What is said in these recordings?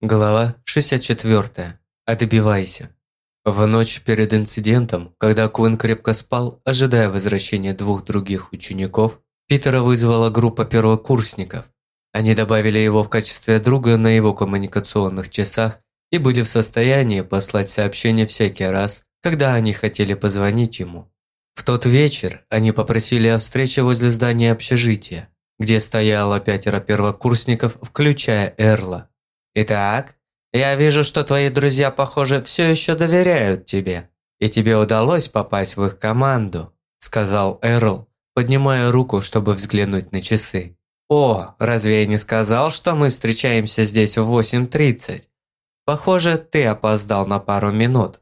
Глава 64. Отбивайся. В ночь перед инцидентом, когда Куин крепко спал, ожидая возвращения двух других учеников, Питера вызвала группа первокурсников. Они добавили его в качестве друга на его коммуникационных часах и были в состоянии послать сообщение всякий раз, когда они хотели позвонить ему. В тот вечер они попросили о встрече возле здания общежития, где стояло пятеро первокурсников, включая Эрла. Итак, я вижу, что твои друзья, похоже, все еще доверяют тебе, и тебе удалось попасть в их команду, сказал Эрл, поднимая руку, чтобы взглянуть на часы. О, разве я не сказал, что мы встречаемся здесь в 8.30? Похоже, ты опоздал на пару минут.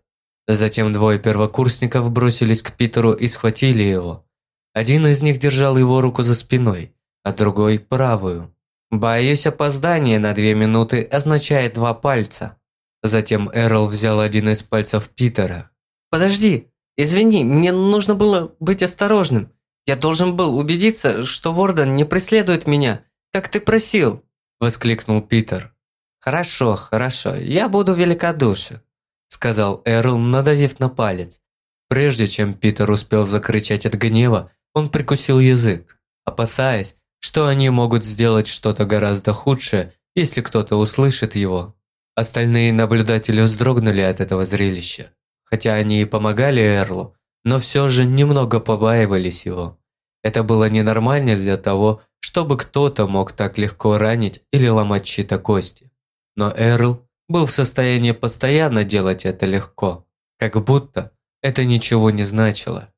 Затем двое первокурсников бросились к Питеру и схватили его. Один из них держал его руку за спиной, а другой – правую. Боюсь, опоздание на две минуты означает два пальца. Затем Эрл взял один из пальцев Питера. Подожди, извини, мне нужно было быть осторожным. Я должен был убедиться, что Ворден не преследует меня, как ты просил, воскликнул Питер. Хорошо, хорошо, я буду великодушен, сказал Эрл, надавив на палец. Прежде чем Питер успел закричать от гнева, он прикусил язык, опасаясь, что они могут сделать что-то гораздо худшее, если кто-то услышит его. Остальные наблюдатели вздрогнули от этого зрелища. Хотя они и помогали Эрлу, но все же немного побаивались его. Это было ненормально для того, чтобы кто-то мог так легко ранить или ломать чьи-то кости. Но Эрл был в состоянии постоянно делать это легко, как будто это ничего не значило.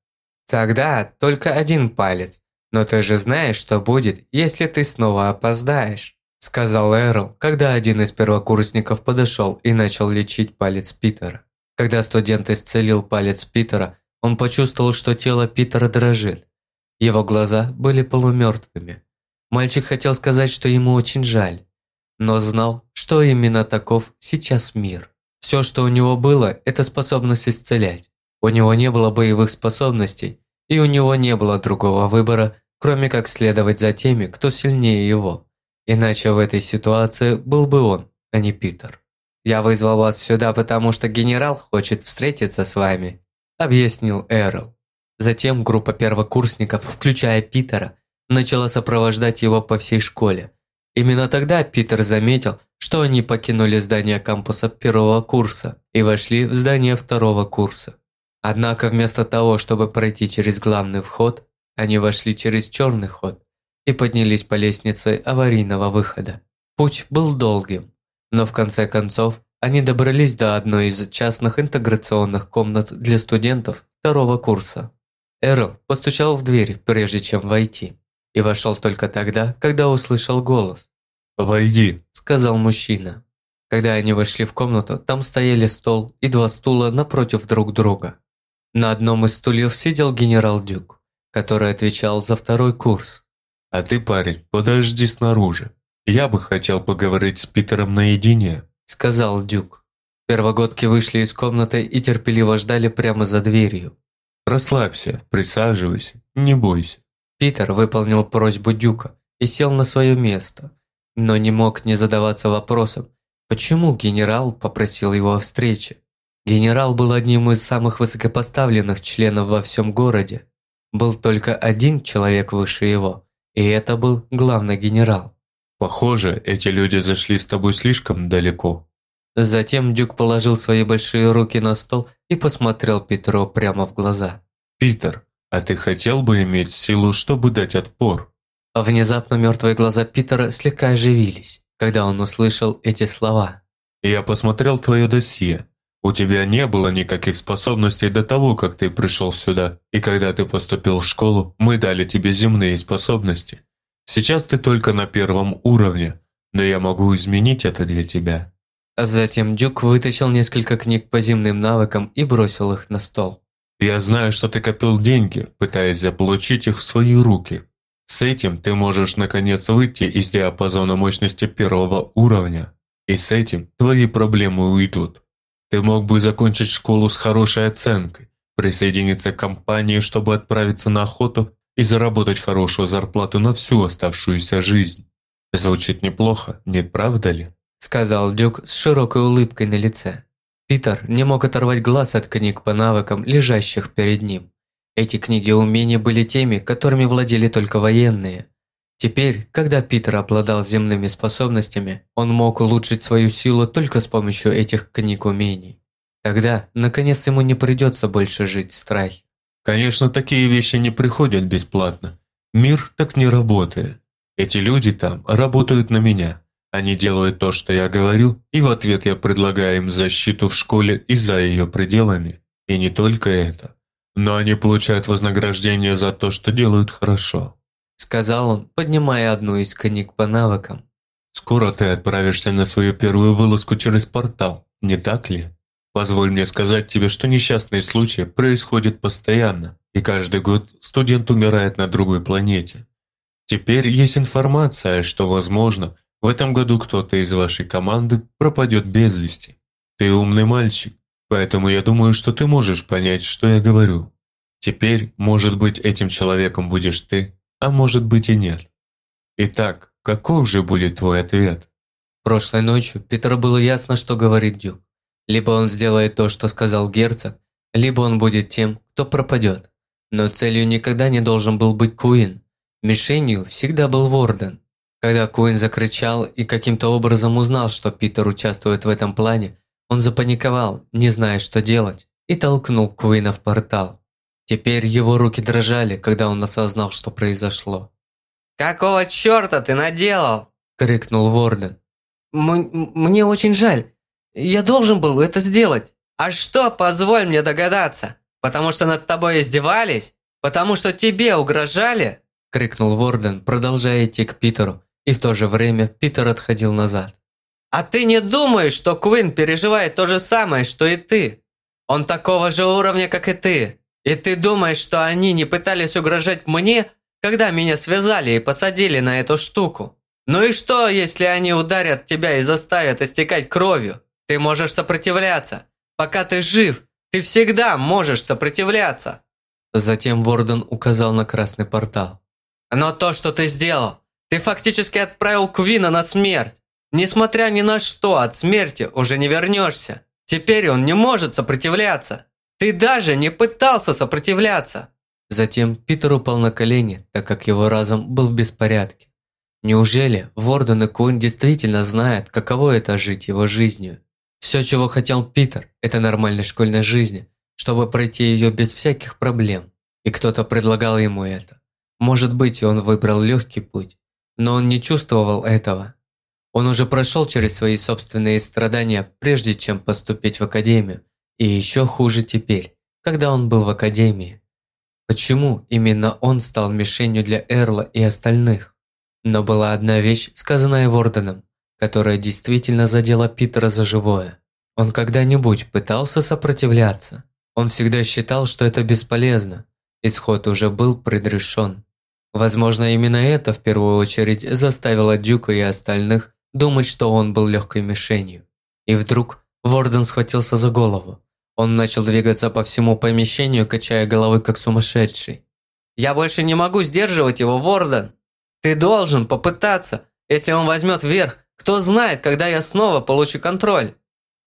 Тогда только один палец, «Но ты же знаешь, что будет, если ты снова опоздаешь», сказал Эрл, когда один из первокурсников подошел и начал лечить палец Питера. Когда студент исцелил палец Питера, он почувствовал, что тело Питера дрожит. Его глаза были полумертвыми. Мальчик хотел сказать, что ему очень жаль, но знал, что именно таков сейчас мир. Все, что у него было, это способность исцелять. У него не было боевых способностей, и у него не было другого выбора, кроме как следовать за теми, кто сильнее его. Иначе в этой ситуации был бы он, а не Питер. «Я вызвал вас сюда, потому что генерал хочет встретиться с вами», объяснил Эрл. Затем группа первокурсников, включая Питера, начала сопровождать его по всей школе. Именно тогда Питер заметил, что они покинули здание кампуса первого курса и вошли в здание второго курса. Однако вместо того, чтобы пройти через главный вход, они вошли через черный ход и поднялись по лестнице аварийного выхода. Путь был долгим, но в конце концов они добрались до одной из частных интеграционных комнат для студентов второго курса. Эрл постучал в дверь, прежде чем войти, и вошел только тогда, когда услышал голос. «Войди», – сказал мужчина. Когда они вошли в комнату, там стояли стол и два стула напротив друг друга. На одном из стульев сидел генерал Дюк, который отвечал за второй курс. «А ты, парень, подожди снаружи. Я бы хотел поговорить с Питером наедине», – сказал Дюк. Первогодки вышли из комнаты и терпеливо ждали прямо за дверью. «Расслабься, присаживайся, не бойся». Питер выполнил просьбу Дюка и сел на свое место, но не мог не задаваться вопросом, почему генерал попросил его о встрече. Генерал был одним из самых высокопоставленных членов во всем городе. Был только один человек выше его, и это был главный генерал. Похоже, эти люди зашли с тобой слишком далеко. Затем Дюк положил свои большие руки на стол и посмотрел Петру прямо в глаза. «Питер, а ты хотел бы иметь силу, чтобы дать отпор?» Внезапно мертвые глаза Питера слегка оживились, когда он услышал эти слова. «Я посмотрел твое досье. У тебя не было никаких способностей до того, как ты пришел сюда, и когда ты поступил в школу, мы дали тебе земные способности. Сейчас ты только на первом уровне, но я могу изменить это для тебя». Затем Дюк вытащил несколько книг по земным навыкам и бросил их на стол. «Я знаю, что ты копил деньги, пытаясь заполучить их в свои руки. С этим ты можешь наконец выйти из диапазона мощности первого уровня, и с этим твои проблемы уйдут. Ты мог бы закончить школу с хорошей оценкой, присоединиться к компании, чтобы отправиться на охоту и заработать хорошую зарплату на всю оставшуюся жизнь. Звучит неплохо, нет правда ли? сказал Дюк с широкой улыбкой на лице. Питер не мог оторвать глаз от книг по навыкам, лежащих перед ним. Эти книги умений были теми, которыми владели только военные. Теперь, когда Питер обладал земными способностями, он мог улучшить свою силу только с помощью этих книг умений. Тогда, наконец, ему не придется больше жить в страхе. Конечно, такие вещи не приходят бесплатно. Мир так не работает. Эти люди там работают на меня. Они делают то, что я говорю, и в ответ я предлагаю им защиту в школе и за ее пределами. И не только это. Но они получают вознаграждение за то, что делают хорошо. Сказал он, поднимая одну из книг по навыкам. Скоро ты отправишься на свою первую вылазку через портал, не так ли? Позволь мне сказать тебе, что несчастные случаи происходят постоянно, и каждый год студент умирает на другой планете. Теперь есть информация, что, возможно, в этом году кто-то из вашей команды пропадет без вести. Ты умный мальчик, поэтому я думаю, что ты можешь понять, что я говорю. Теперь, может быть, этим человеком будешь ты, а может быть и нет. Итак, каков же будет твой ответ? Прошлой ночью Питеру было ясно, что говорит Дюк. Либо он сделает то, что сказал герцог, либо он будет тем, кто пропадет. Но целью никогда не должен был быть Куин. Мишенью всегда был Ворден. Когда Куин закричал и каким-то образом узнал, что Питер участвует в этом плане, он запаниковал, не зная, что делать, и толкнул Куина в портал. Теперь его руки дрожали, когда он осознал, что произошло. «Какого черта ты наделал?» – крикнул Ворден. «Мне очень жаль. Я должен был это сделать. А что, позволь мне догадаться? Потому что над тобой издевались? Потому что тебе угрожали?» – крикнул Ворден, продолжая идти к Питеру, и в то же время Питер отходил назад. «А ты не думаешь, что Квин переживает то же самое, что и ты? Он такого же уровня, как и ты. И ты думаешь, что они не пытались угрожать мне, когда меня связали и посадили на эту штуку? Ну и что, если они ударят тебя и заставят истекать кровью? Ты можешь сопротивляться. Пока ты жив, ты всегда можешь сопротивляться. Затем Ворден указал на красный портал. Но то, что ты сделал, ты фактически отправил Квина на смерть. Несмотря ни на что, от смерти уже не вернешься. Теперь он не может сопротивляться. Ты даже не пытался сопротивляться. Затем Питер упал на колени, так как его разум был в беспорядке. Неужели Ворден и Куин действительно знают, каково это жить его жизнью? Все, чего хотел Питер, это нормальной школьной жизни, чтобы пройти ее без всяких проблем. И кто-то предлагал ему это. Может быть, он выбрал легкий путь, но он не чувствовал этого. Он уже прошел через свои собственные страдания, прежде чем поступить в академию, и еще хуже теперь, когда он был в академии. Почему именно он стал мишенью для Эрла и остальных? Но была одна вещь, сказанная Ворденом, которая действительно задела Питера за живое. Он когда-нибудь пытался сопротивляться. Он всегда считал, что это бесполезно. Исход уже был предрешен. Возможно, именно это в первую очередь заставило Дюка и остальных думать, что он был легкой мишенью. И вдруг Ворден схватился за голову. Он начал двигаться по всему помещению, качая головой как сумасшедший. «Я больше не могу сдерживать его, Ворден! Ты должен попытаться! Если он возьмет верх, кто знает, когда я снова получу контроль?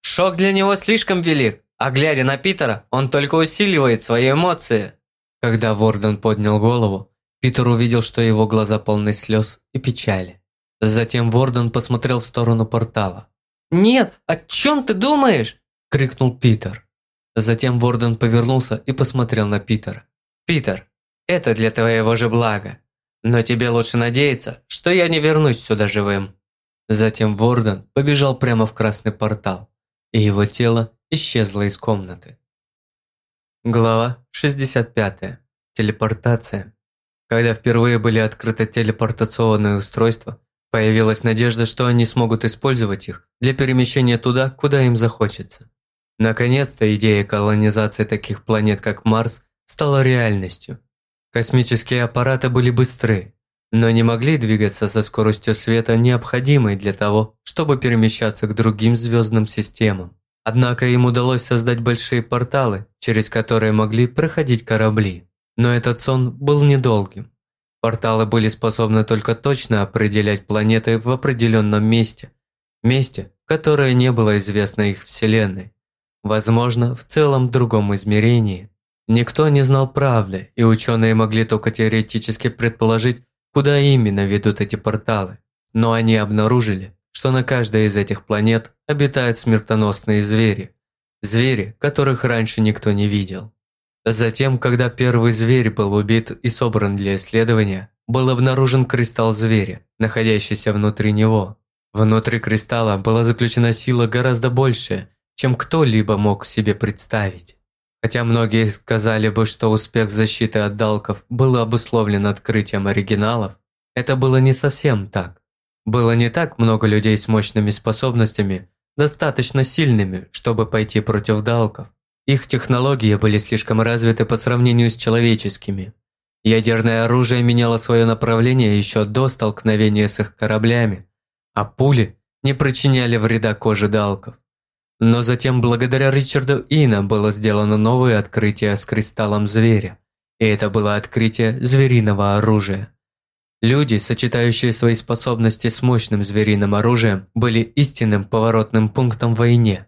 Шок для него слишком велик, а глядя на Питера, он только усиливает свои эмоции». Когда Ворден поднял голову, Питер увидел, что его глаза полны слез и печали. Затем Ворден посмотрел в сторону портала. «Нет, о чем ты думаешь?» – крикнул Питер. Затем Ворден повернулся и посмотрел на Питера. «Питер, это для твоего же блага. Но тебе лучше надеяться, что я не вернусь сюда живым». Затем Ворден побежал прямо в красный портал, и его тело исчезло из комнаты. Глава 65. Телепортация. Когда впервые были открыты телепортационные устройства, появилась надежда, что они смогут использовать их для перемещения туда, куда им захочется. Наконец-то идея колонизации таких планет, как Марс, стала реальностью. Космические аппараты были быстры, но не могли двигаться со скоростью света, необходимой для того, чтобы перемещаться к другим звездным системам. Однако им удалось создать большие порталы, через которые могли проходить корабли. Но этот сон был недолгим. Порталы были способны только точно определять планеты в определенном месте. месте, которое не было известно их вселенной. Возможно, в целом другом измерении. Никто не знал правды, и ученые могли только теоретически предположить, куда именно ведут эти порталы. Но они обнаружили, что на каждой из этих планет обитают смертоносные звери. Звери, которых раньше никто не видел. Затем, когда первый зверь был убит и собран для исследования, был обнаружен кристалл зверя, находящийся внутри него. Внутри кристалла была заключена сила гораздо большая, чем кто-либо мог себе представить. Хотя многие сказали бы, что успех защиты от далков был обусловлен открытием оригиналов, это было не совсем так. Было не так много людей с мощными способностями, достаточно сильными, чтобы пойти против далков. Их технологии были слишком развиты по сравнению с человеческими. Ядерное оружие меняло свое направление еще до столкновения с их кораблями, а пули не причиняли вреда коже далков. Но затем благодаря Ричарду Ина было сделано новое открытие с кристаллом зверя, и это было открытие звериного оружия. Люди, сочетающие свои способности с мощным звериным оружием, были истинным поворотным пунктом в войне.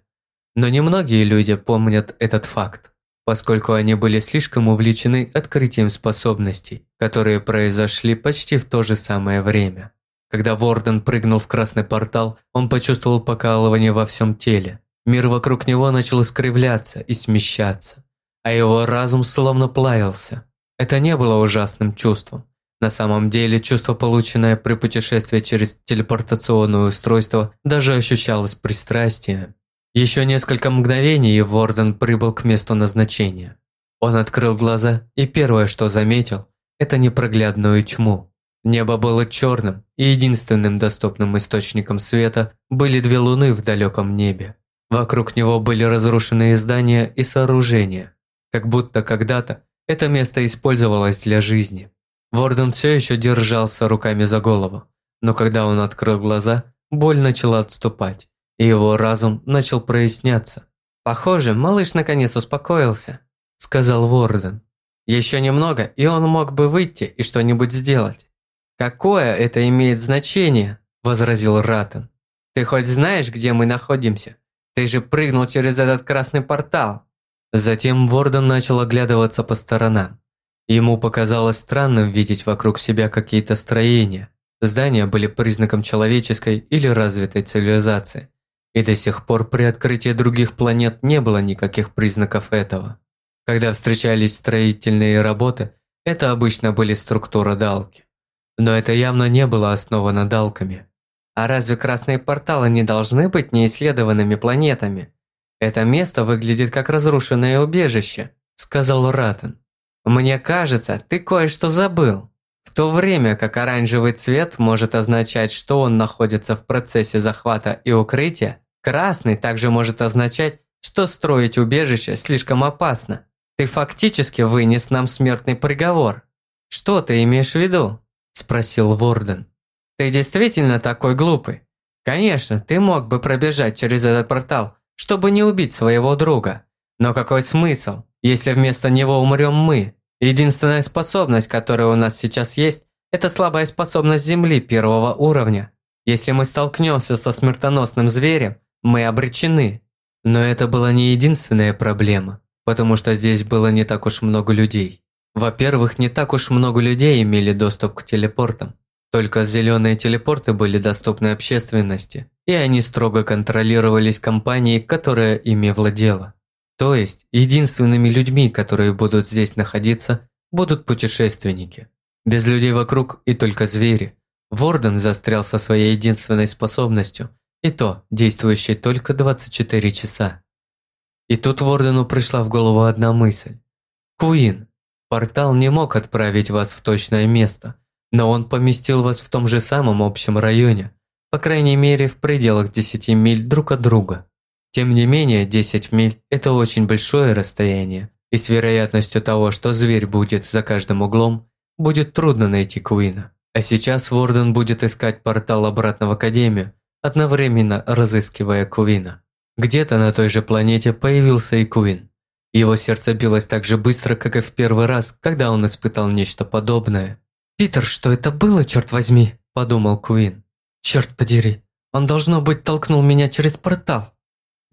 Но немногие люди помнят этот факт, поскольку они были слишком увлечены открытием способностей, которые произошли почти в то же самое время. Когда Ворден прыгнул в красный портал, он почувствовал покалывание во всем теле. Мир вокруг него начал искривляться и смещаться, а его разум словно плавился. Это не было ужасным чувством. На самом деле, чувство, полученное при путешествии через телепортационное устройство, даже ощущалось пристрастием. Еще несколько мгновений, и Ворден прибыл к месту назначения. Он открыл глаза, и первое, что заметил, это непроглядную тьму. Небо было черным, и единственным доступным источником света были две луны в далеком небе. Вокруг него были разрушенные здания и сооружения, как будто когда-то это место использовалось для жизни. Ворден все еще держался руками за голову, но когда он открыл глаза, боль начала отступать и его разум начал проясняться. «Похоже, малыш наконец успокоился», – сказал Ворден. «Еще немного, и он мог бы выйти и что-нибудь сделать». «Какое это имеет значение?» – возразил Ратен. «Ты хоть знаешь, где мы находимся? Ты же прыгнул через этот красный портал». Затем Ворден начал оглядываться по сторонам. Ему показалось странным видеть вокруг себя какие-то строения. Здания были признаком человеческой или развитой цивилизации. И до сих пор при открытии других планет не было никаких признаков этого. Когда встречались строительные работы, это обычно были структуры далки. Но это явно не было основано далками. А разве красные порталы не должны быть неисследованными планетами? Это место выглядит как разрушенное убежище, сказал Ратен. Мне кажется, ты кое-что забыл. В то время как оранжевый цвет может означать, что он находится в процессе захвата и укрытия, Красный также может означать, что строить убежище слишком опасно. Ты фактически вынес нам смертный приговор. Что ты имеешь в виду? Спросил Ворден. Ты действительно такой глупый? Конечно, ты мог бы пробежать через этот портал, чтобы не убить своего друга. Но какой смысл, если вместо него умрем мы? Единственная способность, которая у нас сейчас есть, это слабая способность Земли первого уровня. Если мы столкнемся со смертоносным зверем, мы обречены. Но это была не единственная проблема, потому что здесь было не так уж много людей. Во-первых, не так уж много людей имели доступ к телепортам. Только зеленые телепорты были доступны общественности, и они строго контролировались компанией, которая ими владела. То есть, единственными людьми, которые будут здесь находиться, будут путешественники. Без людей вокруг и только звери. Ворден застрял со своей единственной способностью – и то, действующий только 24 часа. И тут Вордену пришла в голову одна мысль. Куин, портал не мог отправить вас в точное место, но он поместил вас в том же самом общем районе, по крайней мере в пределах 10 миль друг от друга. Тем не менее, 10 миль – это очень большое расстояние, и с вероятностью того, что зверь будет за каждым углом, будет трудно найти Куина. А сейчас Ворден будет искать портал обратно в Академию, одновременно разыскивая Кувина. Где-то на той же планете появился и Кувин. Его сердце билось так же быстро, как и в первый раз, когда он испытал нечто подобное. «Питер, что это было, черт возьми?» – подумал Куин. «Черт подери, Он, должно быть, толкнул меня через портал.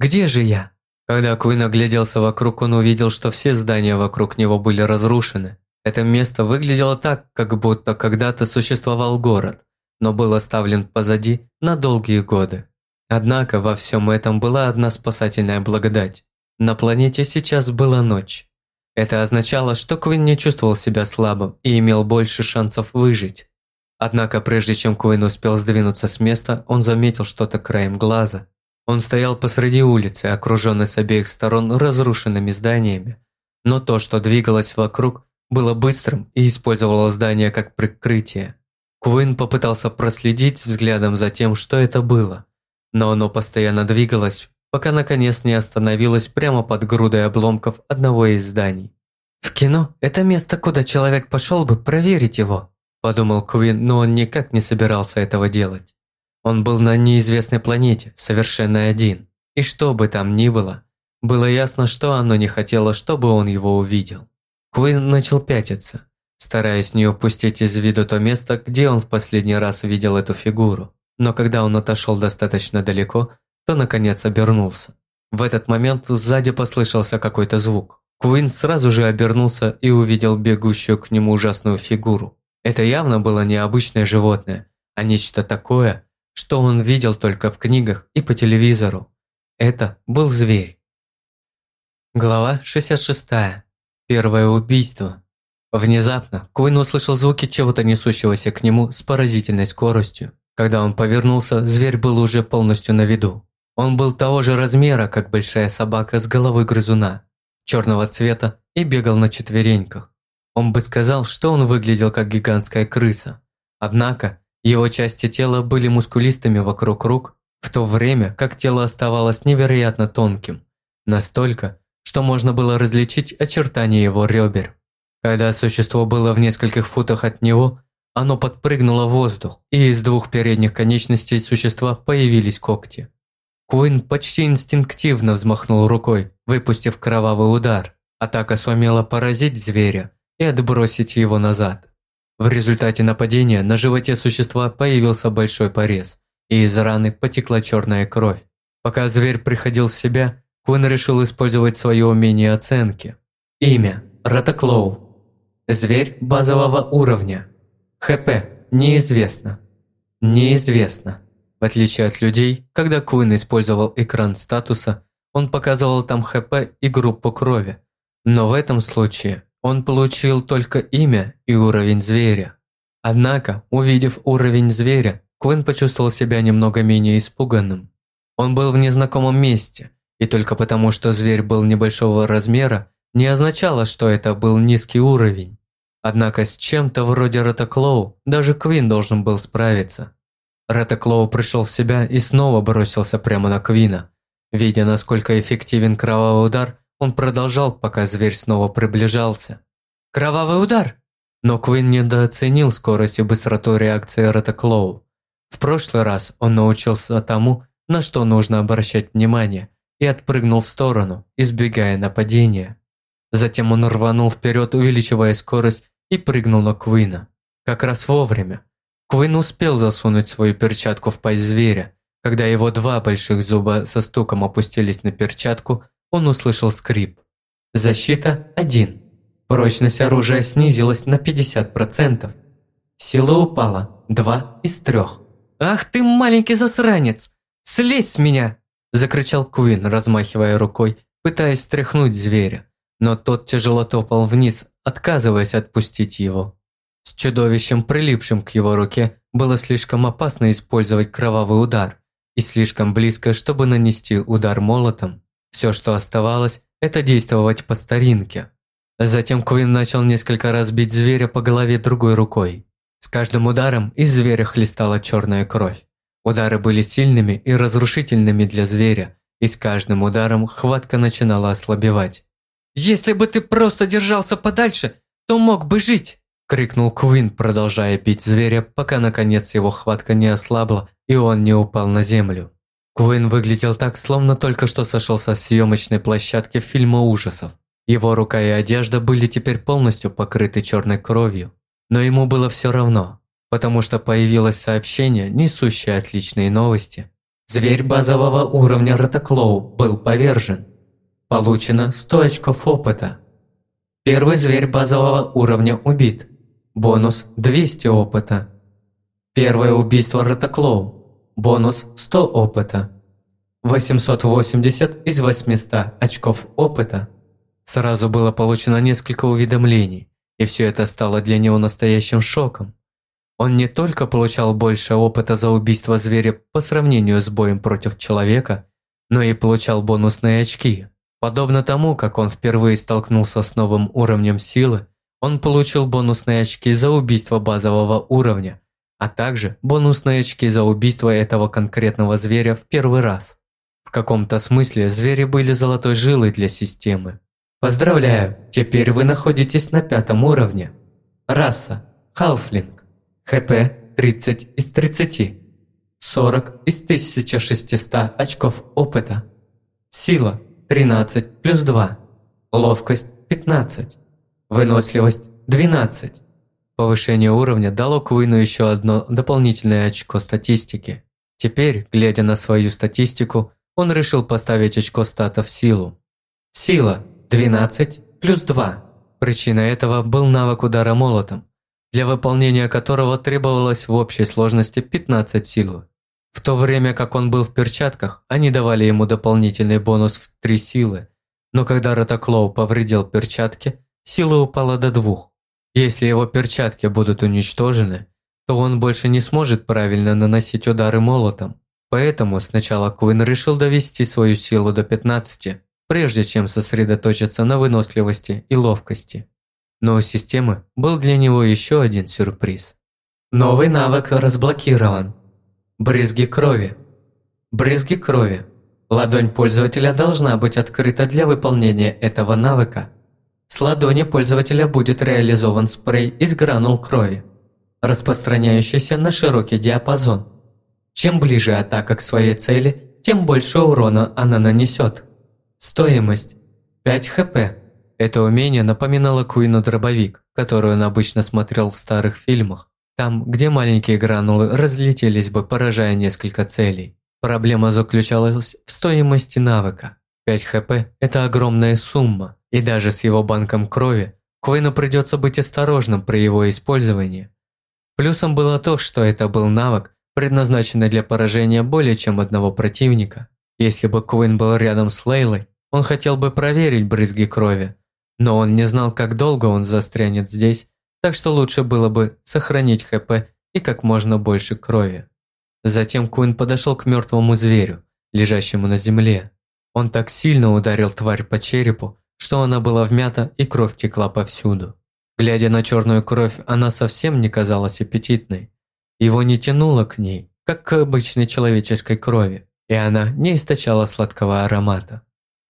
Где же я? Когда Куин огляделся вокруг, он увидел, что все здания вокруг него были разрушены. Это место выглядело так, как будто когда-то существовал город, но был оставлен позади на долгие годы. Однако во всем этом была одна спасательная благодать. На планете сейчас была ночь. Это означало, что Квин не чувствовал себя слабым и имел больше шансов выжить. Однако прежде чем Квин успел сдвинуться с места, он заметил что-то краем глаза. Он стоял посреди улицы, окруженный с обеих сторон разрушенными зданиями. Но то, что двигалось вокруг, было быстрым и использовало здание как прикрытие. Квин попытался проследить взглядом за тем, что это было. Но оно постоянно двигалось, пока наконец не остановилось прямо под грудой обломков одного из зданий. «В кино – это место, куда человек пошел бы проверить его», – подумал Квин, но он никак не собирался этого делать. Он был на неизвестной планете, совершенно один, и что бы там ни было, было ясно, что оно не хотело, чтобы он его увидел. Квин начал пятиться, стараясь не упустить из виду то место, где он в последний раз видел эту фигуру. Но когда он отошел достаточно далеко, то наконец обернулся. В этот момент сзади послышался какой-то звук. Куин сразу же обернулся и увидел бегущую к нему ужасную фигуру. Это явно было не обычное животное, а нечто такое, что он видел только в книгах и по телевизору. Это был зверь. Глава 66. Первое убийство. Внезапно Куин услышал звуки чего-то несущегося к нему с поразительной скоростью. Когда он повернулся, зверь был уже полностью на виду. Он был того же размера, как большая собака с головой грызуна, черного цвета и бегал на четвереньках. Он бы сказал, что он выглядел как гигантская крыса. Однако, его части тела были мускулистыми вокруг рук, в то время как тело оставалось невероятно тонким. Настолько, что можно было различить очертания его ребер. Когда существо было в нескольких футах от него, оно подпрыгнуло в воздух, и из двух передних конечностей существа появились когти. Куин почти инстинктивно взмахнул рукой, выпустив кровавый удар. Атака сумела поразить зверя и отбросить его назад. В результате нападения на животе существа появился большой порез, и из раны потекла черная кровь. Пока зверь приходил в себя, Куин решил использовать свое умение оценки. Имя – Ротоклоу. Зверь базового уровня. ХП – неизвестно. Неизвестно. В отличие от людей, когда Куин использовал экран статуса, он показывал там ХП и группу крови. Но в этом случае он получил только имя и уровень зверя. Однако, увидев уровень зверя, Куин почувствовал себя немного менее испуганным. Он был в незнакомом месте, и только потому, что зверь был небольшого размера, не означало, что это был низкий уровень. Однако с чем-то вроде Ротоклоу даже Квин должен был справиться. Ретеклоу пришел в себя и снова бросился прямо на Квина. Видя, насколько эффективен кровавый удар, он продолжал, пока зверь снова приближался. «Кровавый удар!» Но Квин недооценил скорость и быстроту реакции Ретеклоу. В прошлый раз он научился тому, на что нужно обращать внимание, и отпрыгнул в сторону, избегая нападения. Затем он рванул вперед, увеличивая скорость, и прыгнул на Квина. Как раз вовремя. Квин успел засунуть свою перчатку в пасть зверя. Когда его два больших зуба со стуком опустились на перчатку, он услышал скрип. Защита 1. Прочность оружия снизилась на 50%. Сила упала 2 из 3. «Ах ты маленький засранец! Слезь с меня!» Закричал Квин, размахивая рукой, пытаясь стряхнуть зверя. Но тот тяжело топал вниз, отказываясь отпустить его. С чудовищем, прилипшим к его руке, было слишком опасно использовать кровавый удар, и слишком близко, чтобы нанести удар молотом. Все, что оставалось, это действовать по старинке. Затем Квин начал несколько раз бить зверя по голове другой рукой. С каждым ударом из зверя хлестала черная кровь. Удары были сильными и разрушительными для зверя, и с каждым ударом хватка начинала ослабевать. «Если бы ты просто держался подальше, то мог бы жить!» Крикнул Квин, продолжая бить зверя, пока наконец его хватка не ослабла и он не упал на землю. Квин выглядел так, словно только что сошел со съемочной площадки фильма ужасов. Его рука и одежда были теперь полностью покрыты черной кровью, но ему было все равно. потому что появилось сообщение, несущее отличные новости. Зверь базового уровня Ротоклоу был повержен. Получено 100 очков опыта. Первый зверь базового уровня убит. Бонус 200 опыта. Первое убийство Ротоклоу. Бонус 100 опыта. 880 из 800 очков опыта. Сразу было получено несколько уведомлений, и все это стало для него настоящим шоком. Он не только получал больше опыта за убийство зверя по сравнению с боем против человека, но и получал бонусные очки. Подобно тому, как он впервые столкнулся с новым уровнем силы, он получил бонусные очки за убийство базового уровня, а также бонусные очки за убийство этого конкретного зверя в первый раз. В каком-то смысле звери были золотой жилой для системы. Поздравляю, теперь вы находитесь на пятом уровне. Раса – Халфлинг. ХП – 30 из 30. 40 из 1600 очков опыта. Сила – 13 плюс 2. Ловкость – 15. Выносливость – 12. Повышение уровня дало Куину еще одно дополнительное очко статистики. Теперь, глядя на свою статистику, он решил поставить очко стата в силу. Сила – 12 плюс 2. Причина этого был навык удара молотом, для выполнения которого требовалось в общей сложности 15 силы. В то время как он был в перчатках, они давали ему дополнительный бонус в 3 силы, но когда Ротоклоу повредил перчатки, сила упала до двух. Если его перчатки будут уничтожены, то он больше не сможет правильно наносить удары молотом. Поэтому сначала Куин решил довести свою силу до 15, прежде чем сосредоточиться на выносливости и ловкости. Но у системы был для него еще один сюрприз. Новый навык разблокирован. Брызги крови. Брызги крови. Ладонь пользователя должна быть открыта для выполнения этого навыка с ладони пользователя будет реализован спрей из гранул крови, распространяющийся на широкий диапазон. Чем ближе атака к своей цели, тем больше урона она нанесет. Стоимость 5 хп. Это умение напоминало Куину дробовик, который он обычно смотрел в старых фильмах. Там, где маленькие гранулы разлетелись бы, поражая несколько целей. Проблема заключалась в стоимости навыка. 5 хп – это огромная сумма, и даже с его банком крови Квейну придется быть осторожным при его использовании. Плюсом было то, что это был навык, предназначенный для поражения более чем одного противника. Если бы Квин был рядом с Лейлой, он хотел бы проверить брызги крови, но он не знал, как долго он застрянет здесь, так что лучше было бы сохранить ХП и как можно больше крови. Затем Куин подошел к мертвому зверю, лежащему на земле. Он так сильно ударил тварь по черепу, что она была вмята и кровь текла повсюду. Глядя на черную кровь, она совсем не казалась аппетитной. Его не тянуло к ней, как к обычной человеческой крови, и она не источала сладкого аромата.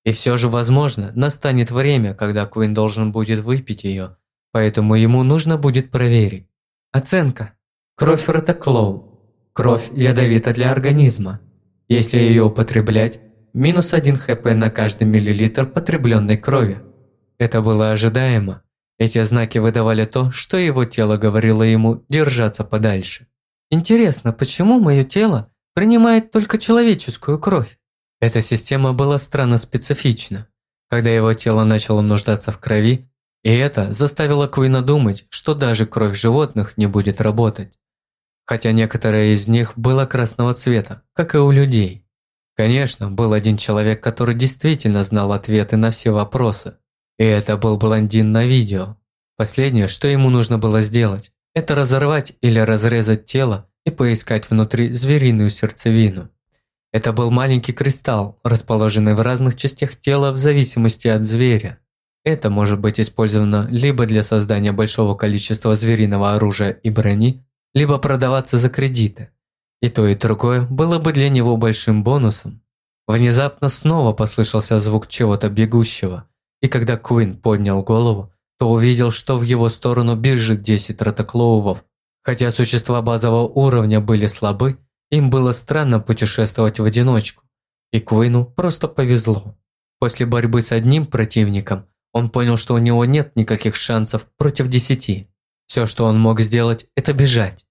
И все же, возможно, настанет время, когда Куин должен будет выпить ее, поэтому ему нужно будет проверить. Оценка. Кровь ротоклоу. Кровь ядовита для организма. Если ее употреблять, минус 1 хп на каждый миллилитр потребленной крови. Это было ожидаемо. Эти знаки выдавали то, что его тело говорило ему держаться подальше. Интересно, почему мое тело принимает только человеческую кровь? Эта система была странно специфична. Когда его тело начало нуждаться в крови, и это заставило Куина думать, что даже кровь животных не будет работать. Хотя некоторая из них была красного цвета, как и у людей. Конечно, был один человек, который действительно знал ответы на все вопросы. И это был блондин на видео. Последнее, что ему нужно было сделать, это разорвать или разрезать тело и поискать внутри звериную сердцевину. Это был маленький кристалл, расположенный в разных частях тела в зависимости от зверя. Это может быть использовано либо для создания большого количества звериного оружия и брони, либо продаваться за кредиты. И то, и другое было бы для него большим бонусом. Внезапно снова послышался звук чего-то бегущего, и когда Куин поднял голову, то увидел, что в его сторону бежит 10 ротоклоувов. Хотя существа базового уровня были слабы, им было странно путешествовать в одиночку, и Куину просто повезло. После борьбы с одним противником, он понял, что у него нет никаких шансов против десяти. Все, что он мог сделать, это бежать.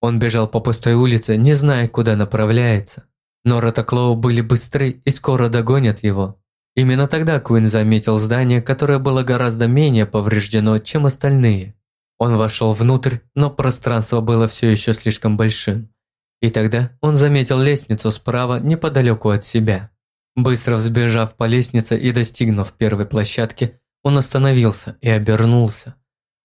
Он бежал по пустой улице, не зная, куда направляется. Но Ротоклоу были быстры и скоро догонят его. Именно тогда Куин заметил здание, которое было гораздо менее повреждено, чем остальные. Он вошел внутрь, но пространство было все еще слишком большим. И тогда он заметил лестницу справа неподалеку от себя. Быстро взбежав по лестнице и достигнув первой площадки, он остановился и обернулся.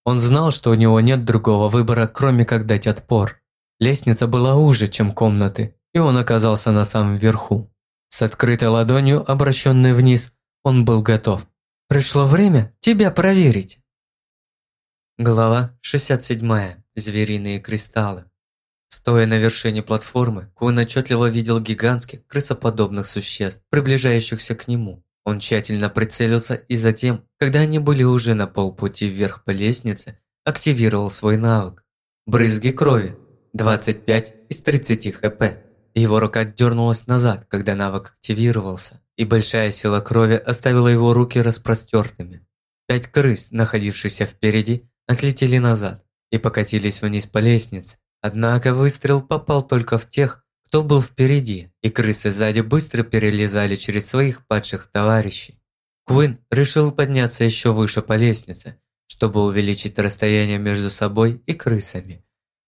Он знал, что у него нет другого выбора, кроме как дать отпор. Лестница была уже, чем комнаты, и он оказался на самом верху. С открытой ладонью, обращенной вниз, он был готов. «Пришло время тебя проверить!» Глава 67. Звериные кристаллы. Стоя на вершине платформы, Куин отчетливо видел гигантских, крысоподобных существ, приближающихся к нему. Он тщательно прицелился и затем, когда они были уже на полпути вверх по лестнице, активировал свой навык. Брызги крови. 25 из 30 хп. Его рука дернулась назад, когда навык активировался, и большая сила крови оставила его руки распростертыми. Пять крыс, находившихся впереди, отлетели назад и покатились вниз по лестнице. Однако выстрел попал только в тех, кто был впереди, и крысы сзади быстро перелезали через своих падших товарищей. Куин решил подняться еще выше по лестнице, чтобы увеличить расстояние между собой и крысами.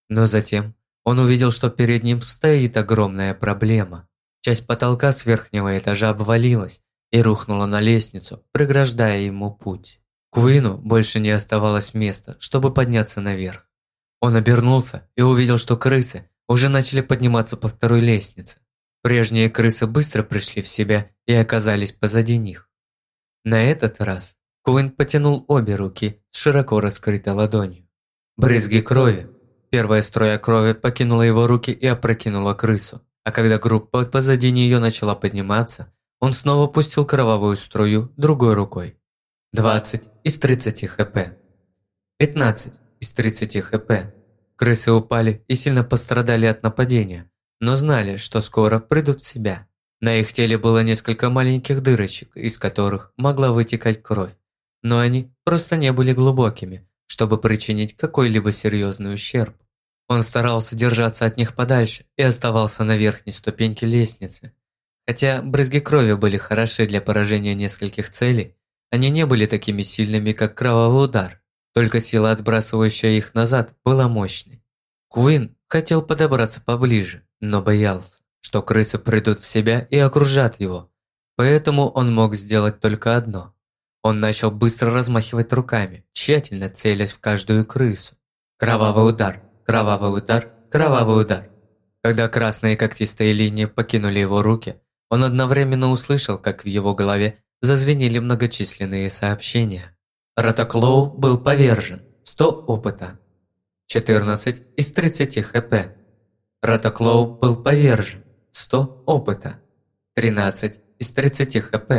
Но затем он увидел, что перед ним стоит огромная проблема. Часть потолка с верхнего этажа обвалилась и рухнула на лестницу, преграждая ему путь. Куину больше не оставалось места, чтобы подняться наверх. Он обернулся и увидел, что крысы уже начали подниматься по второй лестнице. Прежние крысы быстро пришли в себя и оказались позади них. На этот раз Куин потянул обе руки с широко раскрытой ладонью. Брызги крови. Первая струя крови покинула его руки и опрокинула крысу. А когда группа позади нее начала подниматься, он снова пустил кровавую струю другой рукой. 20 из 30 хп. 15 из 30 хп. Крысы упали и сильно пострадали от нападения, но знали, что скоро придут в себя. На их теле было несколько маленьких дырочек, из которых могла вытекать кровь, но они просто не были глубокими, чтобы причинить какой-либо серьезный ущерб. Он старался держаться от них подальше и оставался на верхней ступеньке лестницы. Хотя брызги крови были хороши для поражения нескольких целей, они не были такими сильными, как кровавый удар. Только сила, отбрасывающая их назад, была мощной. Куин хотел подобраться поближе, но боялся, что крысы придут в себя и окружат его. Поэтому он мог сделать только одно. Он начал быстро размахивать руками, тщательно целясь в каждую крысу. Кровавый удар, кровавый удар, кровавый удар. Когда красные когтистые линии покинули его руки, он одновременно услышал, как в его голове зазвенели многочисленные сообщения. Ротоклоу был повержен. 100 опыта. 14 из 30 хп. Ротоклоу был повержен. 100 опыта. 13 из 30 хп.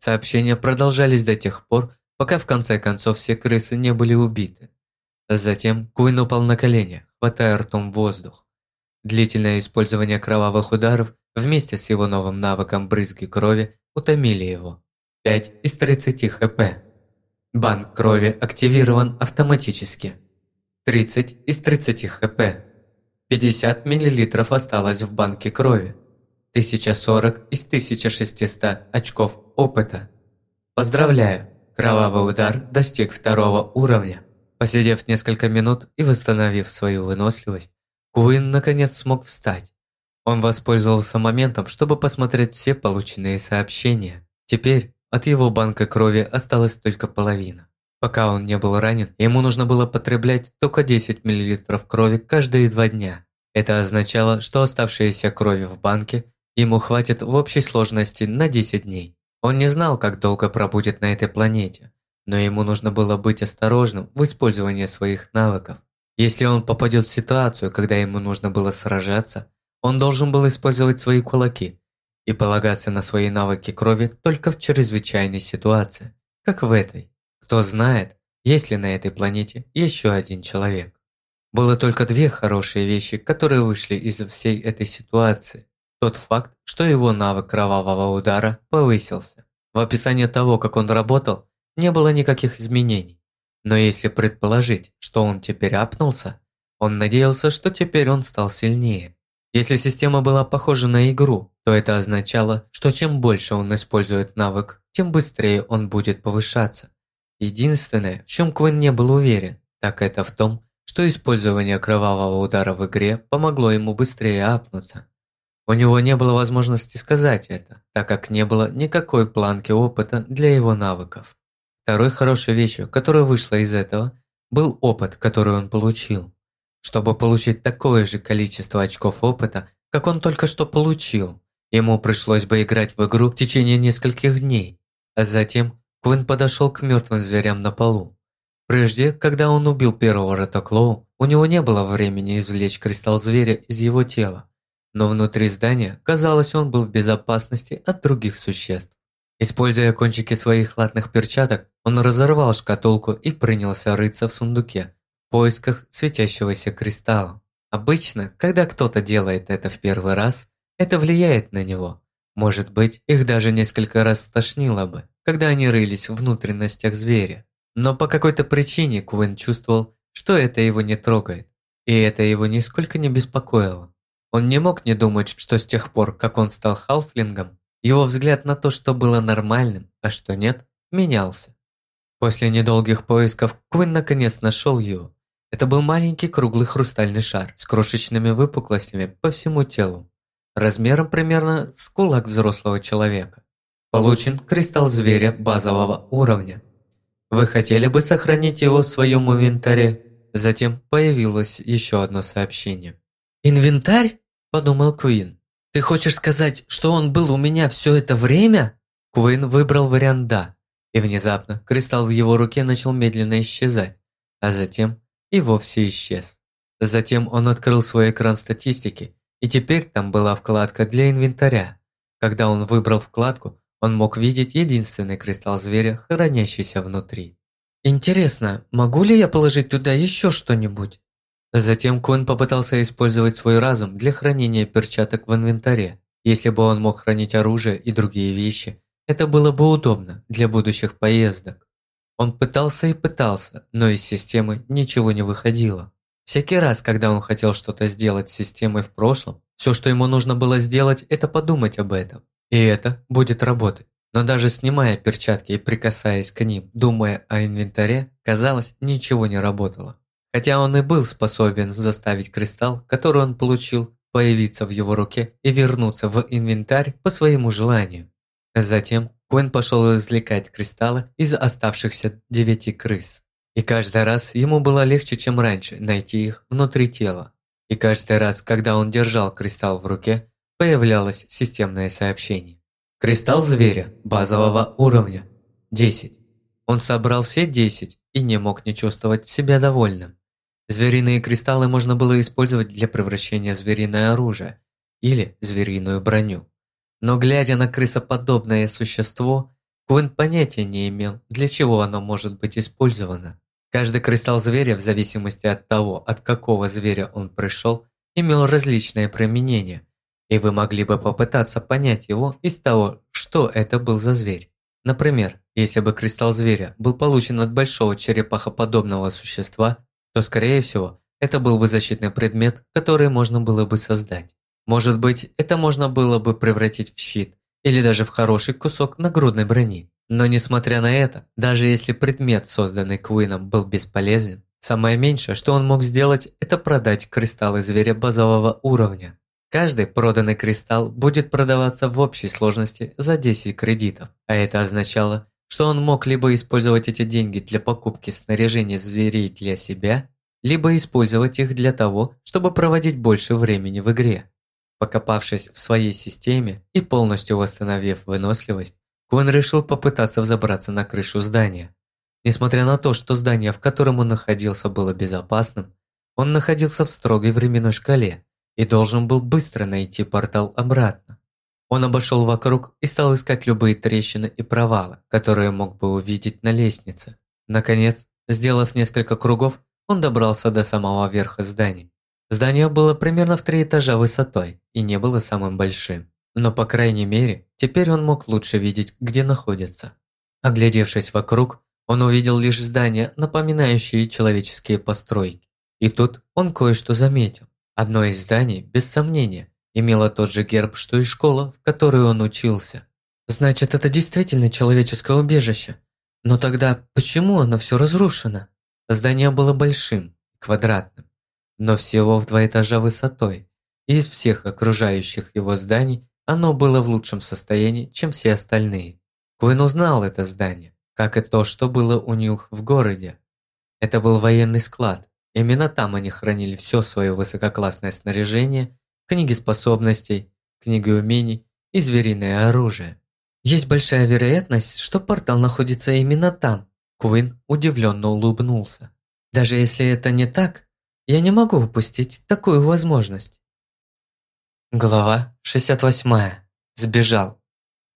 Сообщения продолжались до тех пор, пока в конце концов все крысы не были убиты. Затем Куин упал на колени, хватая ртом воздух. Длительное использование кровавых ударов вместе с его новым навыком брызги крови утомили его. 5 из 30 хп. Банк крови активирован автоматически. 30 из 30 хп. 50 мл осталось в банке крови. 1040 из 1600 очков опыта. Поздравляю, кровавый удар достиг второго уровня. Посидев несколько минут и восстановив свою выносливость, Куин наконец смог встать. Он воспользовался моментом, чтобы посмотреть все полученные сообщения. Теперь от его банка крови осталась только половина. Пока он не был ранен, ему нужно было потреблять только 10 мл крови каждые два дня. Это означало, что оставшиеся крови в банке ему хватит в общей сложности на 10 дней. Он не знал, как долго пробудет на этой планете, но ему нужно было быть осторожным в использовании своих навыков. Если он попадет в ситуацию, когда ему нужно было сражаться, он должен был использовать свои кулаки, и полагаться на свои навыки крови только в чрезвычайной ситуации, как в этой. Кто знает, есть ли на этой планете еще один человек. Было только две хорошие вещи, которые вышли из всей этой ситуации. Тот факт, что его навык кровавого удара повысился. В описании того, как он работал, не было никаких изменений. Но если предположить, что он теперь апнулся, Он надеялся, что теперь он стал сильнее. Если система была похожа на игру, то это означало, что чем больше он использует навык, тем быстрее он будет повышаться. Единственное, в чем Квин не был уверен, так это в том, что использование кровавого удара в игре помогло ему быстрее апнуться. У него не было возможности сказать это, так как не было никакой планки опыта для его навыков. Второй хорошей вещью, которая вышла из этого, был опыт, который он получил. Чтобы получить такое же количество очков опыта, как он только что получил, ему пришлось бы играть в игру в течение нескольких дней. А затем Квин подошел к мертвым зверям на полу. Прежде, когда он убил первого Ротоклоу, у него не было времени извлечь кристалл зверя из его тела. Но внутри здания, казалось, он был в безопасности от других существ. Используя кончики своих латных перчаток, он разорвал шкатулку и принялся рыться в сундуке, поисках светящегося кристалла. Обычно, когда кто-то делает это в первый раз, это влияет на него. Может быть, их даже несколько раз стошнило бы, когда они рылись в внутренностях зверя. Но по какой-то причине Куин чувствовал, что это его не трогает. И это его нисколько не беспокоило. Он не мог не думать, что с тех пор, как он стал халфлингом, его взгляд на то, что было нормальным, а что нет, менялся. После недолгих поисков Куин наконец нашел его это был маленький круглый хрустальный шар с крошечными выпуклостями по всему телу, размером примерно с кулак взрослого человека. Получен кристалл зверя базового уровня. Вы хотели бы сохранить его в своем инвентаре? Затем появилось еще одно сообщение. «Инвентарь?» – подумал Куин. «Ты хочешь сказать, что он был у меня все это время?» Куин выбрал вариант «да», и внезапно кристалл в его руке начал медленно исчезать, а затем и вовсе исчез. Затем он открыл свой экран статистики, и теперь там была вкладка для инвентаря. Когда он выбрал вкладку, он мог видеть единственный кристалл зверя, хранящийся внутри. «Интересно, могу ли я положить туда еще что-нибудь?» Затем Куин попытался использовать свой разум для хранения перчаток в инвентаре. Если бы он мог хранить оружие и другие вещи, это было бы удобно для будущих поездок. Он пытался и пытался, но из системы ничего не выходило. Всякий раз, когда он хотел что-то сделать с системой в прошлом, все, что ему нужно было сделать, это подумать об этом. И это будет работать. Но даже снимая перчатки и прикасаясь к ним, думая о инвентаре, казалось, ничего не работало. Хотя он и был способен заставить кристалл, который он получил, появиться в его руке и вернуться в инвентарь по своему желанию. Затем Куин пошел извлекать кристаллы из оставшихся девяти крыс. И каждый раз ему было легче, чем раньше, найти их внутри тела. И каждый раз, когда он держал кристалл в руке, появлялось системное сообщение. Кристалл зверя базового уровня. 10. Он собрал все 10 и не мог не чувствовать себя довольным. Звериные кристаллы можно было использовать для превращения звериное оружие или звериную броню. Но глядя на крысоподобное существо, Квин понятия не имел, для чего оно может быть использовано. Каждый кристалл зверя, в зависимости от того, от какого зверя он пришел, имел различное применение, и вы могли бы попытаться понять его из того, что это был за зверь. Например, если бы кристалл зверя был получен от большого черепахоподобного существа, то, скорее всего, это был бы защитный предмет, который можно было бы создать. Может быть, это можно было бы превратить в щит или даже в хороший кусок нагрудной брони. Но несмотря на это, даже если предмет, созданный Куином, был бесполезен, самое меньшее, что он мог сделать, это продать кристаллы зверя базового уровня. Каждый проданный кристалл будет продаваться в общей сложности за 10 кредитов, а это означало, что он мог либо использовать эти деньги для покупки снаряжения зверей для себя, либо использовать их для того, чтобы проводить больше времени в игре. Покопавшись в своей системе и полностью восстановив выносливость, Куин решил попытаться взобраться на крышу здания. Несмотря на то, что здание, в котором он находился, было безопасным, он находился в строгой временной шкале и должен был быстро найти портал обратно. Он обошел вокруг и стал искать любые трещины и провалы, которые мог бы увидеть на лестнице. Наконец, сделав несколько кругов, он добрался до самого верха здания. Здание было примерно в три этажа высотой и не было самым большим. Но, по крайней мере, теперь он мог лучше видеть, где находится. Оглядевшись вокруг, он увидел лишь здания, напоминающие человеческие постройки. И тут он кое-что заметил. Одно из зданий, без сомнения, имело тот же герб, что и школа, в которой он учился. Значит, это действительно человеческое убежище. Но тогда почему оно все разрушено? Здание было большим, квадратным, но всего в два этажа высотой. И из всех окружающих его зданий оно было в лучшем состоянии, чем все остальные. Квин узнал это здание, как и то, что было у них в городе. Это был военный склад. Именно там они хранили все свое высококлассное снаряжение, книги способностей, книги умений и звериное оружие. Есть большая вероятность, что портал находится именно там. Куин удивленно улыбнулся. Даже если это не так, я не могу упустить такую возможность. Глава 68. Сбежал.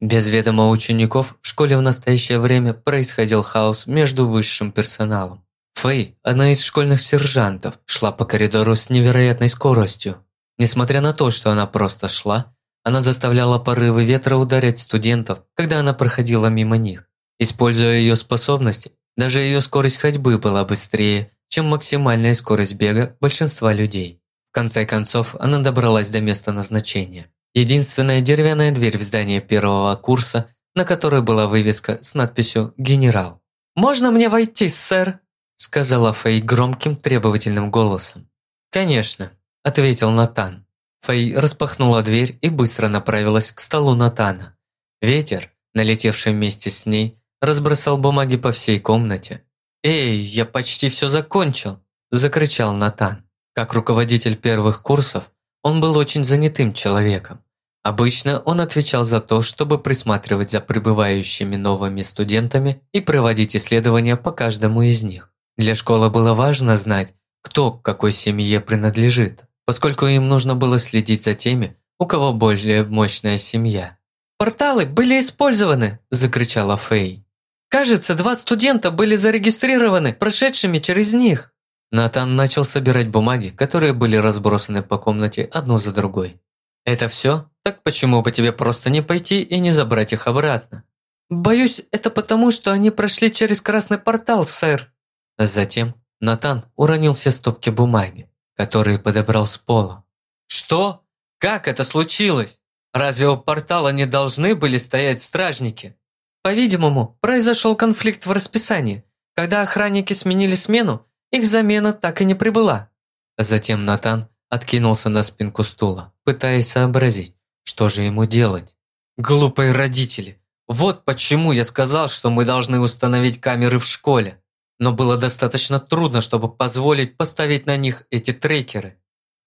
Без ведома учеников в школе в настоящее время происходил хаос между высшим персоналом. Фэй, одна из школьных сержантов, шла по коридору с невероятной скоростью. Несмотря на то, что она просто шла, она заставляла порывы ветра ударять студентов, когда она проходила мимо них. Используя ее способности, даже ее скорость ходьбы была быстрее, чем максимальная скорость бега большинства людей. В конце концов, она добралась до места назначения. Единственная деревянная дверь в здании первого курса, на которой была вывеска с надписью «Генерал». «Можно мне войти, сэр?» – сказала Фэй громким требовательным голосом. «Конечно», – ответил Натан. Фэй распахнула дверь и быстро направилась к столу Натана. Ветер, налетевший вместе с ней, разбросал бумаги по всей комнате. «Эй, я почти все закончил!» – закричал Натан. Как руководитель первых курсов, он был очень занятым человеком. Обычно он отвечал за то, чтобы присматривать за прибывающими новыми студентами и проводить исследования по каждому из них. Для школы было важно знать, кто к какой семье принадлежит, поскольку им нужно было следить за теми, у кого более мощная семья. «Порталы были использованы!» – закричала Фэй. «Кажется, два студента были зарегистрированы, прошедшими через них!» Натан начал собирать бумаги, которые были разбросаны по комнате одну за другой. «Это все? Так почему бы тебе просто не пойти и не забрать их обратно?» «Боюсь, это потому, что они прошли через красный портал, сэр». Затем Натан уронил все стопки бумаги который подобрал с пола. «Что? Как это случилось? Разве у портала не должны были стоять стражники?» По-видимому, произошел конфликт в расписании. Когда охранники сменили смену, их замена так и не прибыла. Затем Натан откинулся на спинку стула, пытаясь сообразить, что же ему делать. «Глупые родители! Вот почему я сказал, что мы должны установить камеры в школе но было достаточно трудно, чтобы позволить поставить на них эти трекеры.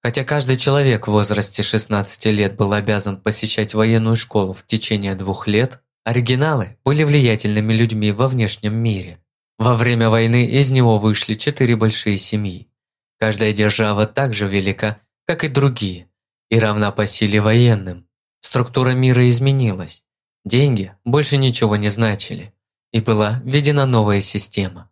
Хотя каждый человек в возрасте 16 лет был обязан посещать военную школу в течение двух лет, оригиналы были влиятельными людьми во внешнем мире. Во время войны из него вышли четыре большие семьи. Каждая держава так же велика, как и другие, и равна по силе военным. Структура мира изменилась. Деньги больше ничего не значили, и была введена новая система.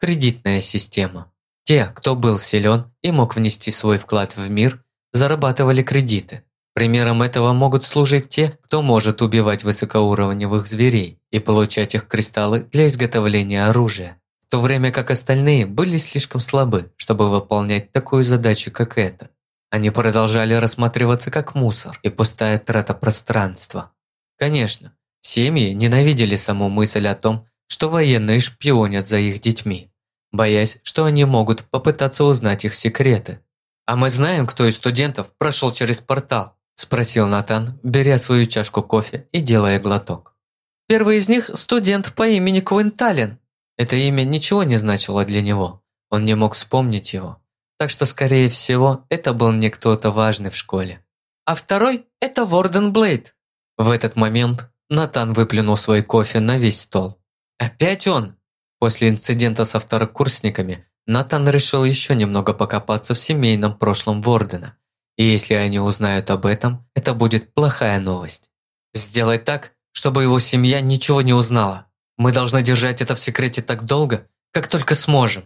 Кредитная система. Те, кто был силен и мог внести свой вклад в мир, зарабатывали кредиты. Примером этого могут служить те, кто может убивать высокоуровневых зверей и получать их кристаллы для изготовления оружия, в то время как остальные были слишком слабы, чтобы выполнять такую задачу, как эта. Они продолжали рассматриваться как мусор и пустая трата пространства. Конечно, семьи ненавидели саму мысль о том, что военные шпионят за их детьми, боясь, что они могут попытаться узнать их секреты. «А мы знаем, кто из студентов прошел через портал?» – спросил Натан, беря свою чашку кофе и делая глоток. «Первый из них – студент по имени Квинтален». Это имя ничего не значило для него, он не мог вспомнить его. Так что, скорее всего, это был не кто-то важный в школе. А второй – это Ворден Блейд. В этот момент Натан выплюнул свой кофе на весь стол. Опять он? После инцидента со второкурсниками Натан решил еще немного покопаться в семейном прошлом Вордена. И если они узнают об этом, это будет плохая новость. Сделай так, чтобы его семья ничего не узнала. Мы должны держать это в секрете так долго, как только сможем.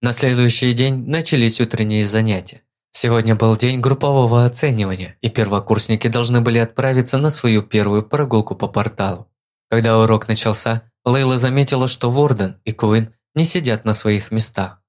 На следующий день начались утренние занятия. Сегодня был день группового оценивания, и первокурсники должны были отправиться на свою первую прогулку по порталу. Когда урок начался, Лейла заметила, что Ворден и Куин не сидят на своих местах.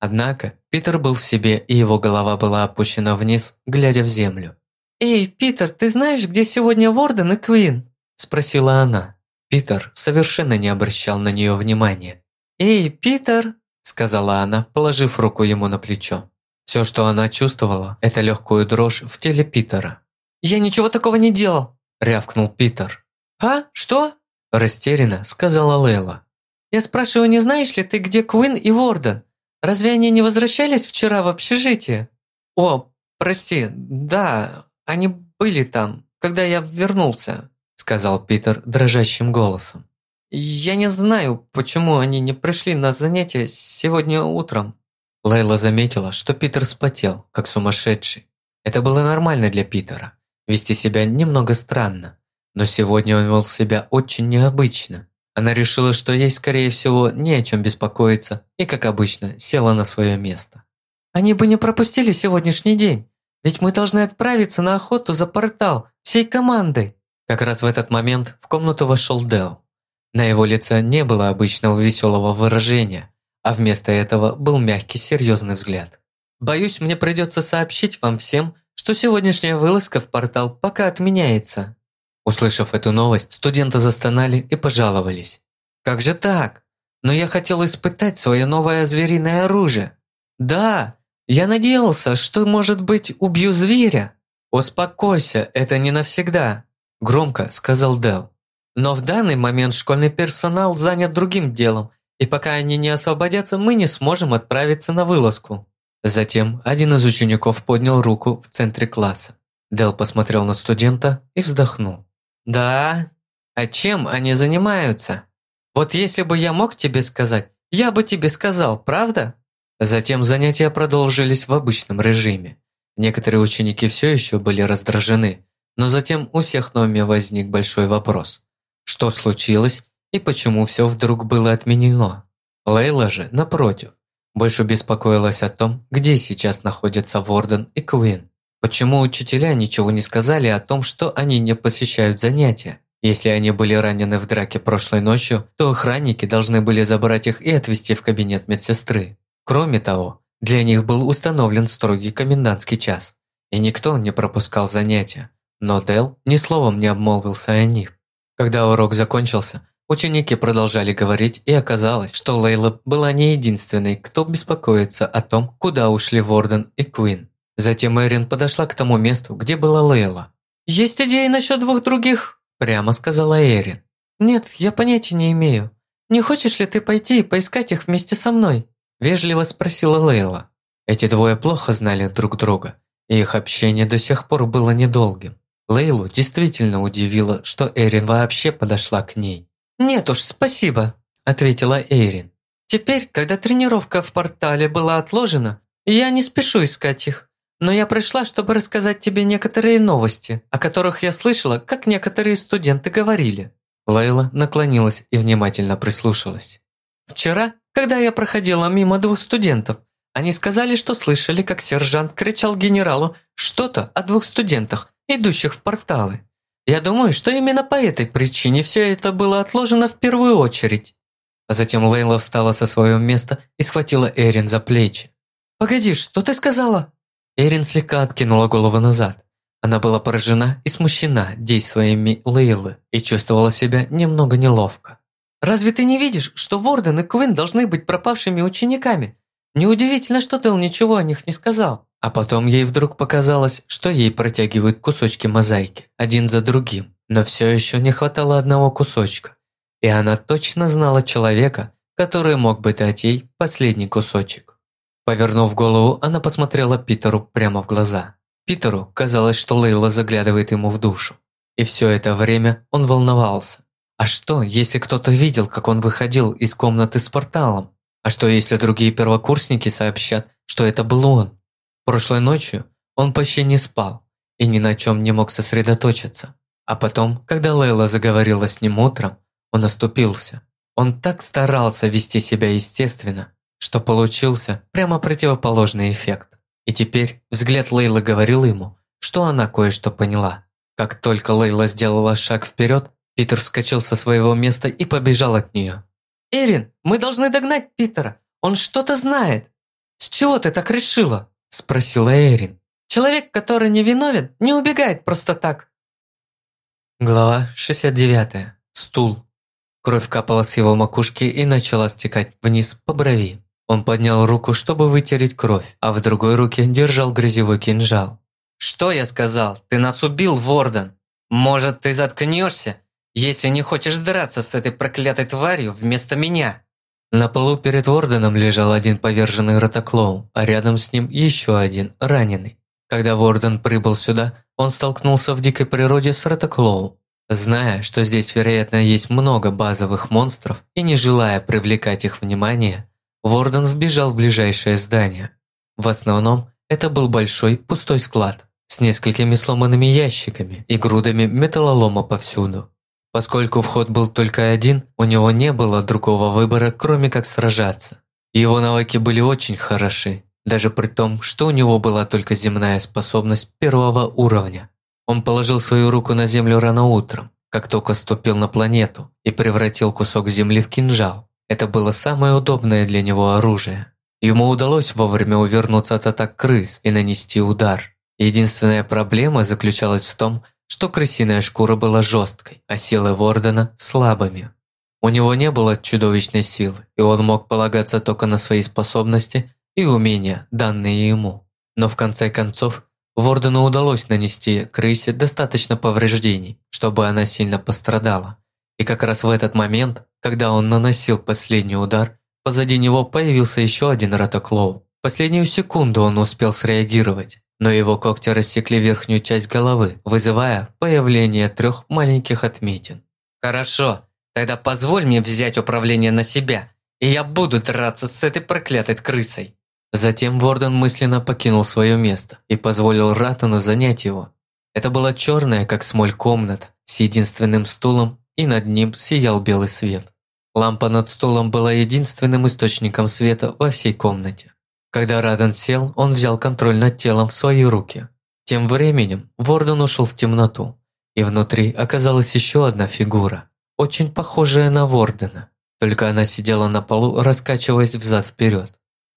Однако Питер был в себе, и его голова была опущена вниз, глядя в землю. «Эй, Питер, ты знаешь, где сегодня Ворден и Квин?» – спросила она. Питер совершенно не обращал на нее внимания. «Эй, Питер!» – сказала она, положив руку ему на плечо. Все, что она чувствовала, это легкую дрожь в теле Питера. «Я ничего такого не делал!» – рявкнул Питер. «А? Что?» – растерянно сказала Лейла. «Я спрашиваю, не знаешь ли ты, где Квин и Ворден? Разве они не возвращались вчера в общежитие?» «О, прости, да, они были там, когда я вернулся», сказал Питер дрожащим голосом. «Я не знаю, почему они не пришли на занятия сегодня утром». Лейла заметила, что Питер вспотел, как сумасшедший. Это было нормально для Питера, вести себя немного странно. Но сегодня он вел себя очень необычно. Она решила, что ей, скорее всего, не о чем беспокоиться, и, как обычно, села на свое место. «Они бы не пропустили сегодняшний день, ведь мы должны отправиться на охоту за портал всей командой». Как раз в этот момент в комнату вошел Дел. На его лице не было обычного веселого выражения, а вместо этого был мягкий серьезный взгляд. «Боюсь, мне придется сообщить вам всем, что сегодняшняя вылазка в портал пока отменяется». Услышав эту новость, студенты застонали и пожаловались. «Как же так? Но я хотел испытать свое новое звериное оружие». «Да, я надеялся, что, может быть, убью зверя». «Успокойся, это не навсегда», – громко сказал Дел. «Но в данный момент школьный персонал занят другим делом, и пока они не освободятся, мы не сможем отправиться на вылазку». Затем один из учеников поднял руку в центре класса. Дел посмотрел на студента и вздохнул. Да? А чем они занимаются? Вот если бы я мог тебе сказать, я бы тебе сказал, правда? Затем занятия продолжились в обычном режиме. Некоторые ученики все еще были раздражены, но затем у всех на уме возник большой вопрос. Что случилось и почему все вдруг было отменено? Лейла же, напротив, больше беспокоилась о том, где сейчас находятся Ворден и Куин. Почему учителя ничего не сказали о том, что они не посещают занятия? Если они были ранены в драке прошлой ночью, то охранники должны были забрать их и отвезти в кабинет медсестры. Кроме того, для них был установлен строгий комендантский час, и никто не пропускал занятия. Но Дел ни словом не обмолвился о них. Когда урок закончился, ученики продолжали говорить, и оказалось, что Лейла была не единственной, кто беспокоится о том, куда ушли Ворден и Квин. Затем Эрин подошла к тому месту, где была Лейла. «Есть идеи насчет двух других?» – прямо сказала Эрин. «Нет, я понятия не имею. Не хочешь ли ты пойти и поискать их вместе со мной?» – вежливо спросила Лейла. Эти двое плохо знали друг друга, и их общение до сих пор было недолгим. Лейлу действительно удивило, что Эрин вообще подошла к ней. «Нет уж, спасибо», – ответила Эрин. «Теперь, когда тренировка в портале была отложена, я не спешу искать их. Но я пришла, чтобы рассказать тебе некоторые новости, о которых я слышала, как некоторые студенты говорили». Лейла наклонилась и внимательно прислушалась. «Вчера, когда я проходила мимо двух студентов, они сказали, что слышали, как сержант кричал генералу что-то о двух студентах, идущих в порталы. Я думаю, что именно по этой причине все это было отложено в первую очередь». А затем Лейла встала со своего места и схватила Эрин за плечи. «Погоди, что ты сказала?» Эрин слегка откинула голову назад. Она была поражена и смущена действиями Лейлы и чувствовала себя немного неловко. «Разве ты не видишь, что Ворден и Квин должны быть пропавшими учениками? Неудивительно, что Дэл ничего о них не сказал». А потом ей вдруг показалось, что ей протягивают кусочки мозаики, один за другим. Но все еще не хватало одного кусочка. И она точно знала человека, который мог бы дать ей последний кусочек. Повернув голову, она посмотрела Питеру прямо в глаза. Питеру казалось, что Лейла заглядывает ему в душу. И все это время он волновался. А что, если кто-то видел, как он выходил из комнаты с порталом? А что, если другие первокурсники сообщат, что это был он? Прошлой ночью он почти не спал и ни на чем не мог сосредоточиться. А потом, когда Лейла заговорила с ним утром, он оступился. Он так старался вести себя естественно, что получился прямо противоположный эффект. И теперь взгляд Лейлы говорил ему, что она кое-что поняла. Как только Лейла сделала шаг вперед, Питер вскочил со своего места и побежал от нее. «Эрин, мы должны догнать Питера! Он что-то знает!» чего ты так решила?» – спросила Эрин. «Человек, который не виновен, не убегает просто так». Глава 69. Стул. Кровь капала с его макушки и начала стекать вниз по брови. Он поднял руку, чтобы вытереть кровь, а в другой руке держал грязевой кинжал. «Что я сказал? Ты нас убил, Ворден! Может, ты заткнешься, если не хочешь драться с этой проклятой тварью вместо меня?» На полу перед Ворденом лежал один поверженный ротоклоу, а рядом с ним еще один, раненый. Когда Ворден прибыл сюда, он столкнулся в дикой природе с ротоклоу. Зная, что здесь, вероятно, есть много базовых монстров, и не желая привлекать их внимание, Ворден вбежал в ближайшее здание. В основном, это был большой пустой склад с несколькими сломанными ящиками и грудами металлолома повсюду. Поскольку вход был только один, у него не было другого выбора, кроме как сражаться. Его навыки были очень хороши, даже при том, что у него была только земная способность первого уровня. Он положил свою руку на землю рано утром, как только ступил на планету, и превратил кусок земли в кинжал. Это было самое удобное для него оружие. Ему удалось вовремя увернуться от атак крыс и нанести удар. Единственная проблема заключалась в том, что крысиная шкура была жесткой, а силы Вордена – слабыми. У него не было чудовищной силы, и он мог полагаться только на свои способности и умения, данные ему. Но в конце концов, Вордену удалось нанести крысе достаточно повреждений, чтобы она сильно пострадала. И как раз в этот момент, когда он наносил последний удар, позади него появился еще один Ратоклоу. Последнюю секунду он успел среагировать, но его когти рассекли верхнюю часть головы, вызывая появление трех маленьких отметин. «Хорошо, тогда позволь мне взять управление на себя, и я буду драться с этой проклятой крысой». Затем Ворден мысленно покинул свое место и позволил Ратану занять его. Это была черная, как смоль, комната с единственным стулом, и над ним сиял белый свет. Лампа над стулом была единственным источником света во всей комнате. Когда Радан сел, он взял контроль над телом в свои руки. Тем временем Ворден ушел в темноту, и внутри оказалась еще одна фигура, очень похожая на Вордена, только она сидела на полу, раскачиваясь взад-вперед.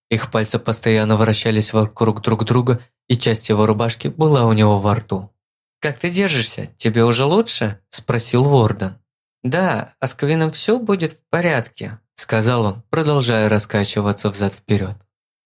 Их пальцы постоянно вращались вокруг друг друга, и часть его рубашки была у него во рту. «Как ты держишься? Тебе уже лучше?» – спросил Ворден. «Да, а с Квином все будет в порядке», – сказал он, продолжая раскачиваться взад-вперед.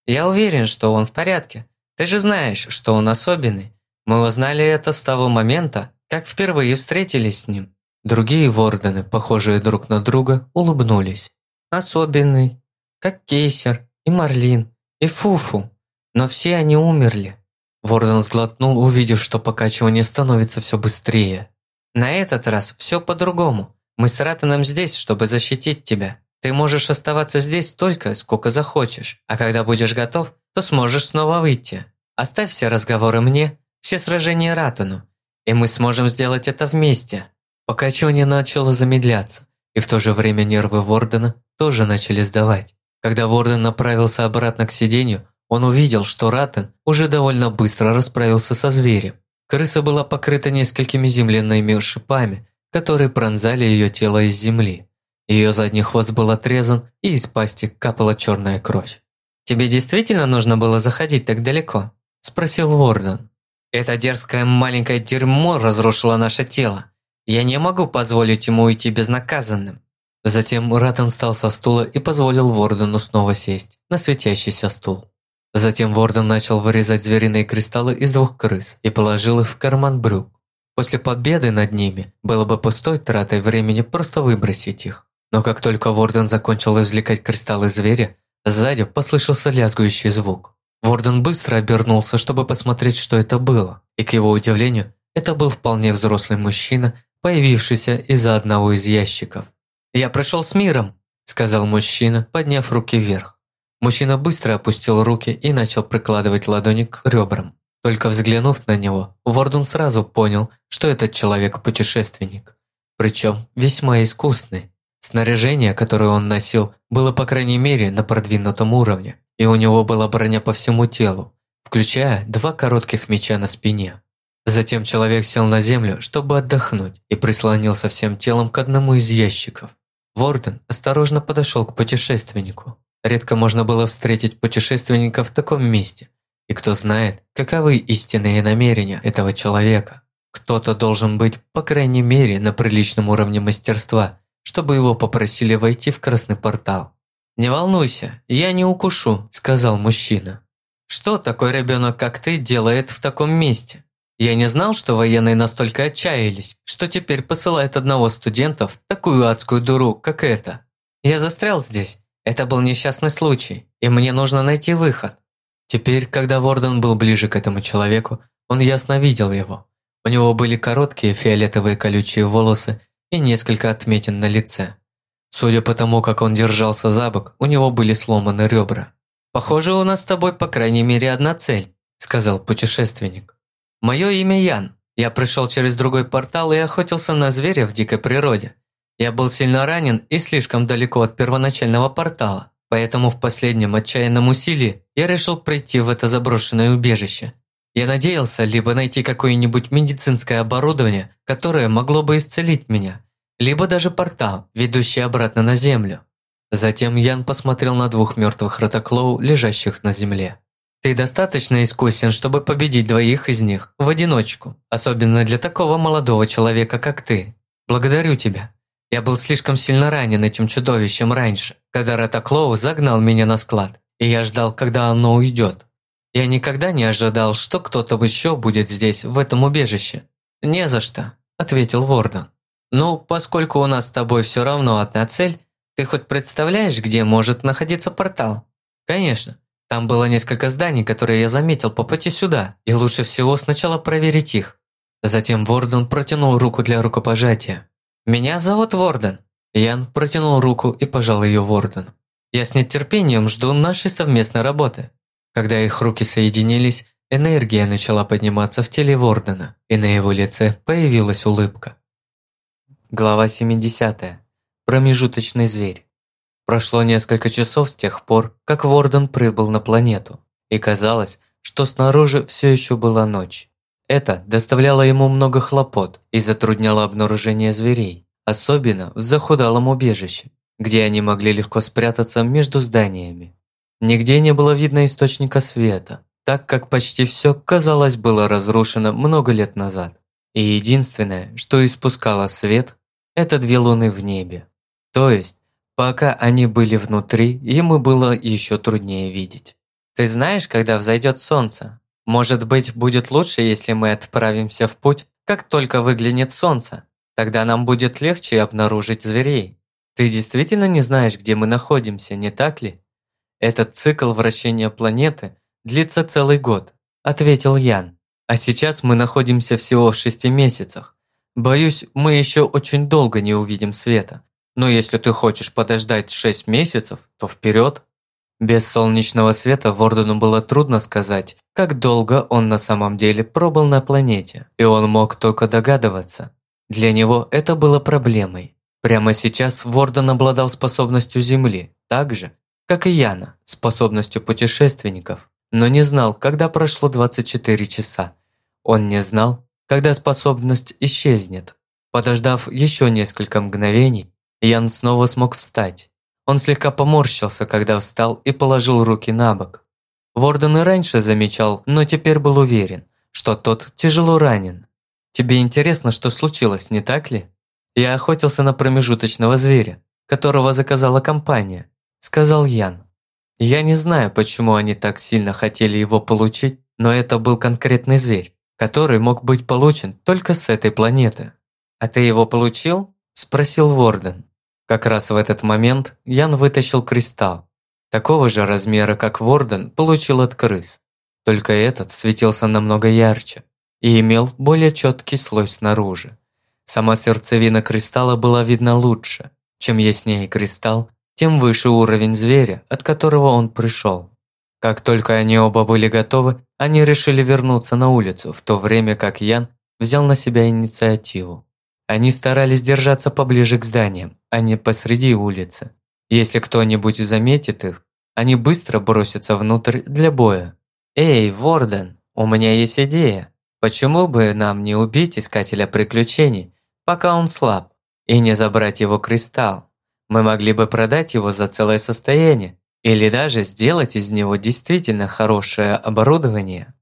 Я уверен, что он в порядке. Ты же знаешь, что он особенный. Мы узнали это с того момента, как впервые встретились с ним. Другие вордены, похожие друг на друга, улыбнулись. Особенный, как Кейсер, и Марлин, и Фуфу. Но все они умерли. Ворден сглотнул, увидев, что покачивание становится все быстрее. На этот раз все по-другому. Мы с Ратаном здесь, чтобы защитить тебя. Ты можешь оставаться здесь столько, сколько захочешь, а когда будешь готов, то сможешь снова выйти. Оставь все разговоры мне, все сражения Ратану, и мы сможем сделать это вместе». Покачивание начало замедляться, и в то же время нервы Вордена тоже начали сдавать. Когда Ворден направился обратно к сиденью, он увидел, что Ратен уже довольно быстро расправился со зверем. Крыса была покрыта несколькими земляными шипами, которые пронзали ее тело из земли. Ее задний хвост был отрезан, и из пасти капала черная кровь. «Тебе действительно нужно было заходить так далеко?» – спросил Ворден. «Это дерзкое маленькое дерьмо разрушило наше тело. Я не могу позволить ему уйти безнаказанным». Затем Ратан встал со стула и позволил Вордену снова сесть на светящийся стул. Затем Ворден начал вырезать звериные кристаллы из двух крыс и положил их в карман брюк. После победы над ними было бы пустой тратой времени просто выбросить их. Но как только Ворден закончил извлекать кристаллы зверя, сзади послышался лязгающий звук. Ворден быстро обернулся, чтобы посмотреть, что это было. И к его удивлению, это был вполне взрослый мужчина, появившийся из-за одного из ящиков. «Я пришел с миром», – сказал мужчина, подняв руки вверх. Мужчина быстро опустил руки и начал прикладывать ладони к ребрам. Только взглянув на него, Ворден сразу понял, что этот человек путешественник. Причем весьма искусный. Снаряжение, которое он носил, было по крайней мере на продвинутом уровне, и у него была броня по всему телу, включая два коротких меча на спине. Затем человек сел на землю, чтобы отдохнуть, и прислонился всем телом к одному из ящиков. Ворден осторожно подошел к путешественнику. Редко можно было встретить путешественника в таком месте. И кто знает, каковы истинные намерения этого человека. Кто-то должен быть, по крайней мере, на приличном уровне мастерства, чтобы его попросили войти в красный портал. «Не волнуйся, я не укушу», – сказал мужчина. «Что такой ребенок, как ты, делает в таком месте? Я не знал, что военные настолько отчаялись, что теперь посылают одного студента в такую адскую дуру, как это. Я застрял здесь. Это был несчастный случай, и мне нужно найти выход». Теперь, когда Ворден был ближе к этому человеку, он ясно видел его. У него были короткие фиолетовые колючие волосы и несколько отметин на лице. Судя по тому, как он держался за бок, у него были сломаны ребра. «Похоже, у нас с тобой по крайней мере одна цель», – сказал путешественник. «Мое имя Ян. Я пришел через другой портал и охотился на зверя в дикой природе. Я был сильно ранен и слишком далеко от первоначального портала, поэтому в последнем отчаянном усилии я решил пройти в это заброшенное убежище. Я надеялся либо найти какое-нибудь медицинское оборудование, которое могло бы исцелить меня, либо даже портал, ведущий обратно на землю. Затем Ян посмотрел на двух мертвых ротоклоу, лежащих на земле. «Ты достаточно искусен, чтобы победить двоих из них в одиночку, особенно для такого молодого человека, как ты. Благодарю тебя. Я был слишком сильно ранен этим чудовищем раньше, когда Ротоклоу загнал меня на склад, и я ждал, когда оно уйдет. Я никогда не ожидал, что кто-то еще будет здесь, в этом убежище. Не за что», – ответил Вордон. «Ну, поскольку у нас с тобой все равно одна цель, ты хоть представляешь, где может находиться портал? Конечно. Там было несколько зданий, которые я заметил по пути сюда, и лучше всего сначала проверить их. Затем Ворден протянул руку для рукопожатия. «Меня зовут Ворден». Ян протянул руку и пожал ее Ворден. «Я с нетерпением жду нашей совместной работы». Когда их руки соединились, энергия начала подниматься в теле Вордена, и на его лице появилась улыбка. Глава 70. Промежуточный зверь. Прошло несколько часов с тех пор, как Ворден прибыл на планету, и казалось, что снаружи все еще была ночь. Это доставляло ему много хлопот и затрудняло обнаружение зверей, особенно в захудалом убежище, где они могли легко спрятаться между зданиями. Нигде не было видно источника света, так как почти все, казалось, было разрушено много лет назад. И единственное, что испускало свет, это две луны в небе. То есть, пока они были внутри, ему было еще труднее видеть. «Ты знаешь, когда взойдет солнце? Может быть, будет лучше, если мы отправимся в путь, как только выглянет солнце? Тогда нам будет легче обнаружить зверей. Ты действительно не знаешь, где мы находимся, не так ли?» «Этот цикл вращения планеты длится целый год», – ответил Ян. «А сейчас мы находимся всего в шести месяцах. Боюсь, мы еще очень долго не увидим света. Но если ты хочешь подождать 6 месяцев, то вперед. Без солнечного света Вордену было трудно сказать, как долго он на самом деле пробыл на планете, и он мог только догадываться. Для него это было проблемой. Прямо сейчас Ворден обладал способностью Земли, так же, как и Яна, способностью путешественников, но не знал, когда прошло 24 часа. Он не знал, когда способность исчезнет. Подождав еще несколько мгновений, Ян снова смог встать. Он слегка поморщился, когда встал и положил руки на бок. Ворден и раньше замечал, но теперь был уверен, что тот тяжело ранен. Тебе интересно, что случилось, не так ли? Я охотился на промежуточного зверя, которого заказала компания, сказал Ян. Я не знаю, почему они так сильно хотели его получить, но это был конкретный зверь который мог быть получен только с этой планеты. «А ты его получил?» – спросил Ворден. Как раз в этот момент Ян вытащил кристалл. Такого же размера, как Ворден получил от крыс. Только этот светился намного ярче и имел более четкий слой снаружи. Сама сердцевина кристалла была видна лучше. Чем яснее кристалл, тем выше уровень зверя, от которого он пришел. Как только они оба были готовы, они решили вернуться на улицу, в то время как Ян взял на себя инициативу. Они старались держаться поближе к зданиям, а не посреди улицы. Если кто-нибудь заметит их, они быстро бросятся внутрь для боя. «Эй, Ворден, у меня есть идея. Почему бы нам не убить Искателя Приключений, пока он слаб, и не забрать его кристалл? Мы могли бы продать его за целое состояние Или даже сделать из него действительно хорошее оборудование.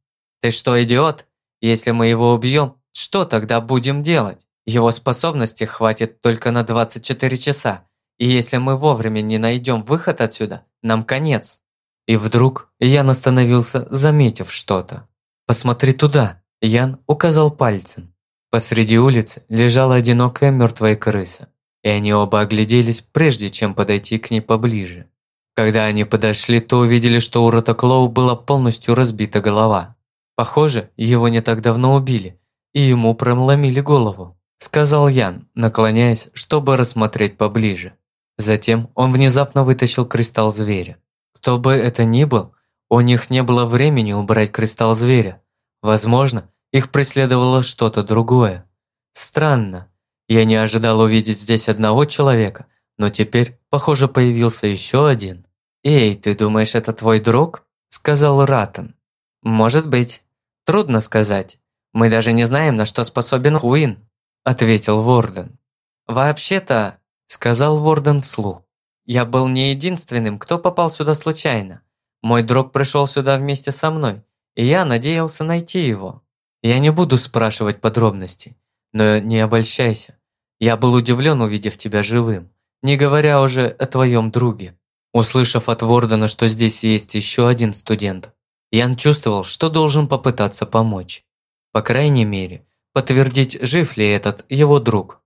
Ты что, идиот? Если мы его убьем, что тогда будем делать? Его способности хватит только на 24 часа. И если мы вовремя не найдем выход отсюда, нам конец. И вдруг Ян остановился, заметив что-то. «Посмотри туда!» Ян указал пальцем. Посреди улицы лежала одинокая мертвая крыса, и они оба огляделись, прежде чем подойти к ней поближе. Когда они подошли, то увидели, что у Ротоклоу была полностью разбита голова. Похоже, его не так давно убили, и ему проломили голову, сказал Ян, наклоняясь, чтобы рассмотреть поближе. Затем он внезапно вытащил кристалл зверя. Кто бы это ни был, у них не было времени убрать кристалл зверя. Возможно, их преследовало что-то другое. Странно. Я не ожидал увидеть здесь одного человека, но теперь, похоже, появился еще один. «Эй, ты думаешь, это твой друг?» – сказал Ратан. «Может быть. Трудно сказать. Мы даже не знаем, на что способен Хуин», – ответил Ворден. «Вообще-то», – сказал Ворден вслух, – «я был не единственным, кто попал сюда случайно. Мой друг пришел сюда вместе со мной, и я надеялся найти его. Я не буду спрашивать подробностей, но не обольщайся. Я был удивлен, увидев тебя живым, не говоря уже о твоем друге». Услышав от Вордена, что здесь есть еще один студент, Ян чувствовал, что должен попытаться помочь. По крайней мере, подтвердить, жив ли этот его друг.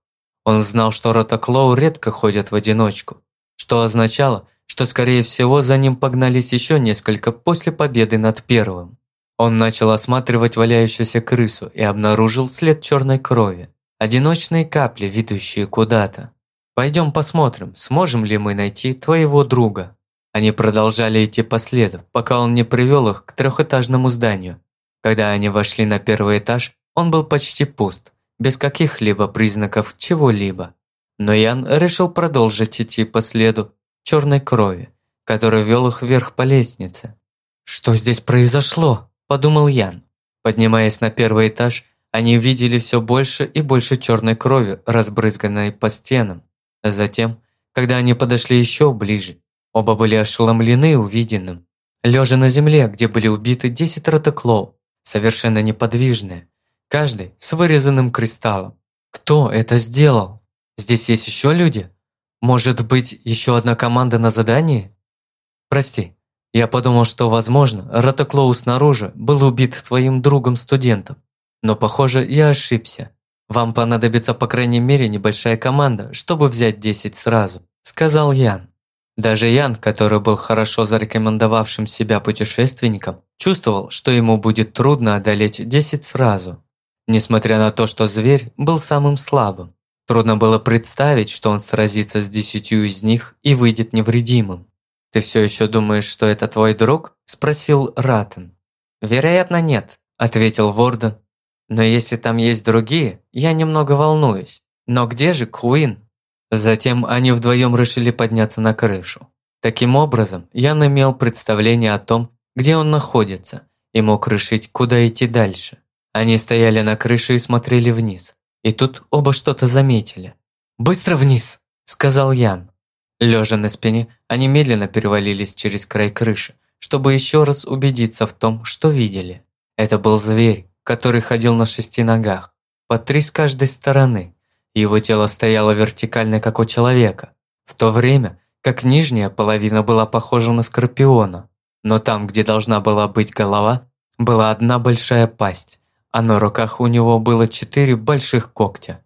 Он знал, что Ротоклоу редко ходят в одиночку, что означало, что скорее всего за ним погнались еще несколько после победы над первым. Он начал осматривать валяющуюся крысу и обнаружил след черной крови. Одиночные капли, ведущие куда-то. Пойдем посмотрим, сможем ли мы найти твоего друга». Они продолжали идти по следу, пока он не привел их к трехэтажному зданию. Когда они вошли на первый этаж, он был почти пуст, без каких-либо признаков чего-либо. Но Ян решил продолжить идти по следу черной крови, который вел их вверх по лестнице. «Что здесь произошло?» – подумал Ян. Поднимаясь на первый этаж, они видели все больше и больше черной крови, разбрызганной по стенам. Затем, когда они подошли еще ближе, оба были ошеломлены увиденным. Лежа на земле, где были убиты 10 ротоклоу, совершенно неподвижные, каждый с вырезанным кристаллом. Кто это сделал? Здесь есть еще люди? Может быть, еще одна команда на задании? Прости, я подумал, что, возможно, Ротоклоу снаружи был убит твоим другом-студентом. Но, похоже, я ошибся. «Вам понадобится по крайней мере небольшая команда, чтобы взять 10 сразу», – сказал Ян. Даже Ян, который был хорошо зарекомендовавшим себя путешественником, чувствовал, что ему будет трудно одолеть 10 сразу. Несмотря на то, что зверь был самым слабым, трудно было представить, что он сразится с десятью из них и выйдет невредимым. «Ты все еще думаешь, что это твой друг?» – спросил Ратен. «Вероятно, нет», – ответил Ворден, но если там есть другие, я немного волнуюсь. Но где же Куин? Затем они вдвоем решили подняться на крышу. Таким образом, я имел представление о том, где он находится, и мог решить, куда идти дальше. Они стояли на крыше и смотрели вниз. И тут оба что-то заметили. «Быстро вниз!» – сказал Ян. Лежа на спине, они медленно перевалились через край крыши, чтобы еще раз убедиться в том, что видели. Это был зверь, который ходил на шести ногах, по три с каждой стороны. Его тело стояло вертикально, как у человека, в то время как нижняя половина была похожа на скорпиона. Но там, где должна была быть голова, была одна большая пасть, а на руках у него было четыре больших когтя.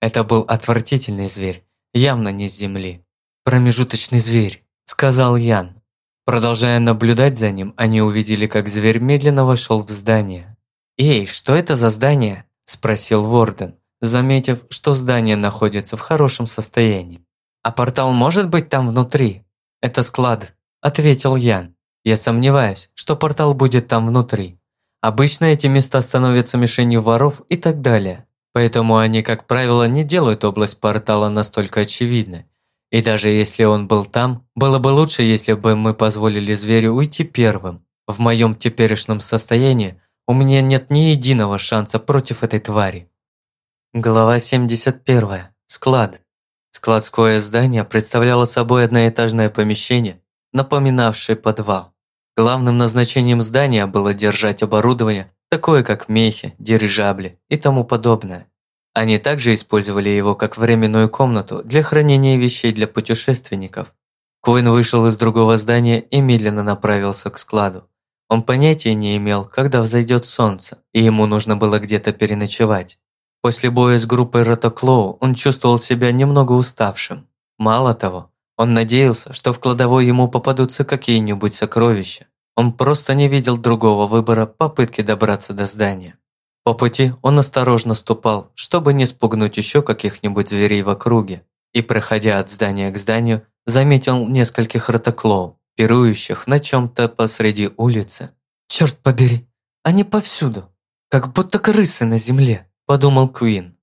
Это был отвратительный зверь, явно не с земли. «Промежуточный зверь», – сказал Ян. Продолжая наблюдать за ним, они увидели, как зверь медленно вошел в здание. «Эй, что это за здание?» – спросил Ворден, заметив, что здание находится в хорошем состоянии. «А портал может быть там внутри?» «Это склад», – ответил Ян. «Я сомневаюсь, что портал будет там внутри. Обычно эти места становятся мишенью воров и так далее. Поэтому они, как правило, не делают область портала настолько очевидной. И даже если он был там, было бы лучше, если бы мы позволили зверю уйти первым. В моем теперешнем состоянии у меня нет ни единого шанса против этой твари. Глава 71. Склад. Складское здание представляло собой одноэтажное помещение, напоминавшей подвал. Главным назначением здания было держать оборудование, такое как мехи, дирижабли и тому подобное. Они также использовали его как временную комнату для хранения вещей для путешественников. Куин вышел из другого здания и медленно направился к складу. Он понятия не имел, когда взойдет солнце, и ему нужно было где-то переночевать. После боя с группой Ротоклоу он чувствовал себя немного уставшим. Мало того, он надеялся, что в кладовой ему попадутся какие-нибудь сокровища. Он просто не видел другого выбора попытки добраться до здания. По пути он осторожно ступал, чтобы не спугнуть еще каких-нибудь зверей в округе, и, проходя от здания к зданию, заметил нескольких ротоклоу, пирующих на чем-то посреди улицы. «Черт побери, они повсюду, как будто крысы на земле», – подумал Куин.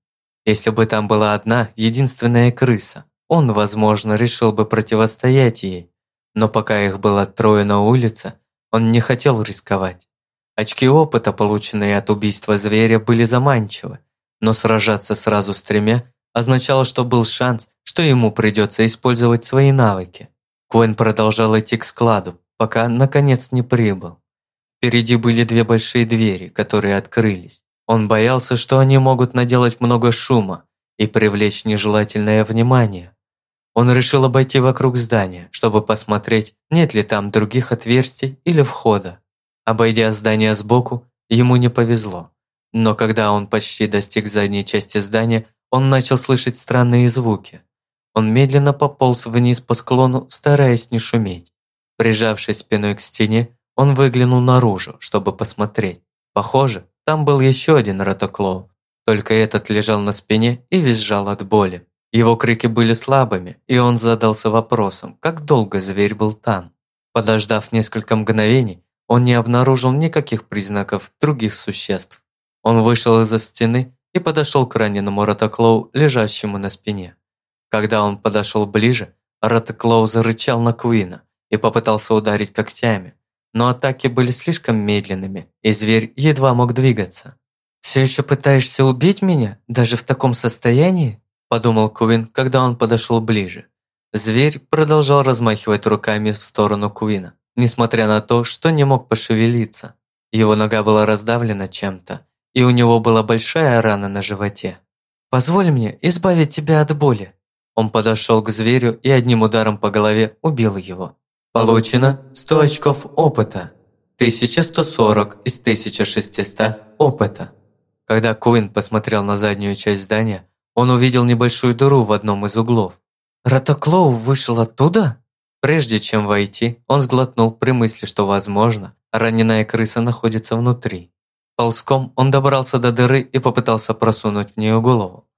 Если бы там была одна, единственная крыса, он, возможно, решил бы противостоять ей. Но пока их было трое на улице, он не хотел рисковать. Очки опыта, полученные от убийства зверя, были заманчивы, но сражаться сразу с тремя означало, что был шанс, что ему придется использовать свои навыки. Куин продолжал идти к складу, пока наконец не прибыл. Впереди были две большие двери, которые открылись. Он боялся, что они могут наделать много шума и привлечь нежелательное внимание. Он решил обойти вокруг здания, чтобы посмотреть, нет ли там других отверстий или входа. Обойдя здание сбоку, ему не повезло. Но когда он почти достиг задней части здания, он начал слышать странные звуки. Он медленно пополз вниз по склону, стараясь не шуметь. Прижавшись спиной к стене, он выглянул наружу, чтобы посмотреть. Похоже, там был еще один ротоклоу, только этот лежал на спине и визжал от боли. Его крики были слабыми, и он задался вопросом, как долго зверь был там. Подождав несколько мгновений, он не обнаружил никаких признаков других существ. Он вышел из-за стены и подошел к раненому Ротоклоу, лежащему на спине. Когда он подошел ближе, Ротоклоу зарычал на Куина и попытался ударить когтями, но атаки были слишком медленными, и зверь едва мог двигаться. «Все еще пытаешься убить меня, даже в таком состоянии?» – подумал Куин, когда он подошел ближе. Зверь продолжал размахивать руками в сторону Куина, несмотря на то, что не мог пошевелиться. Его нога была раздавлена чем-то, и у него была большая рана на животе. «Позволь мне избавить тебя от боли». Он подошел к зверю и одним ударом по голове убил его. Получено 100 очков опыта. 1140 из 1600 опыта. Когда Куин посмотрел на заднюю часть здания, он увидел небольшую дыру в одном из углов. «Ротоклоу вышел оттуда?» Прежде чем войти, он сглотнул при мысли, что, возможно, раненая крыса находится внутри. Ползком он добрался до дыры и попытался просунуть в нее голову.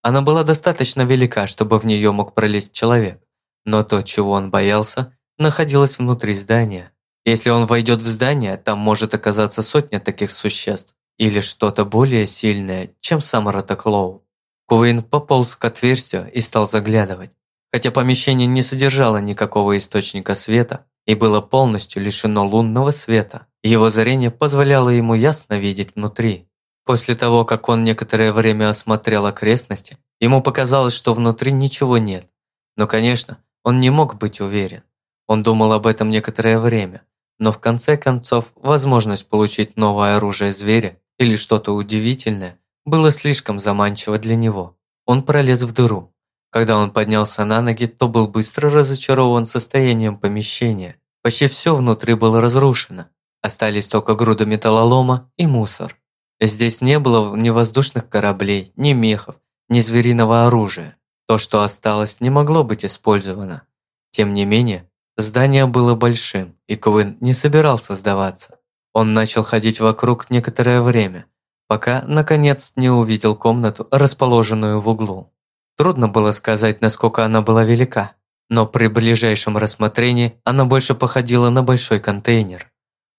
Она была достаточно велика, чтобы в нее мог пролезть человек, но то, чего он боялся, находилась внутри здания. Если он войдет в здание, там может оказаться сотня таких существ или что-то более сильное, чем сам Ротоклоу. Куин пополз к отверстию и стал заглядывать. Хотя помещение не содержало никакого источника света и было полностью лишено лунного света, его зрение позволяло ему ясно видеть внутри. После того, как он некоторое время осмотрел окрестности, ему показалось, что внутри ничего нет. Но, конечно, он не мог быть уверен. Он думал об этом некоторое время, но в конце концов возможность получить новое оружие зверя или что-то удивительное было слишком заманчиво для него. Он пролез в дыру. Когда он поднялся на ноги, то был быстро разочарован состоянием помещения. Почти все внутри было разрушено. Остались только груда металлолома и мусор. Здесь не было ни воздушных кораблей, ни мехов, ни звериного оружия. То, что осталось, не могло быть использовано. Тем не менее, Здание было большим, и Квин не собирался сдаваться. Он начал ходить вокруг некоторое время, пока, наконец, не увидел комнату, расположенную в углу. Трудно было сказать, насколько она была велика, но при ближайшем рассмотрении она больше походила на большой контейнер.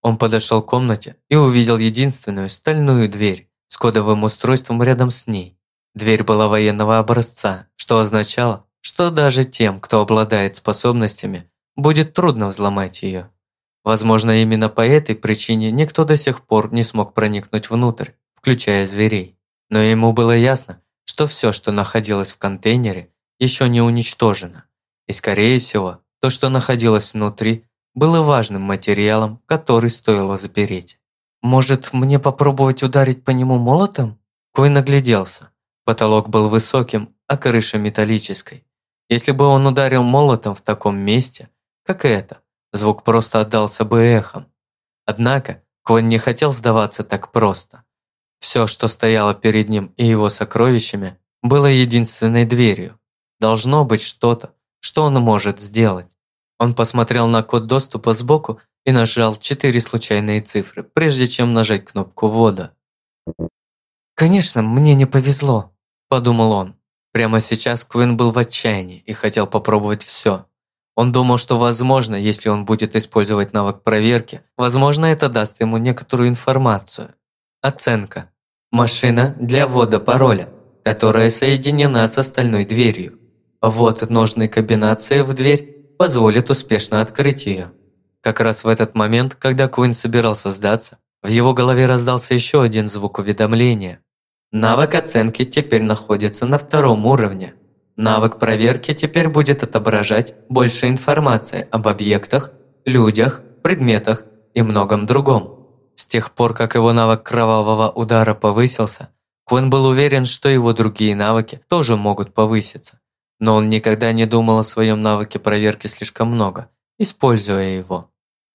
Он подошел к комнате и увидел единственную стальную дверь с кодовым устройством рядом с ней. Дверь была военного образца, что означало, что даже тем, кто обладает способностями, будет трудно взломать ее. Возможно, именно по этой причине никто до сих пор не смог проникнуть внутрь, включая зверей. Но ему было ясно, что все, что находилось в контейнере, еще не уничтожено. И скорее всего, то, что находилось внутри, было важным материалом, который стоило запереть. «Может, мне попробовать ударить по нему молотом?» Куин нагляделся. Потолок был высоким, а крыша металлической. Если бы он ударил молотом в таком месте, как это, звук просто отдался бы эхом. Однако Куин не хотел сдаваться так просто. Все, что стояло перед ним и его сокровищами, было единственной дверью. Должно быть что-то, что он может сделать. Он посмотрел на код доступа сбоку и нажал четыре случайные цифры, прежде чем нажать кнопку ввода. «Конечно, мне не повезло», – подумал он. Прямо сейчас Квин был в отчаянии и хотел попробовать все. Он думал, что возможно, если он будет использовать навык проверки, возможно, это даст ему некоторую информацию. Оценка. Машина для ввода пароля, которая соединена с остальной дверью. Ввод нужной комбинации в дверь позволит успешно открыть ее. Как раз в этот момент, когда Куин собирался сдаться, в его голове раздался еще один звук уведомления. Навык оценки теперь находится на втором уровне. Навык проверки теперь будет отображать больше информации об объектах, людях, предметах и многом другом. С тех пор, как его навык кровавого удара повысился, Квин был уверен, что его другие навыки тоже могут повыситься. Но он никогда не думал о своем навыке проверки слишком много, используя его.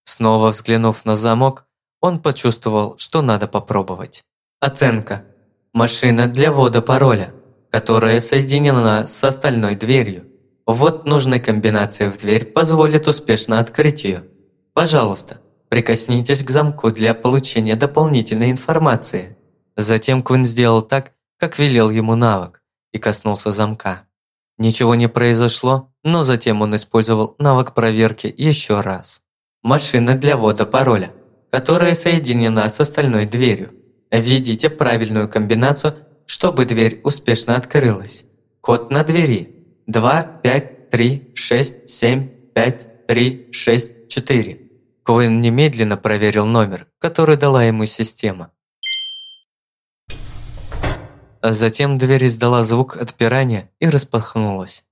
Снова взглянув на замок, он почувствовал, что надо попробовать. Оценка. Машина для ввода пароля, которая соединена с остальной дверью. Ввод нужной комбинации в дверь позволит успешно открыть ее. Пожалуйста, прикоснитесь к замку для получения дополнительной информации. Затем Квин сделал так, как велел ему навык, и коснулся замка. Ничего не произошло, но затем он использовал навык проверки еще раз. Машина для ввода пароля, которая соединена с остальной дверью. Введите правильную комбинацию, чтобы дверь успешно открылась. Код на двери 2, 5, 3, 6, 7, 5, 3, 6, 4. Квин немедленно проверил номер, который дала ему система. А затем дверь издала звук отпирания и распахнулась.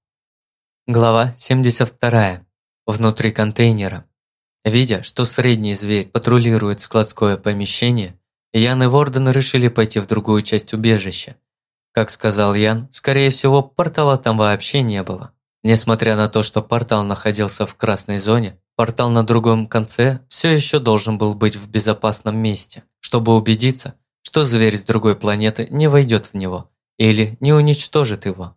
Глава 72. Внутри контейнера. Видя, что средний зверь патрулирует складское помещение, Ян и Ворден решили пойти в другую часть убежища. Как сказал Ян, скорее всего, портала там вообще не было. Несмотря на то, что портал находился в красной зоне, портал на другом конце все еще должен был быть в безопасном месте, чтобы убедиться, что зверь с другой планеты не войдет в него или не уничтожит его.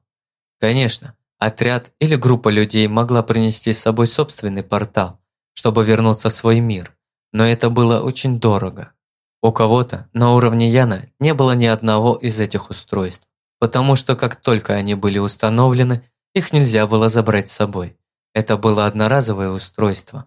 Конечно, отряд или группа людей могла принести с собой собственный портал, чтобы вернуться в свой мир, но это было очень дорого. У кого-то на уровне Яна не было ни одного из этих устройств, потому что как только они были установлены, их нельзя было забрать с собой. Это было одноразовое устройство.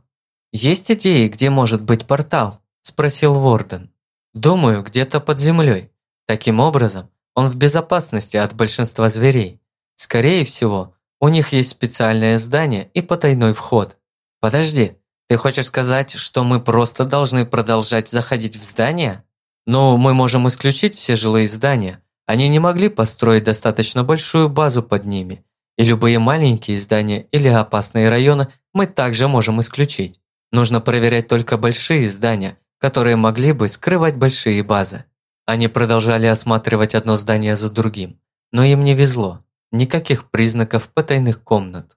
«Есть идеи, где может быть портал?» – спросил Ворден. «Думаю, где-то под землей. Таким образом, он в безопасности от большинства зверей. Скорее всего, у них есть специальное здание и потайной вход. Подожди, ты хочешь сказать, что мы просто должны продолжать заходить в здание? Но мы можем исключить все жилые здания. Они не могли построить достаточно большую базу под ними. И любые маленькие здания или опасные районы мы также можем исключить. Нужно проверять только большие здания, которые могли бы скрывать большие базы. Они продолжали осматривать одно здание за другим, но им не везло. Никаких признаков потайных комнат.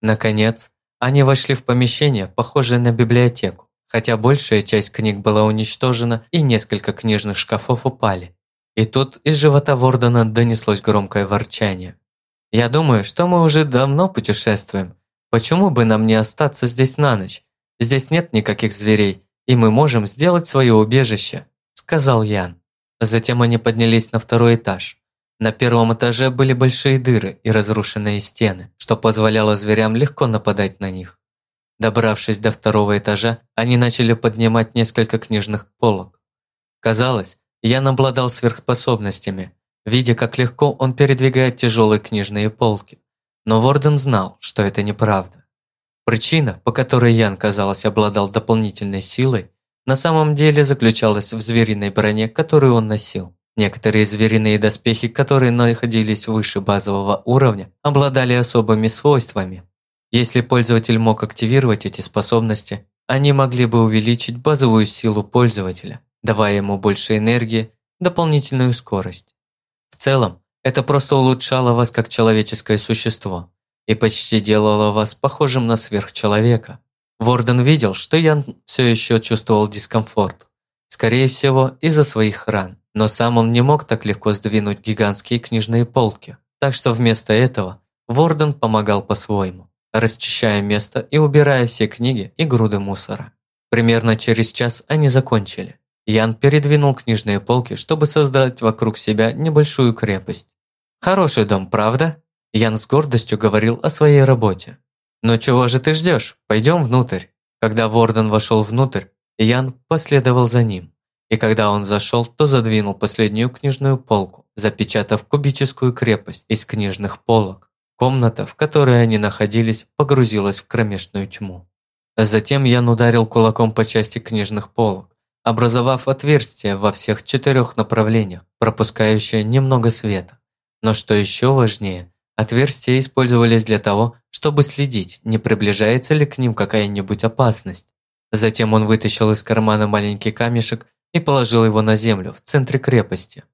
Наконец, они вошли в помещение, похожее на библиотеку, хотя большая часть книг была уничтожена и несколько книжных шкафов упали. И тут из живота Вордена донеслось громкое ворчание. «Я думаю, что мы уже давно путешествуем. Почему бы нам не остаться здесь на ночь? Здесь нет никаких зверей, и мы можем сделать свое убежище», – сказал Ян. Затем они поднялись на второй этаж. На первом этаже были большие дыры и разрушенные стены, что позволяло зверям легко нападать на них. Добравшись до второго этажа, они начали поднимать несколько книжных полок. Казалось, Ян обладал сверхспособностями, видя, как легко он передвигает тяжелые книжные полки. Но Ворден знал, что это неправда. Причина, по которой Ян, казалось, обладал дополнительной силой, на самом деле заключалась в звериной броне, которую он носил. Некоторые звериные доспехи, которые находились выше базового уровня, обладали особыми свойствами. Если пользователь мог активировать эти способности, они могли бы увеличить базовую силу пользователя, давая ему больше энергии, дополнительную скорость. Целом, это просто улучшало вас как человеческое существо и почти делало вас похожим на сверхчеловека. Ворден видел, что Ян все еще чувствовал дискомфорт, скорее всего из-за своих ран, но сам он не мог так легко сдвинуть гигантские книжные полки, так что вместо этого Ворден помогал по-своему, расчищая место и убирая все книги и груды мусора. Примерно через час они закончили. Ян передвинул книжные полки, чтобы создать вокруг себя небольшую крепость. «Хороший дом, правда?» Ян с гордостью говорил о своей работе. «Ну чего же ты ждешь? Пойдем внутрь». Когда Ворден вошел внутрь, Ян последовал за ним. И когда он зашел, то задвинул последнюю книжную полку, запечатав кубическую крепость из книжных полок. Комната, в которой они находились, погрузилась в кромешную тьму. Затем Ян ударил кулаком по части книжных полок, образовав отверстие во всех четырех направлениях, пропускающее немного света. Но что еще важнее, отверстия использовались для того, чтобы следить, не приближается ли к ним какая-нибудь опасность. Затем он вытащил из кармана маленький камешек и положил его на землю в центре крепости.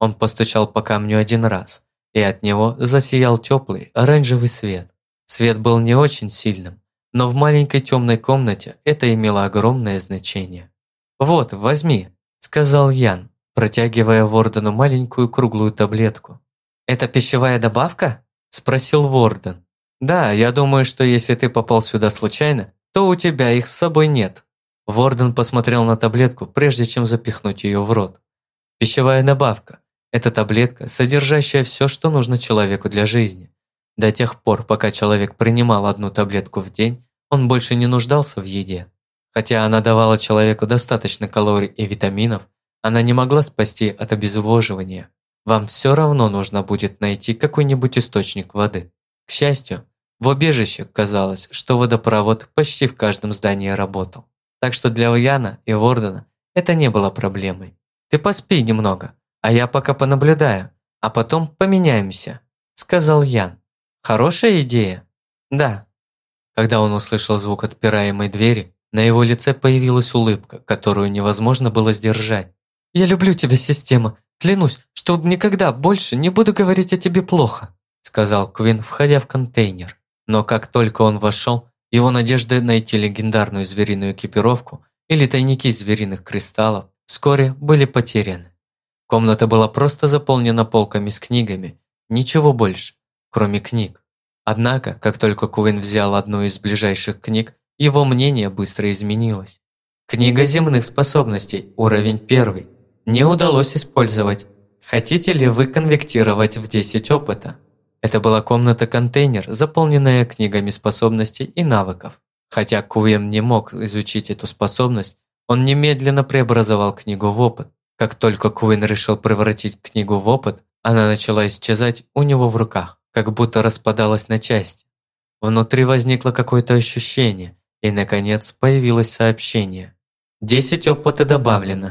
Он постучал по камню один раз, и от него засиял теплый оранжевый свет. Свет был не очень сильным, но в маленькой темной комнате это имело огромное значение. «Вот, возьми», – сказал Ян, протягивая Вордену маленькую круглую таблетку. «Это пищевая добавка?» – спросил Ворден. «Да, я думаю, что если ты попал сюда случайно, то у тебя их с собой нет». Ворден посмотрел на таблетку, прежде чем запихнуть ее в рот. Пищевая добавка – это таблетка, содержащая все, что нужно человеку для жизни. До тех пор, пока человек принимал одну таблетку в день, он больше не нуждался в еде. Хотя она давала человеку достаточно калорий и витаминов, она не могла спасти от обезвоживания. Вам все равно нужно будет найти какой-нибудь источник воды. К счастью, в убежище казалось, что водопровод почти в каждом здании работал. Так что для Уяна и Вордена это не было проблемой. «Ты поспи немного, а я пока понаблюдаю, а потом поменяемся», – сказал Ян. «Хорошая идея?» «Да». Когда он услышал звук отпираемой двери, на его лице появилась улыбка, которую невозможно было сдержать. «Я люблю тебя, система. Клянусь, что никогда больше не буду говорить о тебе плохо», сказал Квин, входя в контейнер. Но как только он вошел, его надежды найти легендарную звериную экипировку или тайники звериных кристаллов вскоре были потеряны. Комната была просто заполнена полками с книгами, ничего больше, кроме книг. Однако, как только Куин взял одну из ближайших книг, его мнение быстро изменилось. Книга земных способностей, уровень 1. Не удалось использовать. Хотите ли вы конвектировать в 10 опыта? Это была комната-контейнер, заполненная книгами способностей и навыков. Хотя Куин не мог изучить эту способность, он немедленно преобразовал книгу в опыт. Как только Куин решил превратить книгу в опыт, она начала исчезать у него в руках, как будто распадалась на части. Внутри возникло какое-то ощущение, и, наконец, появилось сообщение. 10 опыта добавлено.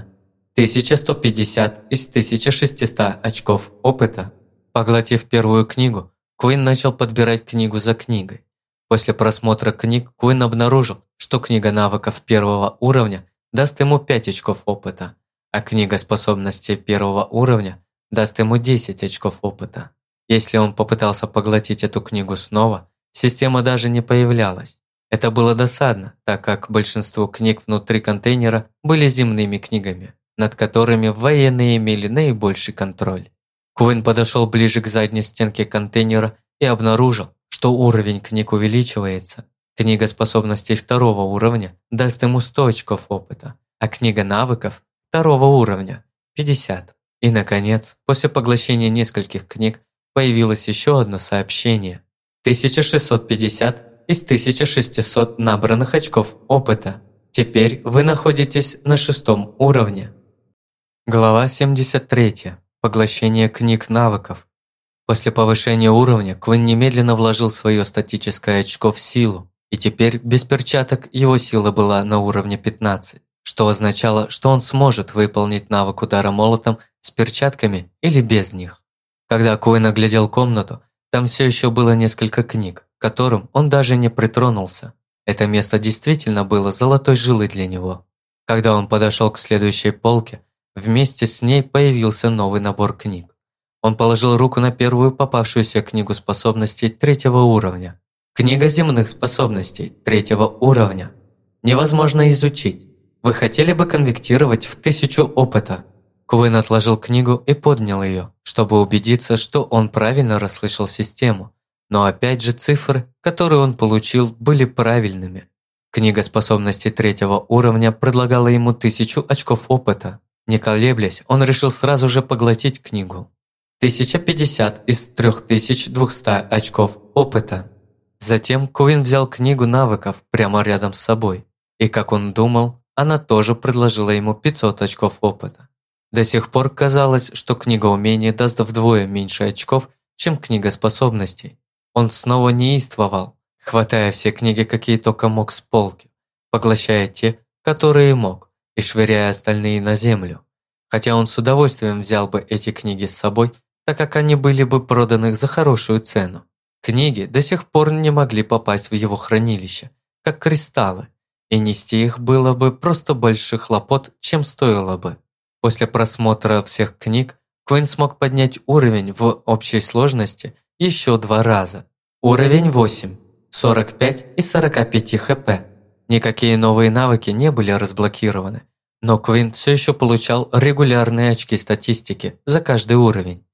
1150 из 1600 очков опыта. Поглотив первую книгу, Куин начал подбирать книгу за книгой. После просмотра книг Куин обнаружил, что книга навыков первого уровня даст ему 5 очков опыта, а книга способностей первого уровня даст ему 10 очков опыта. Если он попытался поглотить эту книгу снова, система даже не появлялась. Это было досадно, так как большинство книг внутри контейнера были земными книгами, над которыми военные имели наибольший контроль. Куин подошел ближе к задней стенке контейнера и обнаружил, что уровень книг увеличивается. Книга способностей второго уровня даст ему 100 очков опыта, а книга навыков второго уровня – 50. И, наконец, после поглощения нескольких книг появилось еще одно сообщение. 1650 из 1600 набранных очков опыта. Теперь вы находитесь на шестом уровне. Глава 73. Поглощение книг навыков. После повышения уровня Квин немедленно вложил свое статическое очко в силу, и теперь без перчаток его сила была на уровне 15, что означало, что он сможет выполнить навык удара молотом с перчатками или без них. Когда Куин оглядел комнату, там все еще было несколько книг, которым он даже не притронулся. Это место действительно было золотой жилой для него. Когда он подошел к следующей полке, вместе с ней появился новый набор книг. Он положил руку на первую попавшуюся книгу способностей третьего уровня. Книга земных способностей третьего уровня. Невозможно изучить. Вы хотели бы конвектировать в тысячу опыта. Куин отложил книгу и поднял ее, чтобы убедиться, что он правильно расслышал систему. Но опять же цифры, которые он получил, были правильными. Книга способностей третьего уровня предлагала ему тысячу очков опыта. Не колеблясь, он решил сразу же поглотить книгу. 1050 из 3200 очков опыта. Затем Куин взял книгу навыков прямо рядом с собой. И как он думал, она тоже предложила ему 500 очков опыта. До сих пор казалось, что книга умений даст вдвое меньше очков, чем книга способностей. Он снова неистовал, хватая все книги, какие только мог с полки, поглощая те, которые мог, и швыряя остальные на землю. Хотя он с удовольствием взял бы эти книги с собой, так как они были бы проданы за хорошую цену. Книги до сих пор не могли попасть в его хранилище, как кристаллы, и нести их было бы просто больше хлопот, чем стоило бы. После просмотра всех книг Квин смог поднять уровень в общей сложности еще два раза. Уровень 8. 45 из 45 хп. Никакие новые навыки не были разблокированы, но Квин все еще получал регулярные очки статистики за каждый уровень.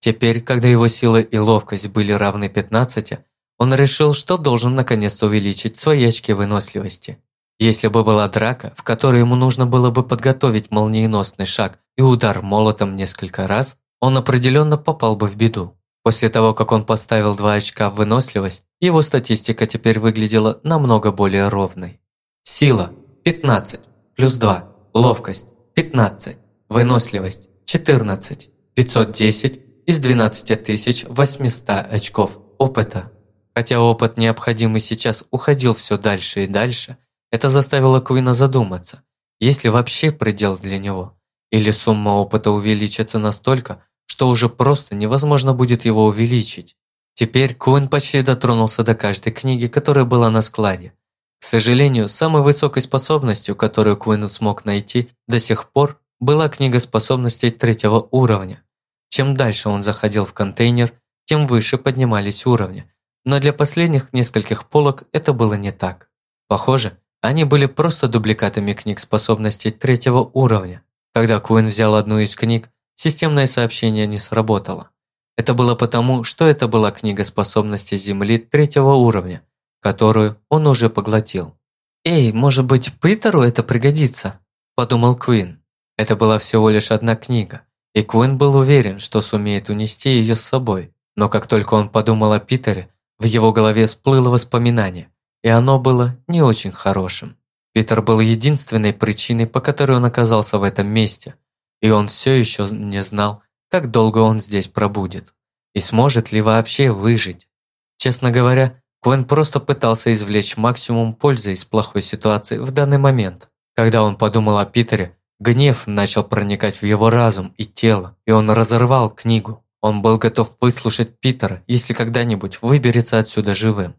Теперь, когда его сила и ловкость были равны 15, он решил, что должен наконец увеличить свои очки выносливости. Если бы была драка, в которой ему нужно было бы подготовить молниеносный шаг и удар молотом несколько раз, он определенно попал бы в беду. После того, как он поставил два очка в выносливость, его статистика теперь выглядела намного более ровной. Сила – 15, плюс 2, ловкость – 15, выносливость – 14, 510 из 12800 очков опыта. Хотя опыт, необходимый сейчас, уходил все дальше и дальше, это заставило Куина задуматься, есть ли вообще предел для него, или сумма опыта увеличится настолько, что уже просто невозможно будет его увеличить. Теперь Куин почти дотронулся до каждой книги, которая была на складе. К сожалению, самой высокой способностью, которую Куин смог найти до сих пор, была книга способностей третьего уровня. Чем дальше он заходил в контейнер, тем выше поднимались уровни. Но для последних нескольких полок это было не так. Похоже, они были просто дубликатами книг способностей третьего уровня. Когда Куин взял одну из книг, системное сообщение не сработало. Это было потому, что это была книга способностей Земли третьего уровня, которую он уже поглотил. «Эй, может быть, Питеру это пригодится?» – подумал Куин. Это была всего лишь одна книга, и Куин был уверен, что сумеет унести ее с собой. Но как только он подумал о Питере, в его голове всплыло воспоминание, и оно было не очень хорошим. Питер был единственной причиной, по которой он оказался в этом месте – и он все еще не знал, как долго он здесь пробудет, и сможет ли вообще выжить. Честно говоря, Квен просто пытался извлечь максимум пользы из плохой ситуации в данный момент. Когда он подумал о Питере, гнев начал проникать в его разум и тело, и он разорвал книгу. Он был готов выслушать Питера, если когда-нибудь выберется отсюда живым.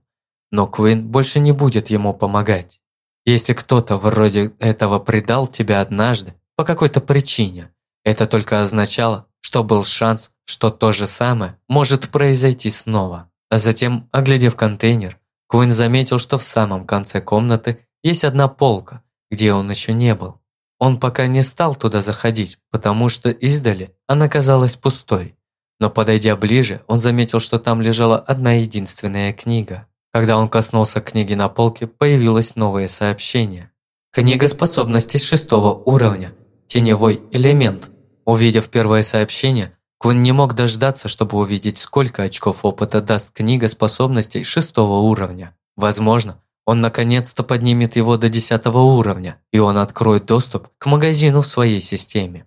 Но Квин больше не будет ему помогать. Если кто-то вроде этого предал тебя однажды, по какой-то причине. Это только означало, что был шанс, что то же самое может произойти снова. А затем, оглядев контейнер, Куин заметил, что в самом конце комнаты есть одна полка, где он еще не был. Он пока не стал туда заходить, потому что издали она казалась пустой. Но подойдя ближе, он заметил, что там лежала одна единственная книга. Когда он коснулся книги на полке, появилось новое сообщение. Книга способностей шестого уровня. Теневой элемент. Увидев первое сообщение, Квин не мог дождаться, чтобы увидеть, сколько очков опыта даст книга способностей шестого уровня. Возможно, он наконец-то поднимет его до десятого уровня, и он откроет доступ к магазину в своей системе.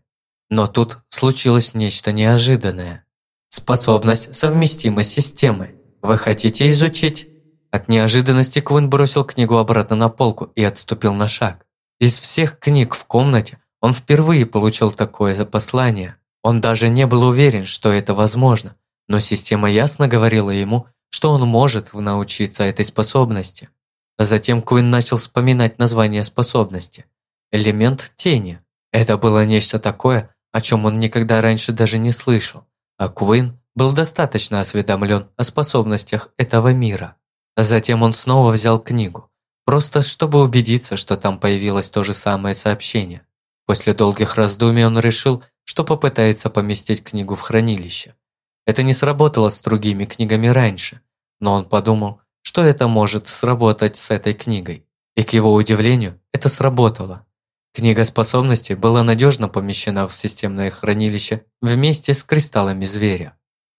Но тут случилось нечто неожиданное. Способность совместима с системой. Вы хотите изучить? От неожиданности Квин бросил книгу обратно на полку и отступил на шаг. Из всех книг в комнате он впервые получил такое послание. Он даже не был уверен, что это возможно, но система ясно говорила ему, что он может научиться этой способности. Затем Куин начал вспоминать название способности. Элемент тени. Это было нечто такое, о чем он никогда раньше даже не слышал. А Куин был достаточно осведомлен о способностях этого мира. Затем он снова взял книгу, просто чтобы убедиться, что там появилось то же самое сообщение. После долгих раздумий он решил, что попытается поместить книгу в хранилище. Это не сработало с другими книгами раньше, но он подумал, что это может сработать с этой книгой. И к его удивлению, это сработало. Книга способностей была надежно помещена в системное хранилище вместе с кристаллами зверя.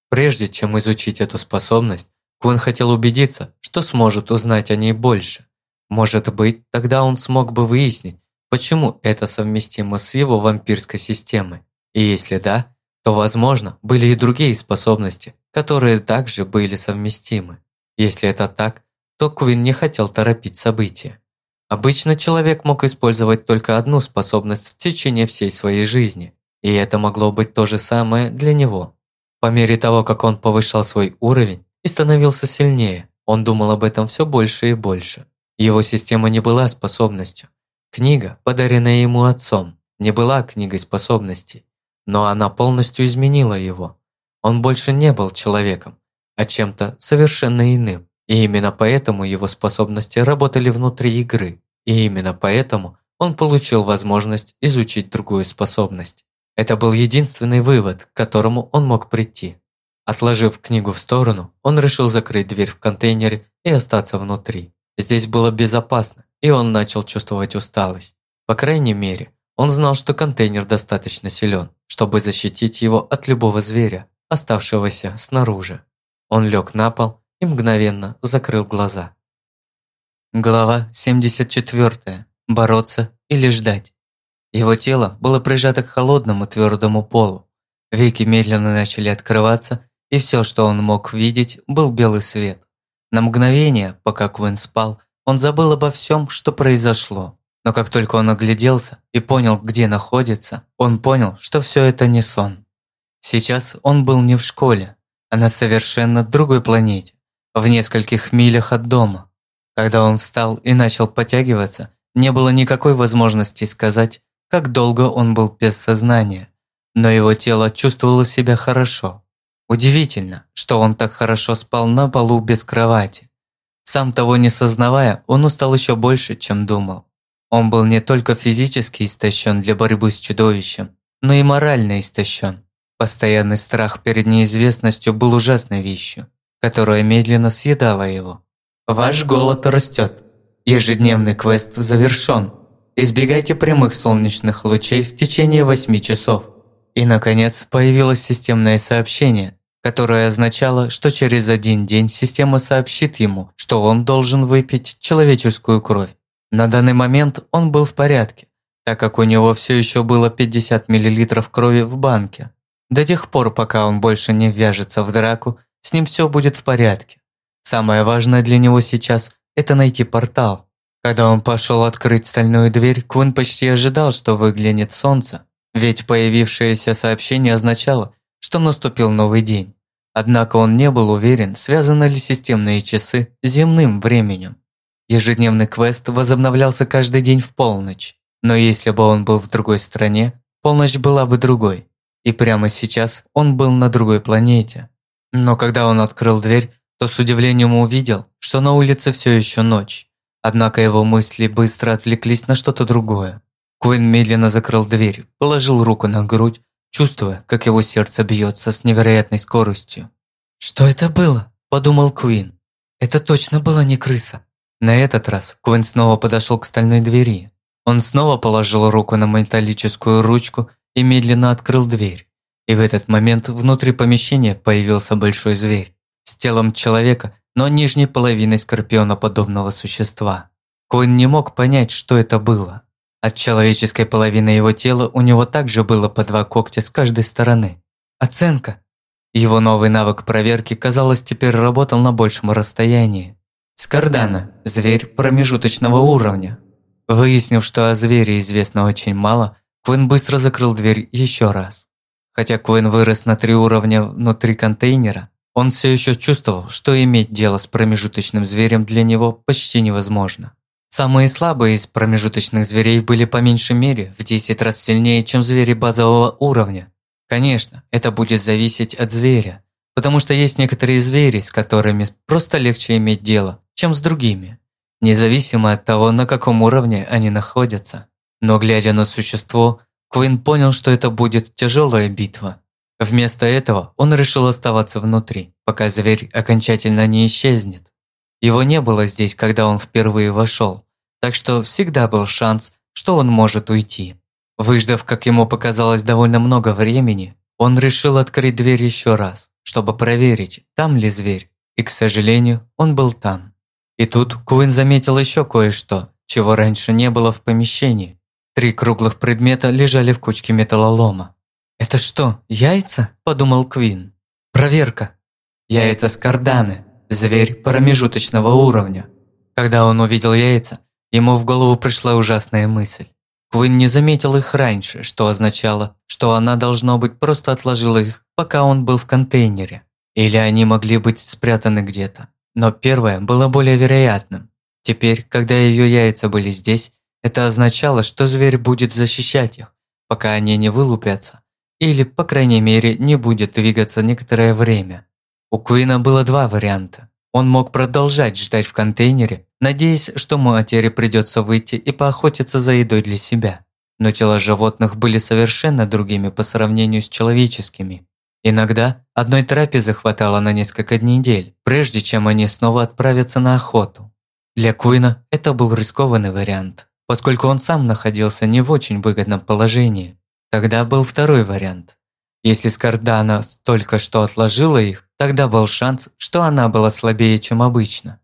Прежде чем изучить эту способность, Квин хотел убедиться, что сможет узнать о ней больше. Может быть, тогда он смог бы выяснить, почему это совместимо с его вампирской системой. И если да, то, возможно, были и другие способности, которые также были совместимы. Если это так, то Квин не хотел торопить события. Обычно человек мог использовать только одну способность в течение всей своей жизни, и это могло быть то же самое для него. По мере того, как он повышал свой уровень и становился сильнее, он думал об этом все больше и больше. Его система не была способностью. Книга, подаренная ему отцом, не была книгой способностей, но она полностью изменила его. Он больше не был человеком, а чем-то совершенно иным. И именно поэтому его способности работали внутри игры. И именно поэтому он получил возможность изучить другую способность. Это был единственный вывод, к которому он мог прийти. Отложив книгу в сторону, он решил закрыть дверь в контейнере и остаться внутри. Здесь было безопасно, и он начал чувствовать усталость. По крайней мере, он знал, что контейнер достаточно силен, чтобы защитить его от любого зверя, оставшегося снаружи. Он лег на пол и мгновенно закрыл глаза. Глава 74. Бороться или ждать. Его тело было прижато к холодному твердому полу. Веки медленно начали открываться, и все, что он мог видеть, был белый свет. На мгновение, пока Квин спал, он забыл обо всем, что произошло. Но как только он огляделся и понял, где находится, он понял, что все это не сон. Сейчас он был не в школе, а на совершенно другой планете, в нескольких милях от дома. Когда он встал и начал подтягиваться, не было никакой возможности сказать, как долго он был без сознания, но его тело чувствовало себя хорошо. Удивительно, что он так хорошо спал на полу без кровати. Сам того не сознавая, он устал еще больше, чем думал. Он был не только физически истощен для борьбы с чудовищем, но и морально истощен. Постоянный страх перед неизвестностью был ужасной вещью, которая медленно съедала его. Ваш голод растет. Ежедневный квест завершен. Избегайте прямых солнечных лучей в течение 8 часов. И, наконец, появилось системное сообщение, которое означало, что через один день система сообщит ему, что он должен выпить человеческую кровь. На данный момент он был в порядке, так как у него все еще было 50 мл крови в банке. До тех пор, пока он больше не вяжется в драку, с ним все будет в порядке. Самое важное для него сейчас – это найти портал. Когда он пошел открыть стальную дверь, Квин почти ожидал, что выглянет солнце, ведь появившееся сообщение означало, что наступил новый день. Однако он не был уверен, связаны ли системные часы с земным временем. Ежедневный квест возобновлялся каждый день в полночь. Но если бы он был в другой стране, полночь была бы другой. И прямо сейчас он был на другой планете. Но когда он открыл дверь, то с удивлением увидел, что на улице все еще ночь. Однако его мысли быстро отвлеклись на что-то другое. Куин медленно закрыл дверь, положил руку на грудь, чувствуя, как его сердце бьется с невероятной скоростью. «Что это было?» – подумал Куин. «Это точно была не крыса». На этот раз Квин снова подошел к стальной двери. Он снова положил руку на металлическую ручку и медленно открыл дверь. И в этот момент внутри помещения появился большой зверь с телом человека, но нижней половиной скорпионоподобного существа. Квин не мог понять, что это было. От человеческой половины его тела у него также было по два когтя с каждой стороны. Оценка. Его новый навык проверки, казалось, теперь работал на большем расстоянии. Скардана – зверь промежуточного уровня. Выяснив, что о звере известно очень мало, Квин быстро закрыл дверь еще раз. Хотя Квин вырос на три уровня внутри контейнера, Он все еще чувствовал, что иметь дело с промежуточным зверем для него почти невозможно. Самые слабые из промежуточных зверей были по меньшей мере в 10 раз сильнее, чем звери базового уровня. Конечно, это будет зависеть от зверя, потому что есть некоторые звери, с которыми просто легче иметь дело, чем с другими, независимо от того, на каком уровне они находятся. Но глядя на существо, Квин понял, что это будет тяжелая битва. Вместо этого он решил оставаться внутри, пока зверь окончательно не исчезнет. Его не было здесь, когда он впервые вошел, так что всегда был шанс, что он может уйти. Выждав, как ему показалось, довольно много времени, он решил открыть дверь еще раз, чтобы проверить, там ли зверь, и, к сожалению, он был там. И тут Куин заметил еще кое-что, чего раньше не было в помещении. Три круглых предмета лежали в кучке металлолома. «Это что, яйца?» – подумал Квин. «Проверка. Яйца скарданы, зверь промежуточного уровня». Когда он увидел яйца, ему в голову пришла ужасная мысль. Квин не заметил их раньше, что означало, что она, должно быть, просто отложила их, пока он был в контейнере. Или они могли быть спрятаны где-то. Но первое было более вероятным. Теперь, когда ее яйца были здесь, это означало, что зверь будет защищать их, пока они не вылупятся, или, по крайней мере, не будет двигаться некоторое время. У Квина было два варианта. Он мог продолжать ждать в контейнере, надеясь, что матери придется выйти и поохотиться за едой для себя. Но тела животных были совершенно другими по сравнению с человеческими. Иногда одной трапезы хватало на несколько недель, прежде чем они снова отправятся на охоту. Для Куина это был рискованный вариант поскольку он сам находился не в очень выгодном положении. Тогда был второй вариант. Если Скардана только что отложила их, тогда был шанс, что она была слабее, чем обычно.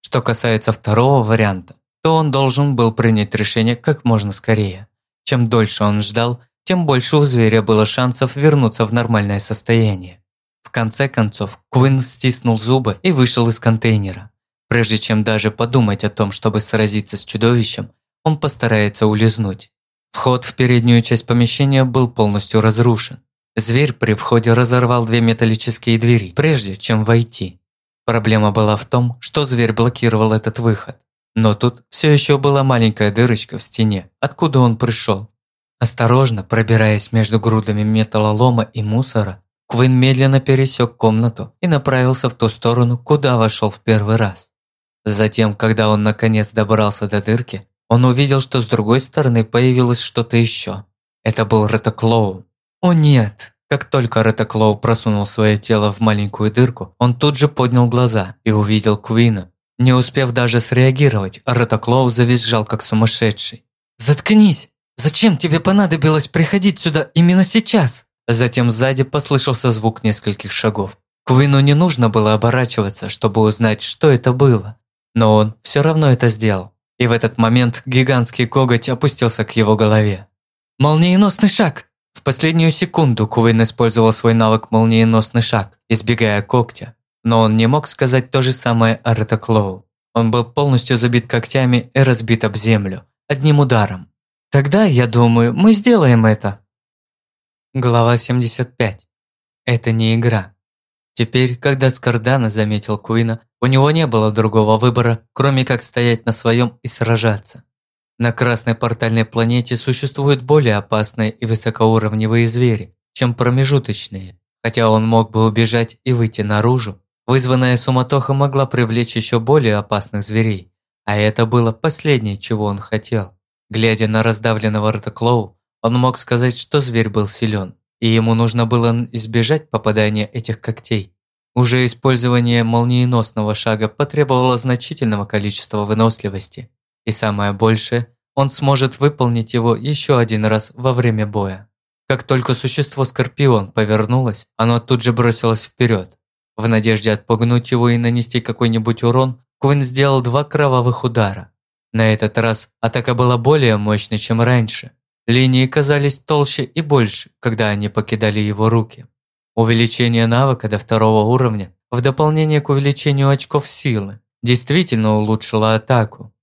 Что касается второго варианта, то он должен был принять решение как можно скорее. Чем дольше он ждал, тем больше у зверя было шансов вернуться в нормальное состояние. В конце концов, Квин стиснул зубы и вышел из контейнера. Прежде чем даже подумать о том, чтобы сразиться с чудовищем, он постарается улизнуть. Вход в переднюю часть помещения был полностью разрушен. Зверь при входе разорвал две металлические двери, прежде чем войти. Проблема была в том, что зверь блокировал этот выход. Но тут все еще была маленькая дырочка в стене, откуда он пришел. Осторожно пробираясь между грудами металлолома и мусора, Квин медленно пересек комнату и направился в ту сторону, куда вошел в первый раз. Затем, когда он наконец добрался до дырки, он увидел, что с другой стороны появилось что-то еще. Это был Ретоклоу. О нет! Как только Ретоклоу просунул свое тело в маленькую дырку, он тут же поднял глаза и увидел Куина. Не успев даже среагировать, Ретоклоу завизжал как сумасшедший. «Заткнись! Зачем тебе понадобилось приходить сюда именно сейчас?» Затем сзади послышался звук нескольких шагов. Квину не нужно было оборачиваться, чтобы узнать, что это было. Но он все равно это сделал. И в этот момент гигантский коготь опустился к его голове. «Молниеносный шаг!» В последнюю секунду Куин использовал свой навык «Молниеносный шаг», избегая когтя. Но он не мог сказать то же самое о Ретоклоу. Он был полностью забит когтями и разбит об землю, одним ударом. «Тогда, я думаю, мы сделаем это!» Глава 75. Это не игра. Теперь, когда Скардана заметил Куина, у него не было другого выбора, кроме как стоять на своем и сражаться. На Красной портальной планете существуют более опасные и высокоуровневые звери, чем промежуточные. Хотя он мог бы убежать и выйти наружу, вызванная суматоха могла привлечь еще более опасных зверей. А это было последнее, чего он хотел. Глядя на раздавленного Ротоклоу, он мог сказать, что зверь был силен, и ему нужно было избежать попадания этих когтей. Уже использование молниеносного шага потребовало значительного количества выносливости, и самое большее, он сможет выполнить его еще один раз во время боя. Как только существо Скорпион повернулось, оно тут же бросилось вперед. В надежде отпугнуть его и нанести какой-нибудь урон, Квин сделал два кровавых удара. На этот раз атака была более мощной, чем раньше, Линии казались толще и больше, когда они покидали его руки. Увеличение навыка до второго уровня, в дополнение к увеличению очков силы, действительно улучшило атаку.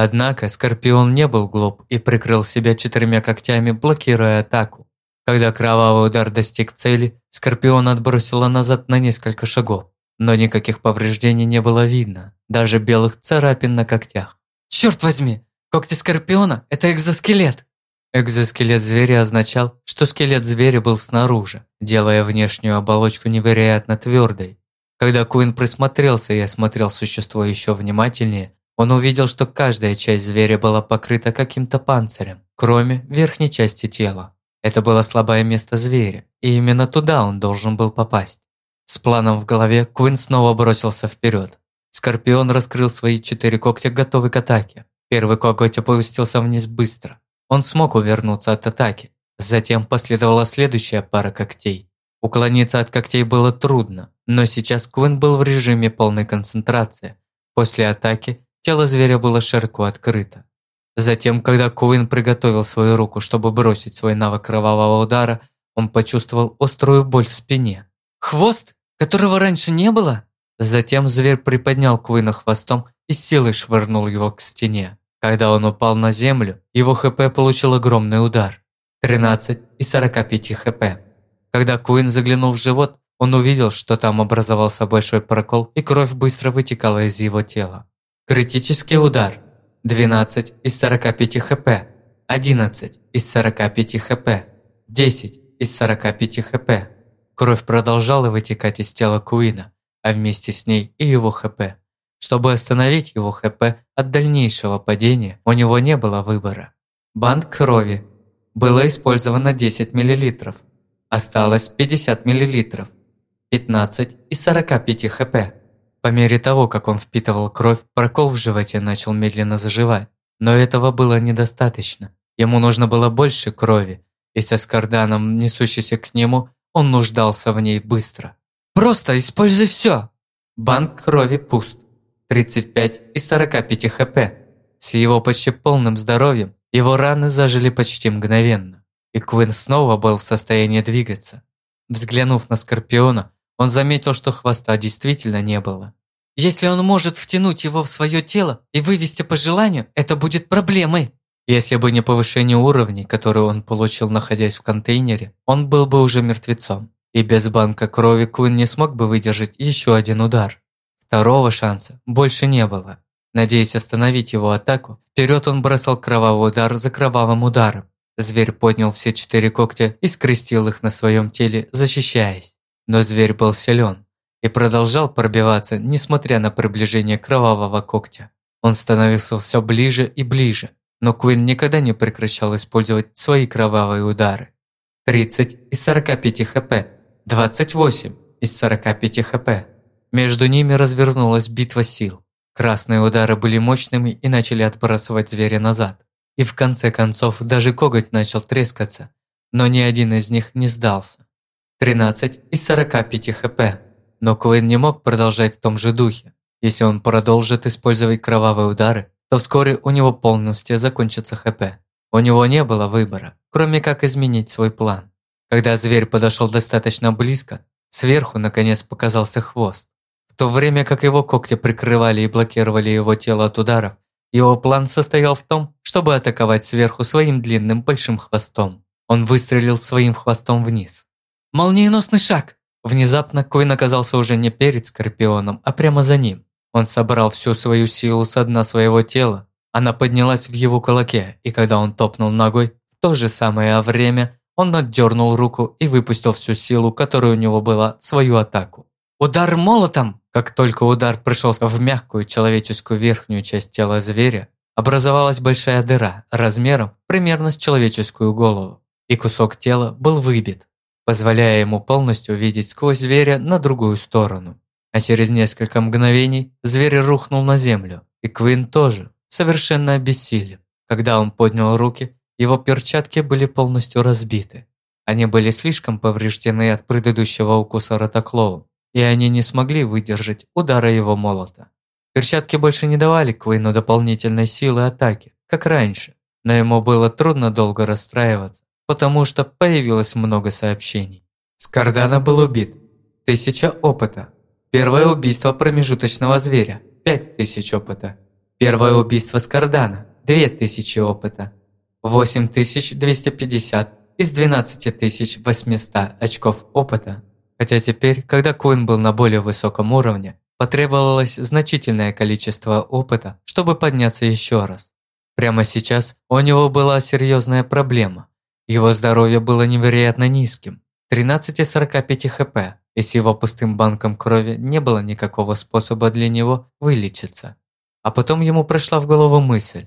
Однако Скорпион не был глуп и прикрыл себя четырьмя когтями, блокируя атаку. Когда кровавый удар достиг цели, Скорпион отбросило назад на несколько шагов, но никаких повреждений не было видно, даже белых царапин на когтях. «Черт возьми! Когти Скорпиона – это экзоскелет!» Экзоскелет зверя означал, что скелет зверя был снаружи, делая внешнюю оболочку невероятно твердой. Когда Куин присмотрелся и осмотрел существо еще внимательнее, он увидел, что каждая часть зверя была покрыта каким-то панцирем, кроме верхней части тела. Это было слабое место зверя, и именно туда он должен был попасть. С планом в голове Куин снова бросился вперед. Скорпион раскрыл свои четыре когтя, готовый к атаке. Первый коготь опустился вниз быстро. Он смог увернуться от атаки. Затем последовала следующая пара когтей. Уклониться от когтей было трудно, но сейчас Куин был в режиме полной концентрации. После атаки тело зверя было широко открыто. Затем, когда Куин приготовил свою руку, чтобы бросить свой навык кровавого удара, он почувствовал острую боль в спине. «Хвост, которого раньше не было?» Затем зверь приподнял Куина хвостом и силой швырнул его к стене. Когда он упал на землю, его ХП получил огромный удар. 13 из 45 ХП. Когда Куин заглянул в живот, он увидел, что там образовался большой прокол и кровь быстро вытекала из его тела. Критический удар. 12 из 45 ХП. 11 из 45 ХП. 10 из 45 ХП. Кровь продолжала вытекать из тела Куина, а вместе с ней и его ХП. Чтобы остановить его ХП от дальнейшего падения, у него не было выбора. Банк крови. Было использовано 10 мл. Осталось 50 мл. 15 из 45 ХП. По мере того, как он впитывал кровь, прокол в животе начал медленно заживать. Но этого было недостаточно. Ему нужно было больше крови, и со скарданом, несущейся к нему, он нуждался в ней быстро. «Просто используй все!» Банк крови пуст. 35 из 45 хп. С его почти полным здоровьем его раны зажили почти мгновенно, и Квин снова был в состоянии двигаться. Взглянув на Скорпиона, он заметил, что хвоста действительно не было. Если он может втянуть его в свое тело и вывести по желанию, это будет проблемой. Если бы не повышение уровней, которое он получил, находясь в контейнере, он был бы уже мертвецом. И без банка крови Квин не смог бы выдержать еще один удар. Второго шанса больше не было. Надеясь остановить его атаку, вперед он бросал кровавый удар за кровавым ударом. Зверь поднял все четыре когтя и скрестил их на своем теле, защищаясь. Но зверь был силен и продолжал пробиваться, несмотря на приближение кровавого когтя. Он становился все ближе и ближе, но Квин никогда не прекращал использовать свои кровавые удары. 30 из 45 хп, 28 из 45 хп. Между ними развернулась битва сил. Красные удары были мощными и начали отбрасывать зверя назад. И в конце концов даже коготь начал трескаться, но ни один из них не сдался. 13 из 45 хп. Но Куин не мог продолжать в том же духе. Если он продолжит использовать кровавые удары, то вскоре у него полностью закончится ХП. У него не было выбора, кроме как изменить свой план. Когда зверь подошел достаточно близко, сверху наконец показался хвост то время как его когти прикрывали и блокировали его тело от ударов, его план состоял в том, чтобы атаковать сверху своим длинным большим хвостом. Он выстрелил своим хвостом вниз. Молниеносный шаг! Внезапно Куин оказался уже не перед Скорпионом, а прямо за ним. Он собрал всю свою силу с дна своего тела. Она поднялась в его кулаке, и когда он топнул ногой, в то же самое время он отдернул руку и выпустил всю силу, которая у него была, свою атаку. Удар молотом! Как только удар пришелся в мягкую человеческую верхнюю часть тела зверя, образовалась большая дыра размером примерно с человеческую голову, и кусок тела был выбит, позволяя ему полностью видеть сквозь зверя на другую сторону. А через несколько мгновений зверь рухнул на землю, и Квин тоже, совершенно обессилев. Когда он поднял руки, его перчатки были полностью разбиты. Они были слишком повреждены от предыдущего укуса ротоклоу и они не смогли выдержать удара его молота. Перчатки больше не давали Куину дополнительной силы атаки, как раньше, но ему было трудно долго расстраиваться, потому что появилось много сообщений. Скардана был убит. Тысяча опыта. Первое убийство промежуточного зверя. Пять тысяч опыта. Первое убийство Скардана. Две тысячи опыта. Восемь тысяч двести пятьдесят из 12800 очков опыта. Хотя теперь, когда Куин был на более высоком уровне, потребовалось значительное количество опыта, чтобы подняться еще раз. Прямо сейчас у него была серьезная проблема. Его здоровье было невероятно низким – 13,45 хп, и с его пустым банком крови не было никакого способа для него вылечиться. А потом ему пришла в голову мысль,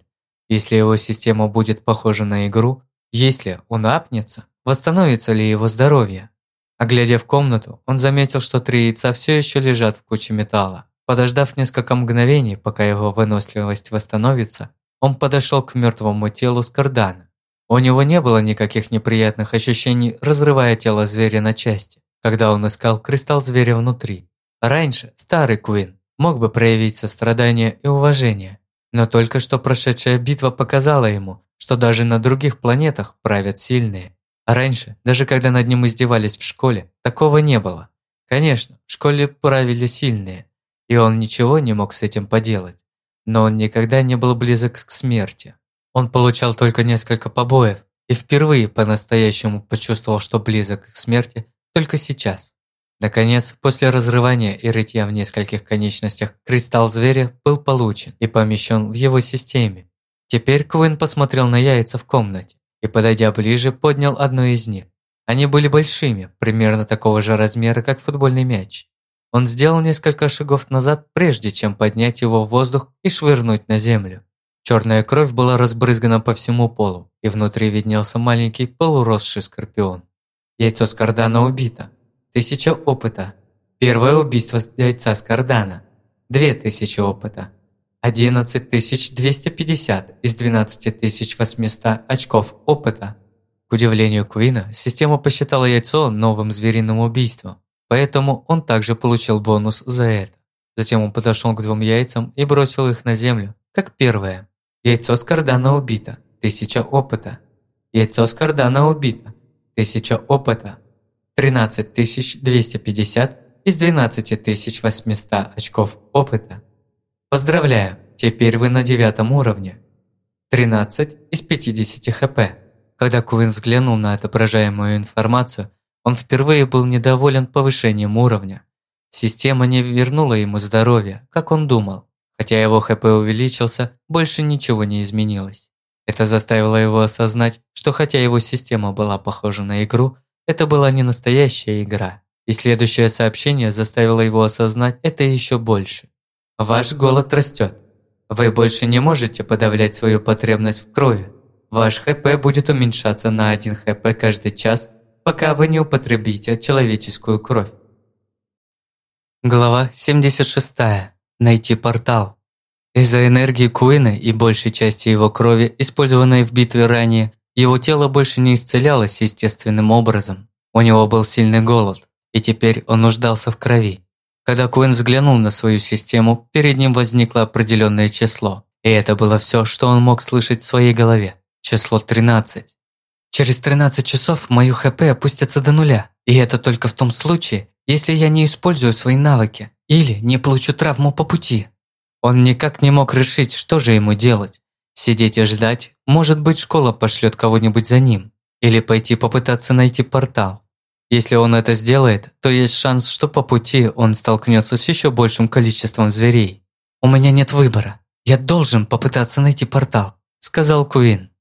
если его система будет похожа на игру, если он апнется, восстановится ли его здоровье? А глядя в комнату, он заметил, что три яйца все еще лежат в куче металла. Подождав несколько мгновений, пока его выносливость восстановится, он подошел к мертвому телу Скардана. У него не было никаких неприятных ощущений, разрывая тело зверя на части, когда он искал кристалл зверя внутри. Раньше старый Куин мог бы проявить сострадание и уважение, но только что прошедшая битва показала ему, что даже на других планетах правят сильные. А раньше, даже когда над ним издевались в школе, такого не было. Конечно, в школе правили сильные, и он ничего не мог с этим поделать. Но он никогда не был близок к смерти. Он получал только несколько побоев и впервые по-настоящему почувствовал, что близок к смерти только сейчас. Наконец, после разрывания и рытья в нескольких конечностях, кристалл зверя был получен и помещен в его системе. Теперь Квин посмотрел на яйца в комнате и, подойдя ближе, поднял одно из них. Они были большими, примерно такого же размера, как футбольный мяч. Он сделал несколько шагов назад, прежде чем поднять его в воздух и швырнуть на землю. Черная кровь была разбрызгана по всему полу, и внутри виднелся маленький полуросший скорпион. Яйцо с кардана убито, Тысяча опыта. Первое убийство яйца с кардана. Две тысячи опыта. 11250 из 12800 очков опыта. К удивлению Куина, система посчитала яйцо новым звериным убийством, поэтому он также получил бонус за это. Затем он подошел к двум яйцам и бросил их на землю, как первое. Яйцо с кардана убито. Тысяча опыта. Яйцо с кардана убито. Тысяча опыта. 13250 из 12800 очков опыта. Поздравляю, теперь вы на девятом уровне. 13 из 50 хп. Когда Куин взглянул на отображаемую информацию, он впервые был недоволен повышением уровня. Система не вернула ему здоровье, как он думал. Хотя его ХП увеличился, больше ничего не изменилось. Это заставило его осознать, что хотя его система была похожа на игру, это была не настоящая игра, и следующее сообщение заставило его осознать это еще больше. Ваш голод растет. Вы больше не можете подавлять свою потребность в крови. Ваш ХП будет уменьшаться на 1 ХП каждый час, пока вы не употребите человеческую кровь. Глава 76. Найти портал. Из-за энергии Куина и большей части его крови, использованной в битве ранее, его тело больше не исцелялось естественным образом. У него был сильный голод, и теперь он нуждался в крови. Когда Куин взглянул на свою систему, перед ним возникло определенное число. И это было все, что он мог слышать в своей голове. Число 13. Через 13 часов мою ХП опустится до нуля. И это только в том случае, если я не использую свои навыки или не получу травму по пути. Он никак не мог решить, что же ему делать. Сидеть и ждать, может быть, школа пошлет кого-нибудь за ним. Или пойти попытаться найти портал. Если он это сделает, то есть шанс, что по пути он столкнется с еще большим количеством зверей. «У меня нет выбора. Я должен попытаться найти портал», – сказал Куин.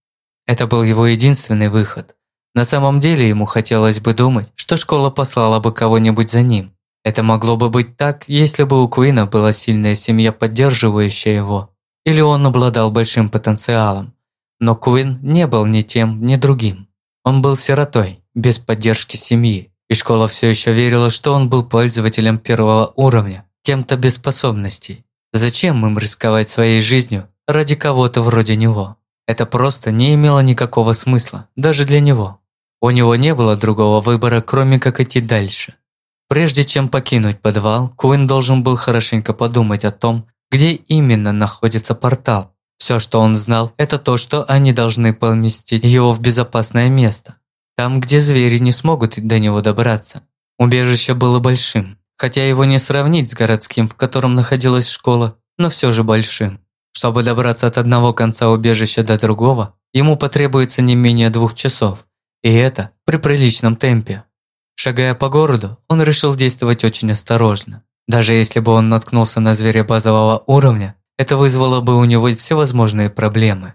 Это был его единственный выход. На самом деле ему хотелось бы думать, что школа послала бы кого-нибудь за ним. Это могло бы быть так, если бы у Куина была сильная семья, поддерживающая его или он обладал большим потенциалом. Но Куин не был ни тем, ни другим. Он был сиротой, без поддержки семьи, и школа все еще верила, что он был пользователем первого уровня, кем-то без способностей. Зачем им рисковать своей жизнью ради кого-то вроде него? Это просто не имело никакого смысла, даже для него. У него не было другого выбора, кроме как идти дальше. Прежде чем покинуть подвал, Куин должен был хорошенько подумать о том, где именно находится портал. Все, что он знал, это то, что они должны поместить его в безопасное место. Там, где звери не смогут до него добраться. Убежище было большим, хотя его не сравнить с городским, в котором находилась школа, но все же большим. Чтобы добраться от одного конца убежища до другого, ему потребуется не менее двух часов. И это при приличном темпе. Шагая по городу, он решил действовать очень осторожно. Даже если бы он наткнулся на зверя базового уровня, это вызвало бы у него всевозможные проблемы.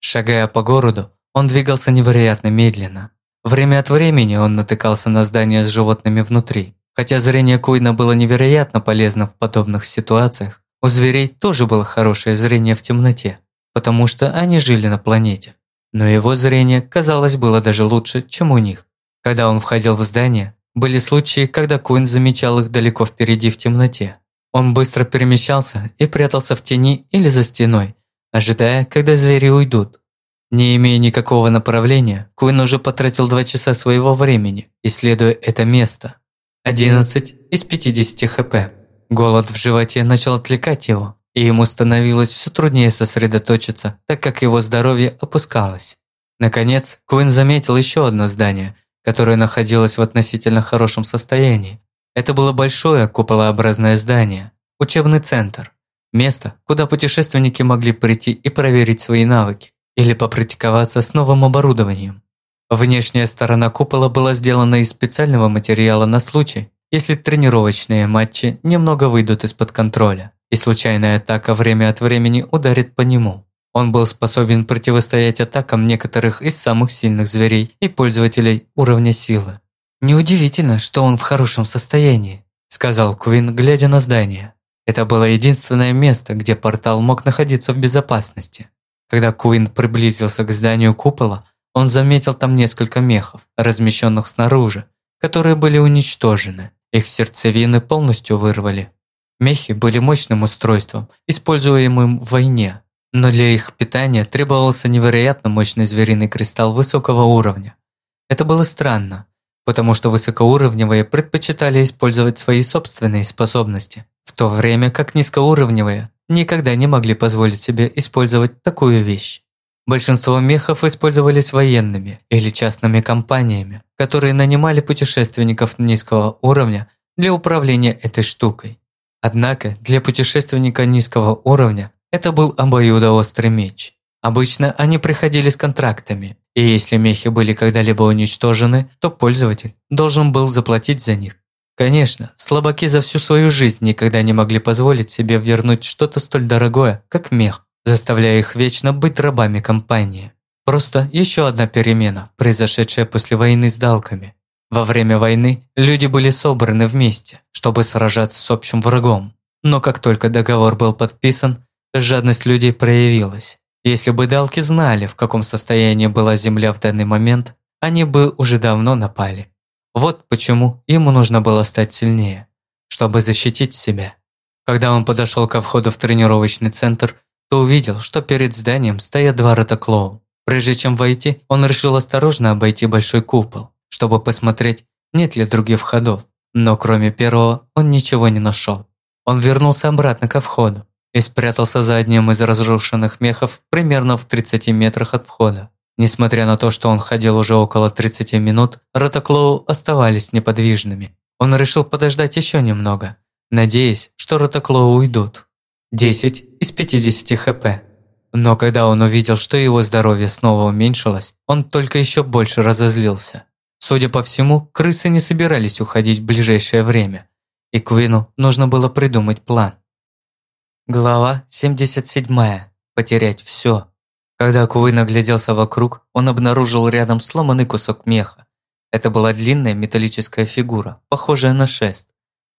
Шагая по городу, он двигался невероятно медленно. Время от времени он натыкался на здания с животными внутри. Хотя зрение Куина было невероятно полезно в подобных ситуациях, у зверей тоже было хорошее зрение в темноте, потому что они жили на планете. Но его зрение, казалось, было даже лучше, чем у них. Когда он входил в здание, были случаи, когда Куин замечал их далеко впереди в темноте. Он быстро перемещался и прятался в тени или за стеной, ожидая, когда звери уйдут. Не имея никакого направления, Куин уже потратил два часа своего времени, исследуя это место. 11 из 50 хп. Голод в животе начал отвлекать его, и ему становилось все труднее сосредоточиться, так как его здоровье опускалось. Наконец, Куин заметил еще одно здание, которое находилось в относительно хорошем состоянии. Это было большое куполообразное здание, учебный центр, место, куда путешественники могли прийти и проверить свои навыки или попрактиковаться с новым оборудованием. Внешняя сторона купола была сделана из специального материала на случай, если тренировочные матчи немного выйдут из-под контроля, и случайная атака время от времени ударит по нему. Он был способен противостоять атакам некоторых из самых сильных зверей и пользователей уровня силы. «Неудивительно, что он в хорошем состоянии», – сказал Квин, глядя на здание. Это было единственное место, где портал мог находиться в безопасности. Когда Куин приблизился к зданию купола, он заметил там несколько мехов, размещенных снаружи, которые были уничтожены. Их сердцевины полностью вырвали. Мехи были мощным устройством, используемым в войне, но для их питания требовался невероятно мощный звериный кристалл высокого уровня. Это было странно, потому что высокоуровневые предпочитали использовать свои собственные способности, в то время как низкоуровневые никогда не могли позволить себе использовать такую вещь. Большинство мехов использовались военными или частными компаниями, которые нанимали путешественников низкого уровня для управления этой штукой. Однако для путешественника низкого уровня это был обоюдоострый меч. Обычно они приходили с контрактами, и если мехи были когда-либо уничтожены, то пользователь должен был заплатить за них. Конечно, слабаки за всю свою жизнь никогда не могли позволить себе вернуть что-то столь дорогое, как мех заставляя их вечно быть рабами компании. Просто еще одна перемена, произошедшая после войны с далками. Во время войны люди были собраны вместе, чтобы сражаться с общим врагом. Но как только договор был подписан, жадность людей проявилась. Если бы далки знали, в каком состоянии была земля в данный момент, они бы уже давно напали. Вот почему ему нужно было стать сильнее, чтобы защитить себя. Когда он подошел ко входу в тренировочный центр, то увидел, что перед зданием стоят два ротоклоу. Прежде чем войти, он решил осторожно обойти большой купол, чтобы посмотреть, нет ли других входов. Но кроме первого он ничего не нашел. Он вернулся обратно ко входу и спрятался за одним из разрушенных мехов примерно в 30 метрах от входа. Несмотря на то, что он ходил уже около 30 минут, ротоклоу оставались неподвижными. Он решил подождать еще немного, надеясь, что ротоклоу уйдут. 10 из 50 хп. Но когда он увидел, что его здоровье снова уменьшилось, он только еще больше разозлился. Судя по всему, крысы не собирались уходить в ближайшее время, и Квину нужно было придумать план. Глава 77. Потерять все. Когда Куин огляделся вокруг, он обнаружил рядом сломанный кусок меха. Это была длинная металлическая фигура, похожая на шест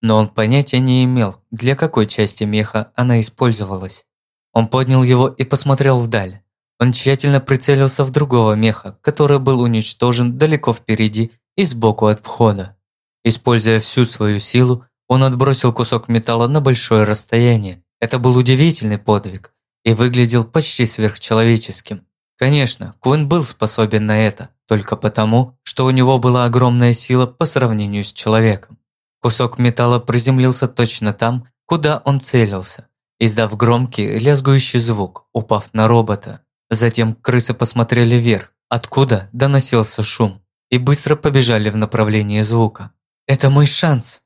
но он понятия не имел, для какой части меха она использовалась. Он поднял его и посмотрел вдаль. Он тщательно прицелился в другого меха, который был уничтожен далеко впереди и сбоку от входа. Используя всю свою силу, он отбросил кусок металла на большое расстояние. Это был удивительный подвиг и выглядел почти сверхчеловеческим. Конечно, Квин был способен на это, только потому, что у него была огромная сила по сравнению с человеком. Кусок металла приземлился точно там, куда он целился, издав громкий лязгующий звук, упав на робота. Затем крысы посмотрели вверх, откуда доносился шум, и быстро побежали в направлении звука. «Это мой шанс!»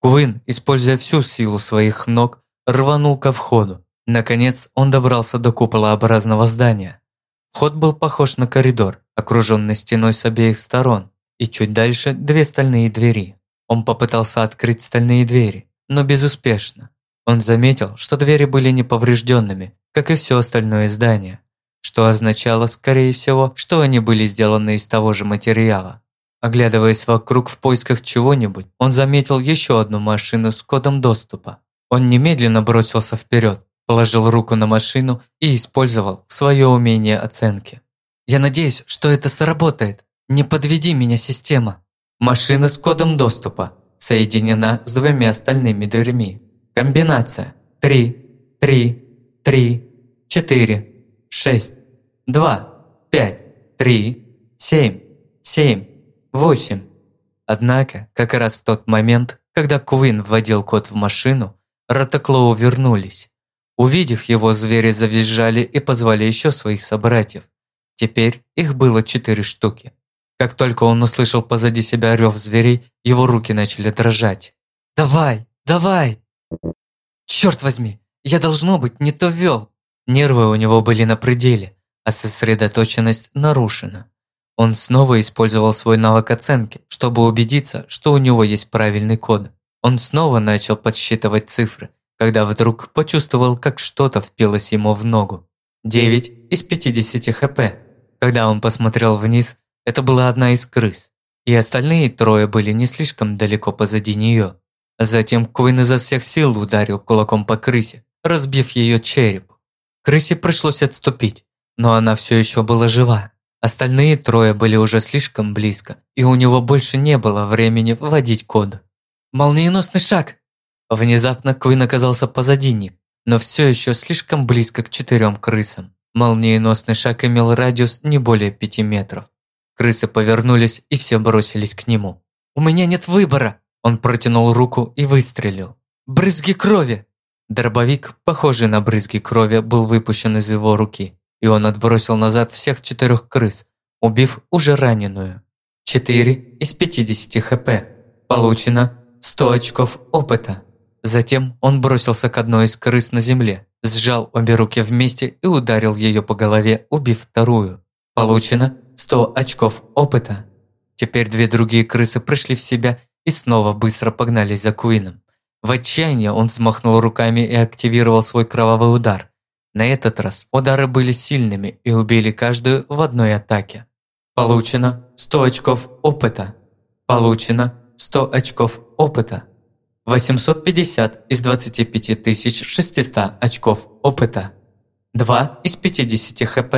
Куин, используя всю силу своих ног, рванул ко входу. Наконец он добрался до куполообразного здания. Вход был похож на коридор, окруженный стеной с обеих сторон, и чуть дальше две стальные двери. Он попытался открыть стальные двери, но безуспешно. Он заметил, что двери были неповрежденными, как и все остальное здание, что означало, скорее всего, что они были сделаны из того же материала. Оглядываясь вокруг в поисках чего-нибудь, он заметил еще одну машину с кодом доступа. Он немедленно бросился вперед, положил руку на машину и использовал свое умение оценки. «Я надеюсь, что это сработает. Не подведи меня, система!» Машина с кодом доступа соединена с двумя остальными дверьми. Комбинация 3, 3, 3, 4, 6, 2, 5, 3, 7, 7, 8. Однако, как раз в тот момент, когда Куин вводил код в машину, Ротоклоу вернулись. Увидев его, звери завизжали и позвали еще своих собратьев. Теперь их было четыре штуки. Как только он услышал позади себя рев зверей, его руки начали дрожать. «Давай! Давай!» «Черт возьми! Я, должно быть, не то вел!» Нервы у него были на пределе, а сосредоточенность нарушена. Он снова использовал свой навык оценки, чтобы убедиться, что у него есть правильный код. Он снова начал подсчитывать цифры, когда вдруг почувствовал, как что-то впилось ему в ногу. 9 из 50 хп. Когда он посмотрел вниз, это была одна из крыс, и остальные трое были не слишком далеко позади нее. Затем Куин изо всех сил ударил кулаком по крысе, разбив ее череп. Крысе пришлось отступить, но она все еще была жива. Остальные трое были уже слишком близко, и у него больше не было времени вводить код. «Молниеносный шаг!» Внезапно Квин оказался позади них, но все еще слишком близко к четырем крысам. Молниеносный шаг имел радиус не более пяти метров. Крысы повернулись и все бросились к нему. «У меня нет выбора!» Он протянул руку и выстрелил. «Брызги крови!» Дробовик, похожий на брызги крови, был выпущен из его руки и он отбросил назад всех четырех крыс, убив уже раненую. 4 из 50 хп. Получено 100 очков опыта. Затем он бросился к одной из крыс на земле, сжал обе руки вместе и ударил ее по голове, убив вторую. Получено 100 очков опыта. Теперь две другие крысы пришли в себя и снова быстро погнались за Куином. В отчаянии он взмахнул руками и активировал свой кровавый удар, на этот раз удары были сильными и убили каждую в одной атаке. Получено 100 очков опыта. Получено 100 очков опыта. 850 из 25 600 очков опыта. 2 из 50 хп.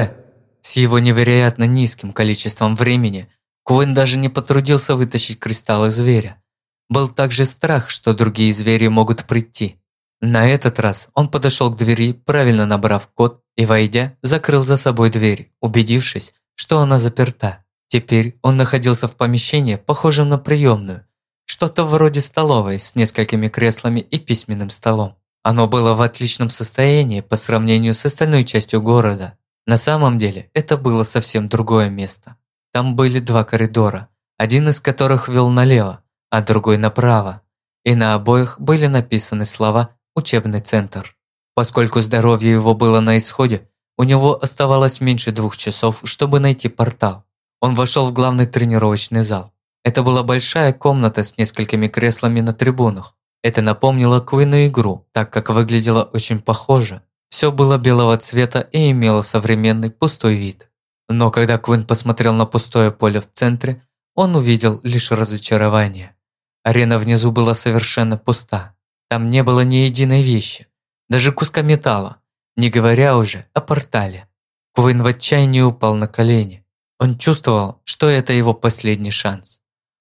С его невероятно низким количеством времени Куин даже не потрудился вытащить кристаллы зверя. Был также страх, что другие звери могут прийти. На этот раз он подошел к двери, правильно набрав код, и, войдя, закрыл за собой дверь, убедившись, что она заперта. Теперь он находился в помещении, похожем на приемную, что-то вроде столовой с несколькими креслами и письменным столом. Оно было в отличном состоянии по сравнению с остальной частью города. На самом деле, это было совсем другое место. Там были два коридора, один из которых вел налево, а другой направо. И на обоих были написаны слова учебный центр. Поскольку здоровье его было на исходе, у него оставалось меньше двух часов, чтобы найти портал. Он вошел в главный тренировочный зал. Это была большая комната с несколькими креслами на трибунах. Это напомнило Куину игру, так как выглядело очень похоже. Все было белого цвета и имело современный пустой вид. Но когда Куин посмотрел на пустое поле в центре, он увидел лишь разочарование. Арена внизу была совершенно пуста. Там не было ни единой вещи, даже куска металла, не говоря уже о портале. Куин в отчаянии упал на колени. Он чувствовал, что это его последний шанс.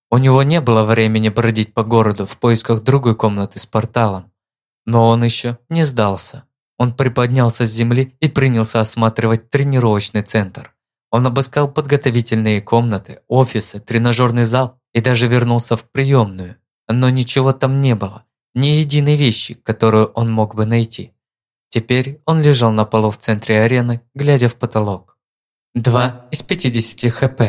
У него не было времени бродить по городу в поисках другой комнаты с порталом. Но он еще не сдался. Он приподнялся с земли и принялся осматривать тренировочный центр. Он обыскал подготовительные комнаты, офисы, тренажерный зал и даже вернулся в приемную. Но ничего там не было ни единой вещи, которую он мог бы найти. Теперь он лежал на полу в центре арены, глядя в потолок. Два из 50 хп.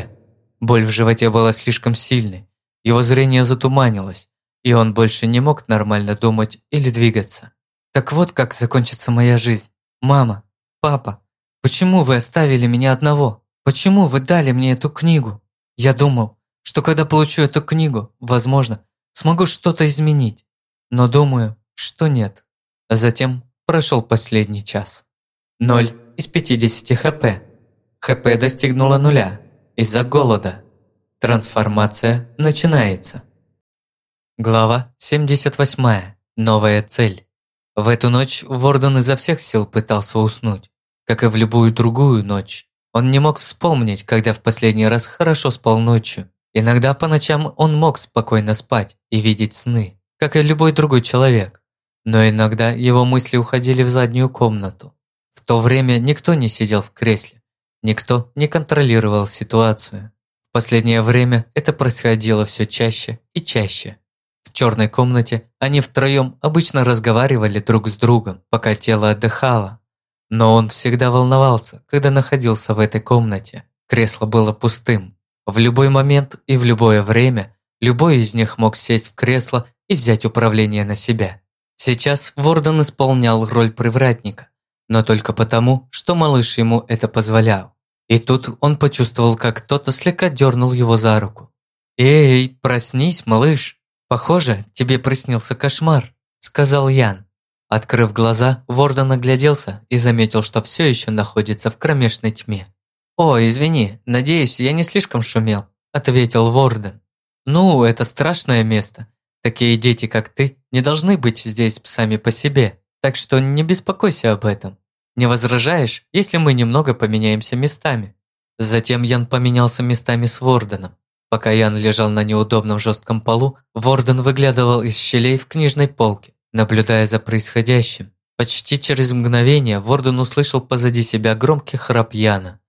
Боль в животе была слишком сильной, его зрение затуманилось, и он больше не мог нормально думать или двигаться. Так вот как закончится моя жизнь. Мама, папа, почему вы оставили меня одного? почему вы дали мне эту книгу? Я думал, что когда получу эту книгу, возможно, смогу что-то изменить. Но думаю, что нет. Затем прошел последний час. 0 из 50 хп. ХП достигнуло нуля из-за голода. Трансформация начинается. Глава 78. Новая цель. В эту ночь Ворден изо всех сил пытался уснуть. Как и в любую другую ночь. Он не мог вспомнить, когда в последний раз хорошо спал ночью. Иногда по ночам он мог спокойно спать и видеть сны, как и любой другой человек. Но иногда его мысли уходили в заднюю комнату. В то время никто не сидел в кресле, никто не контролировал ситуацию. В последнее время это происходило все чаще и чаще. В черной комнате они втроем обычно разговаривали друг с другом, пока тело отдыхало. Но он всегда волновался, когда находился в этой комнате. Кресло было пустым, в любой момент и в любое время любой из них мог сесть в кресло и взять управление на себя. Сейчас Ворден исполнял роль привратника, но только потому, что малыш ему это позволял. И тут он почувствовал, как кто-то слегка дернул его за руку. «Эй, проснись, малыш! Похоже, тебе приснился кошмар», – сказал Ян. Открыв глаза, Ворден огляделся и заметил, что все еще находится в кромешной тьме. «О, извини, надеюсь, я не слишком шумел», – ответил Ворден. «Ну, это страшное место. Такие дети, как ты, не должны быть здесь сами по себе, так что не беспокойся об этом. Не возражаешь, если мы немного поменяемся местами?» Затем Ян поменялся местами с Ворденом. Пока Ян лежал на неудобном жестком полу, Ворден выглядывал из щелей в книжной полке, наблюдая за происходящим. Почти через мгновение Ворден услышал позади себя громкий храп Яна.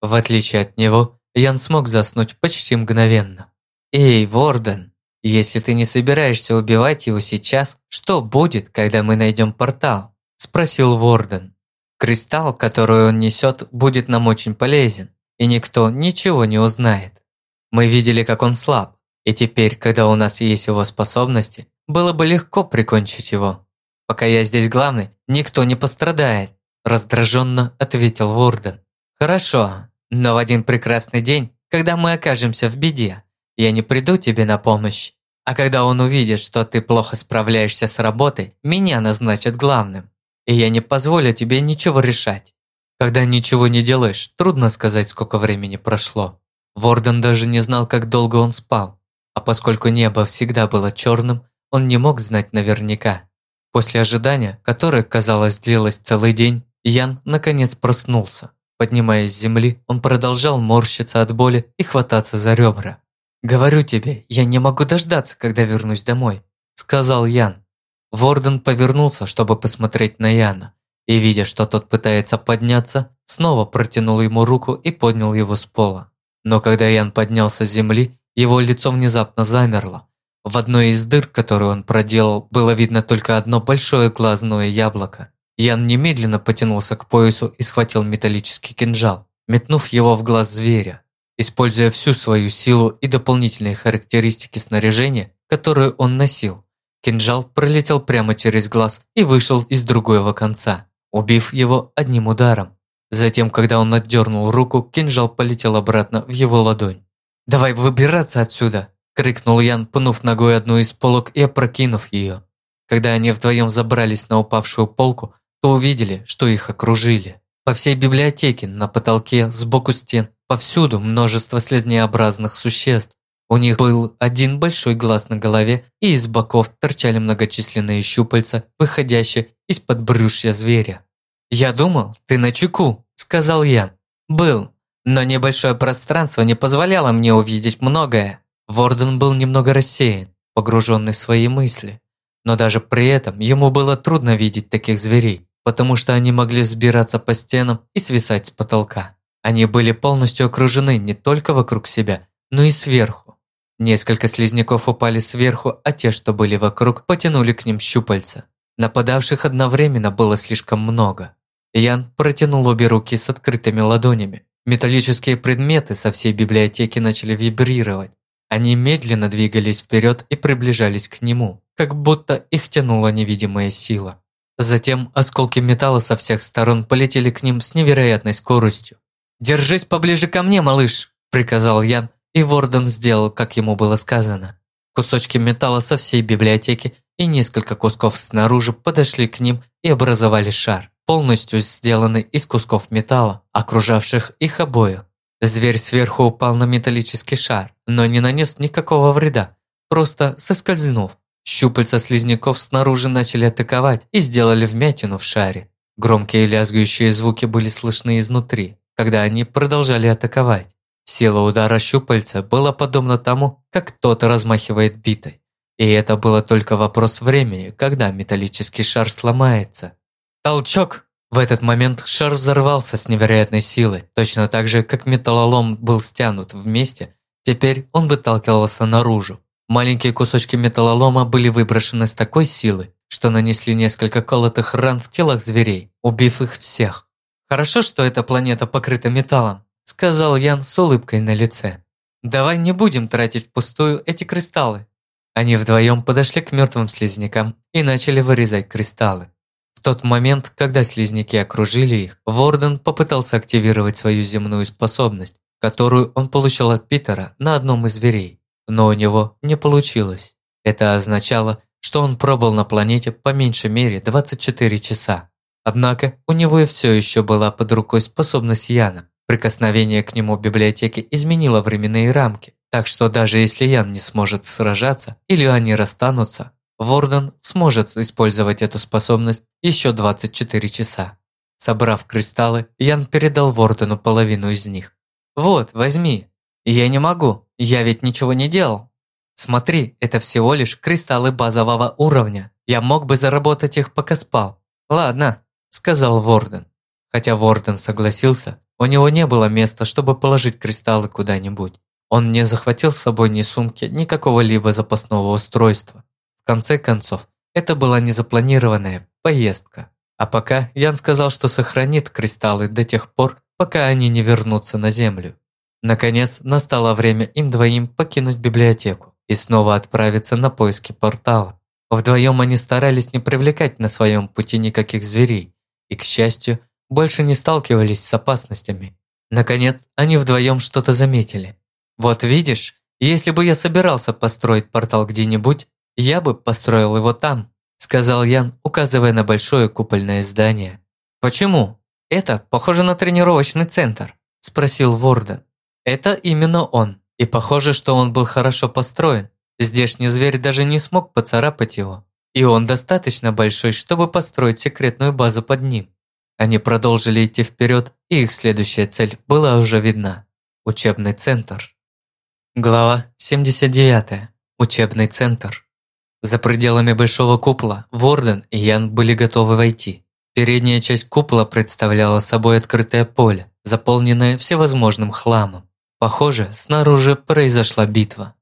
В отличие от него, Ян смог заснуть почти мгновенно. «Эй, Ворден, если ты не собираешься убивать его сейчас, что будет, когда мы найдем портал?» – спросил Ворден. «Кристалл, который он несет, будет нам очень полезен, и никто ничего не узнает. Мы видели, как он слаб, и теперь, когда у нас есть его способности, было бы легко прикончить его. Пока я здесь главный, никто не пострадает», – раздраженно ответил Ворден. «Хорошо, но в один прекрасный день, когда мы окажемся в беде, я не приду тебе на помощь. А когда он увидит, что ты плохо справляешься с работой, меня назначат главным. И я не позволю тебе ничего решать. Когда ничего не делаешь, трудно сказать, сколько времени прошло. Ворден даже не знал, как долго он спал. А поскольку небо всегда было черным, он не мог знать наверняка. После ожидания, которое, казалось, длилось целый день, Ян наконец проснулся. Поднимаясь с земли, он продолжал морщиться от боли и хвататься за ребра. «Говорю тебе, я не могу дождаться, когда вернусь домой», – сказал Ян. Ворден повернулся, чтобы посмотреть на Яна, и, видя, что тот пытается подняться, снова протянул ему руку и поднял его с пола. Но когда Ян поднялся с земли, его лицо внезапно замерло. В одной из дыр, которую он проделал, было видно только одно большое глазное яблоко. Ян немедленно потянулся к поясу и схватил металлический кинжал, метнув его в глаз зверя. Используя всю свою силу и дополнительные характеристики снаряжения, которые он носил, кинжал пролетел прямо через глаз и вышел из другого конца, убив его одним ударом. Затем, когда он отдернул руку, кинжал полетел обратно в его ладонь. «Давай выбираться отсюда!» – крикнул Ян, пнув ногой одну из полок и опрокинув ее. Когда они вдвоем забрались на упавшую полку, то увидели, что их окружили. По всей библиотеке, на потолке, сбоку стен, повсюду множество слезнеобразных существ. У них был один большой глаз на голове, и из боков торчали многочисленные щупальца, выходящие из-под брюшья зверя. «Я думал, ты на чеку», – сказал Ян. «Был, но небольшое пространство не позволяло мне увидеть многое». Ворден был немного рассеян, погруженный в свои мысли. Но даже при этом ему было трудно видеть таких зверей потому что они могли сбираться по стенам и свисать с потолка. Они были полностью окружены не только вокруг себя, но и сверху. Несколько слизняков упали сверху, а те, что были вокруг, потянули к ним щупальца. Нападавших одновременно было слишком много. Ян протянул обе руки с открытыми ладонями. Металлические предметы со всей библиотеки начали вибрировать. Они медленно двигались вперед и приближались к нему, как будто их тянула невидимая сила. Затем осколки металла со всех сторон полетели к ним с невероятной скоростью. «Держись поближе ко мне, малыш!» – приказал Ян, и Ворден сделал, как ему было сказано. Кусочки металла со всей библиотеки и несколько кусков снаружи подошли к ним и образовали шар, полностью сделанный из кусков металла, окружавших их обоих. Зверь сверху упал на металлический шар, но не нанес никакого вреда, просто соскользнув. Щупальца слизняков снаружи начали атаковать и сделали вмятину в шаре. Громкие лязгающие звуки были слышны изнутри, когда они продолжали атаковать. Сила удара щупальца была подобна тому, как кто-то размахивает битой. И это было только вопрос времени, когда металлический шар сломается. Толчок! В этот момент шар взорвался с невероятной силой, точно так же, как металлолом был стянут вместе, теперь он выталкивался наружу. Маленькие кусочки металлолома были выброшены с такой силой, что нанесли несколько колотых ран в телах зверей, убив их всех. «Хорошо, что эта планета покрыта металлом», сказал Ян с улыбкой на лице. «Давай не будем тратить впустую эти кристаллы». Они вдвоем подошли к мертвым слизнякам и начали вырезать кристаллы. В тот момент, когда слизняки окружили их, Ворден попытался активировать свою земную способность, которую он получил от Питера на одном из зверей, но у него не получилось. Это означало, что он пробыл на планете по меньшей мере 24 часа. Однако у него и все еще была под рукой способность Яна. Прикосновение к нему в библиотеке изменило временные рамки, так что даже если Ян не сможет сражаться или они расстанутся, Ворден сможет использовать эту способность еще 24 часа. Собрав кристаллы, Ян передал Вордену половину из них. «Вот, возьми». «Я не могу, я ведь ничего не делал». «Смотри, это всего лишь кристаллы базового уровня. Я мог бы заработать их, пока спал». «Ладно», – сказал Ворден. Хотя Ворден согласился, у него не было места, чтобы положить кристаллы куда-нибудь. Он не захватил с собой ни сумки, ни какого-либо запасного устройства. В конце концов, это была незапланированная поездка. А пока Ян сказал, что сохранит кристаллы до тех пор, пока они не вернутся на Землю. Наконец, настало время им двоим покинуть библиотеку и снова отправиться на поиски портала. Вдвоем они старались не привлекать на своем пути никаких зверей, и, к счастью, больше не сталкивались с опасностями. Наконец, они вдвоем что-то заметили. «Вот видишь, если бы я собирался построить портал где-нибудь, я бы построил его там», сказал Ян, указывая на большое купольное здание. «Почему? Это похоже на тренировочный центр», спросил Ворден. «Это именно он, и похоже, что он был хорошо построен. Здешний зверь даже не смог поцарапать его. И он достаточно большой, чтобы построить секретную базу под ним. Они продолжили идти вперед, и их следующая цель была уже видна. Учебный центр. Глава 79. Учебный центр. За пределами большого купола Ворден и Ян были готовы войти. Передняя часть купола представляла собой открытое поле, заполненное всевозможным хламом. Похоже, снаружи произошла битва.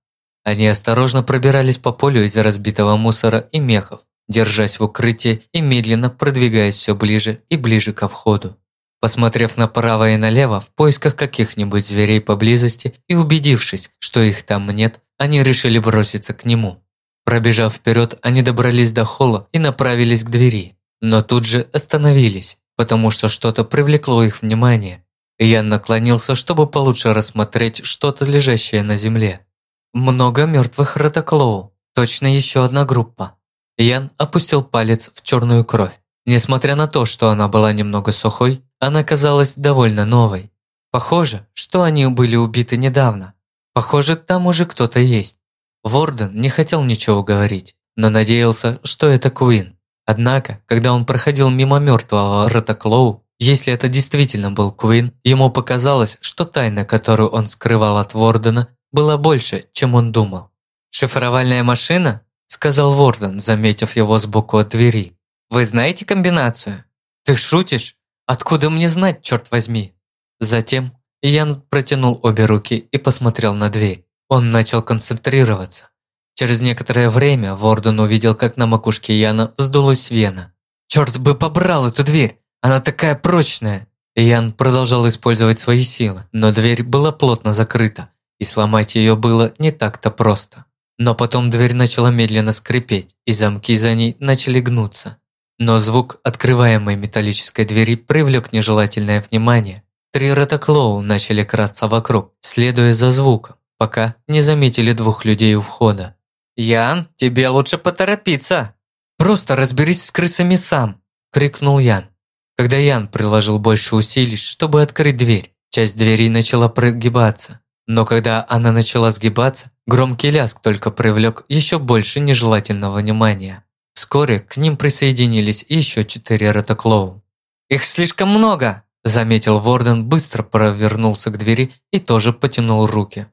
Они осторожно пробирались по полю из разбитого мусора и мехов, держась в укрытии и медленно продвигаясь все ближе и ближе ко входу. Посмотрев направо и налево в поисках каких-нибудь зверей поблизости и убедившись, что их там нет, они решили броситься к нему. Пробежав вперед, они добрались до холла и направились к двери, но тут же остановились, потому что что-то привлекло их внимание. Я наклонился, чтобы получше рассмотреть что-то лежащее на земле. Много мертвых ротоклоу, точно еще одна группа. Ян опустил палец в черную кровь. Несмотря на то, что она была немного сухой, она казалась довольно новой. Похоже, что они были убиты недавно. Похоже, там уже кто-то есть. Ворден не хотел ничего говорить, но надеялся, что это Куин. Однако, когда он проходил мимо мертвого Ротоклоу, если это действительно был Куин, ему показалось, что тайна, которую он скрывал от Вордена, была больше, чем он думал. «Шифровальная машина?» сказал Ворден, заметив его сбоку от двери. «Вы знаете комбинацию?» «Ты шутишь? Откуда мне знать, черт возьми?» Затем Ян протянул обе руки и посмотрел на дверь. Он начал концентрироваться. Через некоторое время Ворден увидел, как на макушке Яна вздулась вена. «Черт бы побрал эту дверь! Она такая прочная!» Ян продолжал использовать свои силы, но дверь была плотно закрыта, и сломать ее было не так-то просто. Но потом дверь начала медленно скрипеть, и замки за ней начали гнуться. Но звук открываемой металлической двери привлек нежелательное внимание, Три ротоклоу начали краться вокруг, следуя за звуком, пока не заметили двух людей у входа. «Ян, тебе лучше поторопиться!» «Просто разберись с крысами сам!» – крикнул Ян. Когда Ян приложил больше усилий, чтобы открыть дверь, часть двери начала прогибаться. Но когда она начала сгибаться, громкий лязг только привлек еще больше нежелательного внимания. Вскоре к ним присоединились еще четыре ротоклоу. «Их слишком много!» – заметил Ворден, быстро провернулся к двери и тоже потянул руки.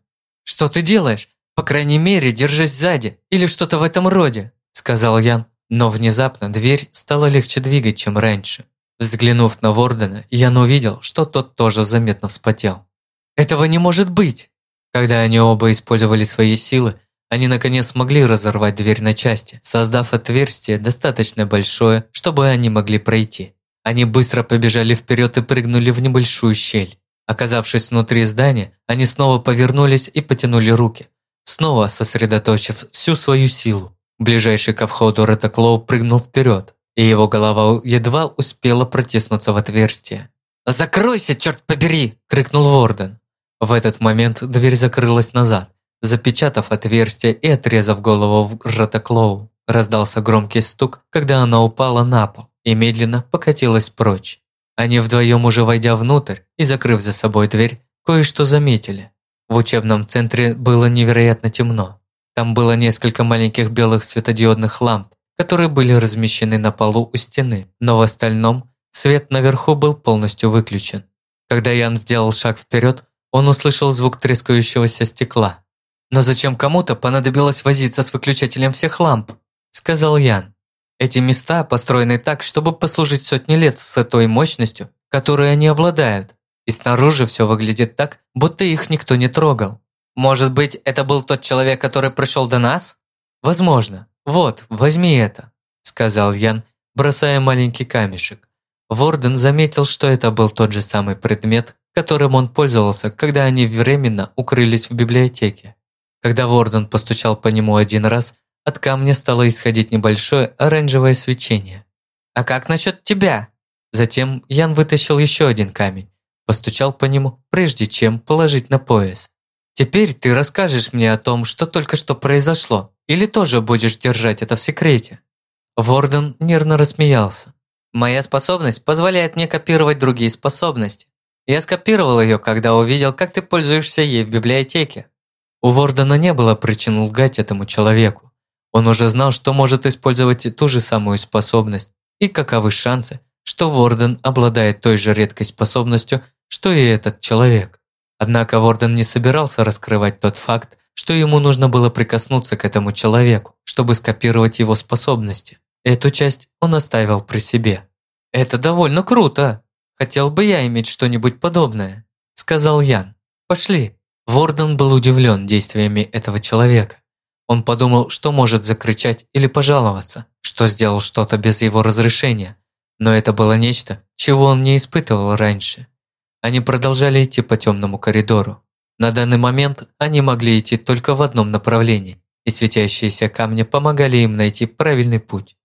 «Что ты делаешь? По крайней мере, держись сзади или что-то в этом роде», – сказал Ян. Но внезапно дверь стала легче двигать, чем раньше. Взглянув на Вордена, Ян увидел, что тот тоже заметно вспотел. «Этого не может быть!» Когда они оба использовали свои силы, они наконец смогли разорвать дверь на части, создав отверстие достаточно большое, чтобы они могли пройти. Они быстро побежали вперед и прыгнули в небольшую щель. Оказавшись внутри здания, они снова повернулись и потянули руки, снова сосредоточив всю свою силу. Ближайший ко входу Ретоклоу прыгнул вперед, и его голова едва успела протиснуться в отверстие. «Закройся, черт побери!» – крикнул Ворден. В этот момент дверь закрылась назад, запечатав отверстие и отрезав голову в Ретоклоу. Раздался громкий стук, когда она упала на пол и медленно покатилась прочь. Они вдвоем уже войдя внутрь и закрыв за собой дверь, кое-что заметили. В учебном центре было невероятно темно. Там было несколько маленьких белых светодиодных ламп, которые были размещены на полу у стены, но в остальном свет наверху был полностью выключен. Когда Ян сделал шаг вперед, он услышал звук трескающегося стекла. «Но зачем кому-то понадобилось возиться с выключателем всех ламп?» – сказал Ян. Эти места построены так, чтобы послужить сотни лет с той мощностью, которой они обладают. И снаружи все выглядит так, будто их никто не трогал. Может быть, это был тот человек, который пришел до нас? Возможно. Вот, возьми это, сказал Ян, бросая маленький камешек. Ворден заметил, что это был тот же самый предмет, которым он пользовался, когда они временно укрылись в библиотеке. Когда Ворден постучал по нему один раз, от камня стало исходить небольшое оранжевое свечение. «А как насчет тебя?» Затем Ян вытащил еще один камень, постучал по нему, прежде чем положить на пояс. «Теперь ты расскажешь мне о том, что только что произошло, или тоже будешь держать это в секрете?» Ворден нервно рассмеялся. «Моя способность позволяет мне копировать другие способности. Я скопировал ее, когда увидел, как ты пользуешься ей в библиотеке». У Вордена не было причин лгать этому человеку. Он уже знал, что может использовать ту же самую способность, и каковы шансы, что Ворден обладает той же редкой способностью, что и этот человек. Однако Ворден не собирался раскрывать тот факт, что ему нужно было прикоснуться к этому человеку, чтобы скопировать его способности. Эту часть он оставил при себе. «Это довольно круто! Хотел бы я иметь что-нибудь подобное», – сказал Ян. «Пошли». Ворден был удивлен действиями этого человека. Он подумал, что может закричать или пожаловаться, что сделал что-то без его разрешения. Но это было нечто, чего он не испытывал раньше. Они продолжали идти по темному коридору. На данный момент они могли идти только в одном направлении, и светящиеся камни помогали им найти правильный путь.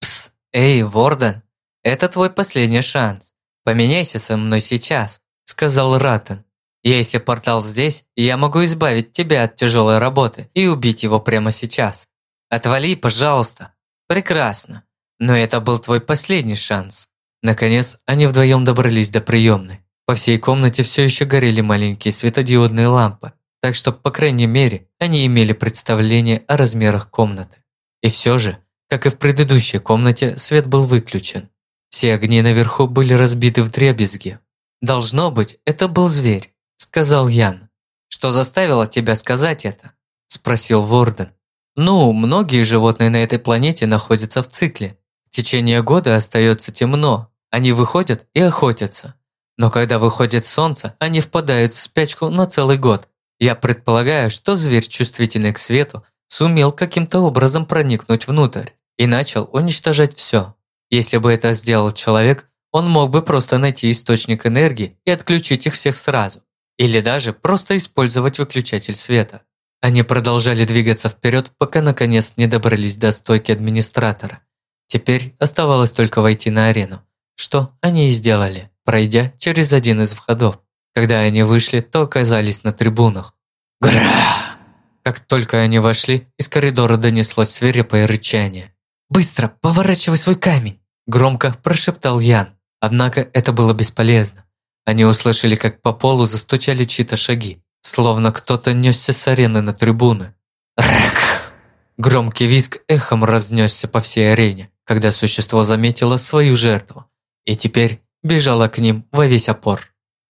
«Пс! Эй, Ворден! Это твой последний шанс. Поменяйся со мной сейчас», – сказал Раттен. Если портал здесь, я могу избавить тебя от тяжелой работы и убить его прямо сейчас. Отвали, пожалуйста. Прекрасно. Но это был твой последний шанс. Наконец, они вдвоем добрались до приемной. По всей комнате все еще горели маленькие светодиодные лампы, так что, по крайней мере, они имели представление о размерах комнаты. И все же, как и в предыдущей комнате, свет был выключен. Все огни наверху были разбиты в дребезги. Должно быть, это был зверь сказал Ян. «Что заставило тебя сказать это?» – спросил Ворден. «Ну, многие животные на этой планете находятся в цикле. В течение года остается темно, они выходят и охотятся. Но когда выходит солнце, они впадают в спячку на целый год. Я предполагаю, что зверь, чувствительный к свету, сумел каким-то образом проникнуть внутрь и начал уничтожать все. Если бы это сделал человек, он мог бы просто найти источник энергии и отключить их всех сразу. Или даже просто использовать выключатель света. Они продолжали двигаться вперед, пока наконец не добрались до стойки администратора. Теперь оставалось только войти на арену, что они и сделали. Пройдя через один из входов. Когда они вышли, то оказались на трибунах. Гра! Как только они вошли, из коридора донеслось свирепое рычание. «Быстро, поворачивай свой камень!» Громко прошептал Ян. Однако это было бесполезно. Они услышали, как по полу застучали чьи-то шаги, словно кто-то несся с арены на трибуны. Рэк! Громкий визг эхом разнесся по всей арене, когда существо заметило свою жертву, и теперь бежало к ним во весь опор.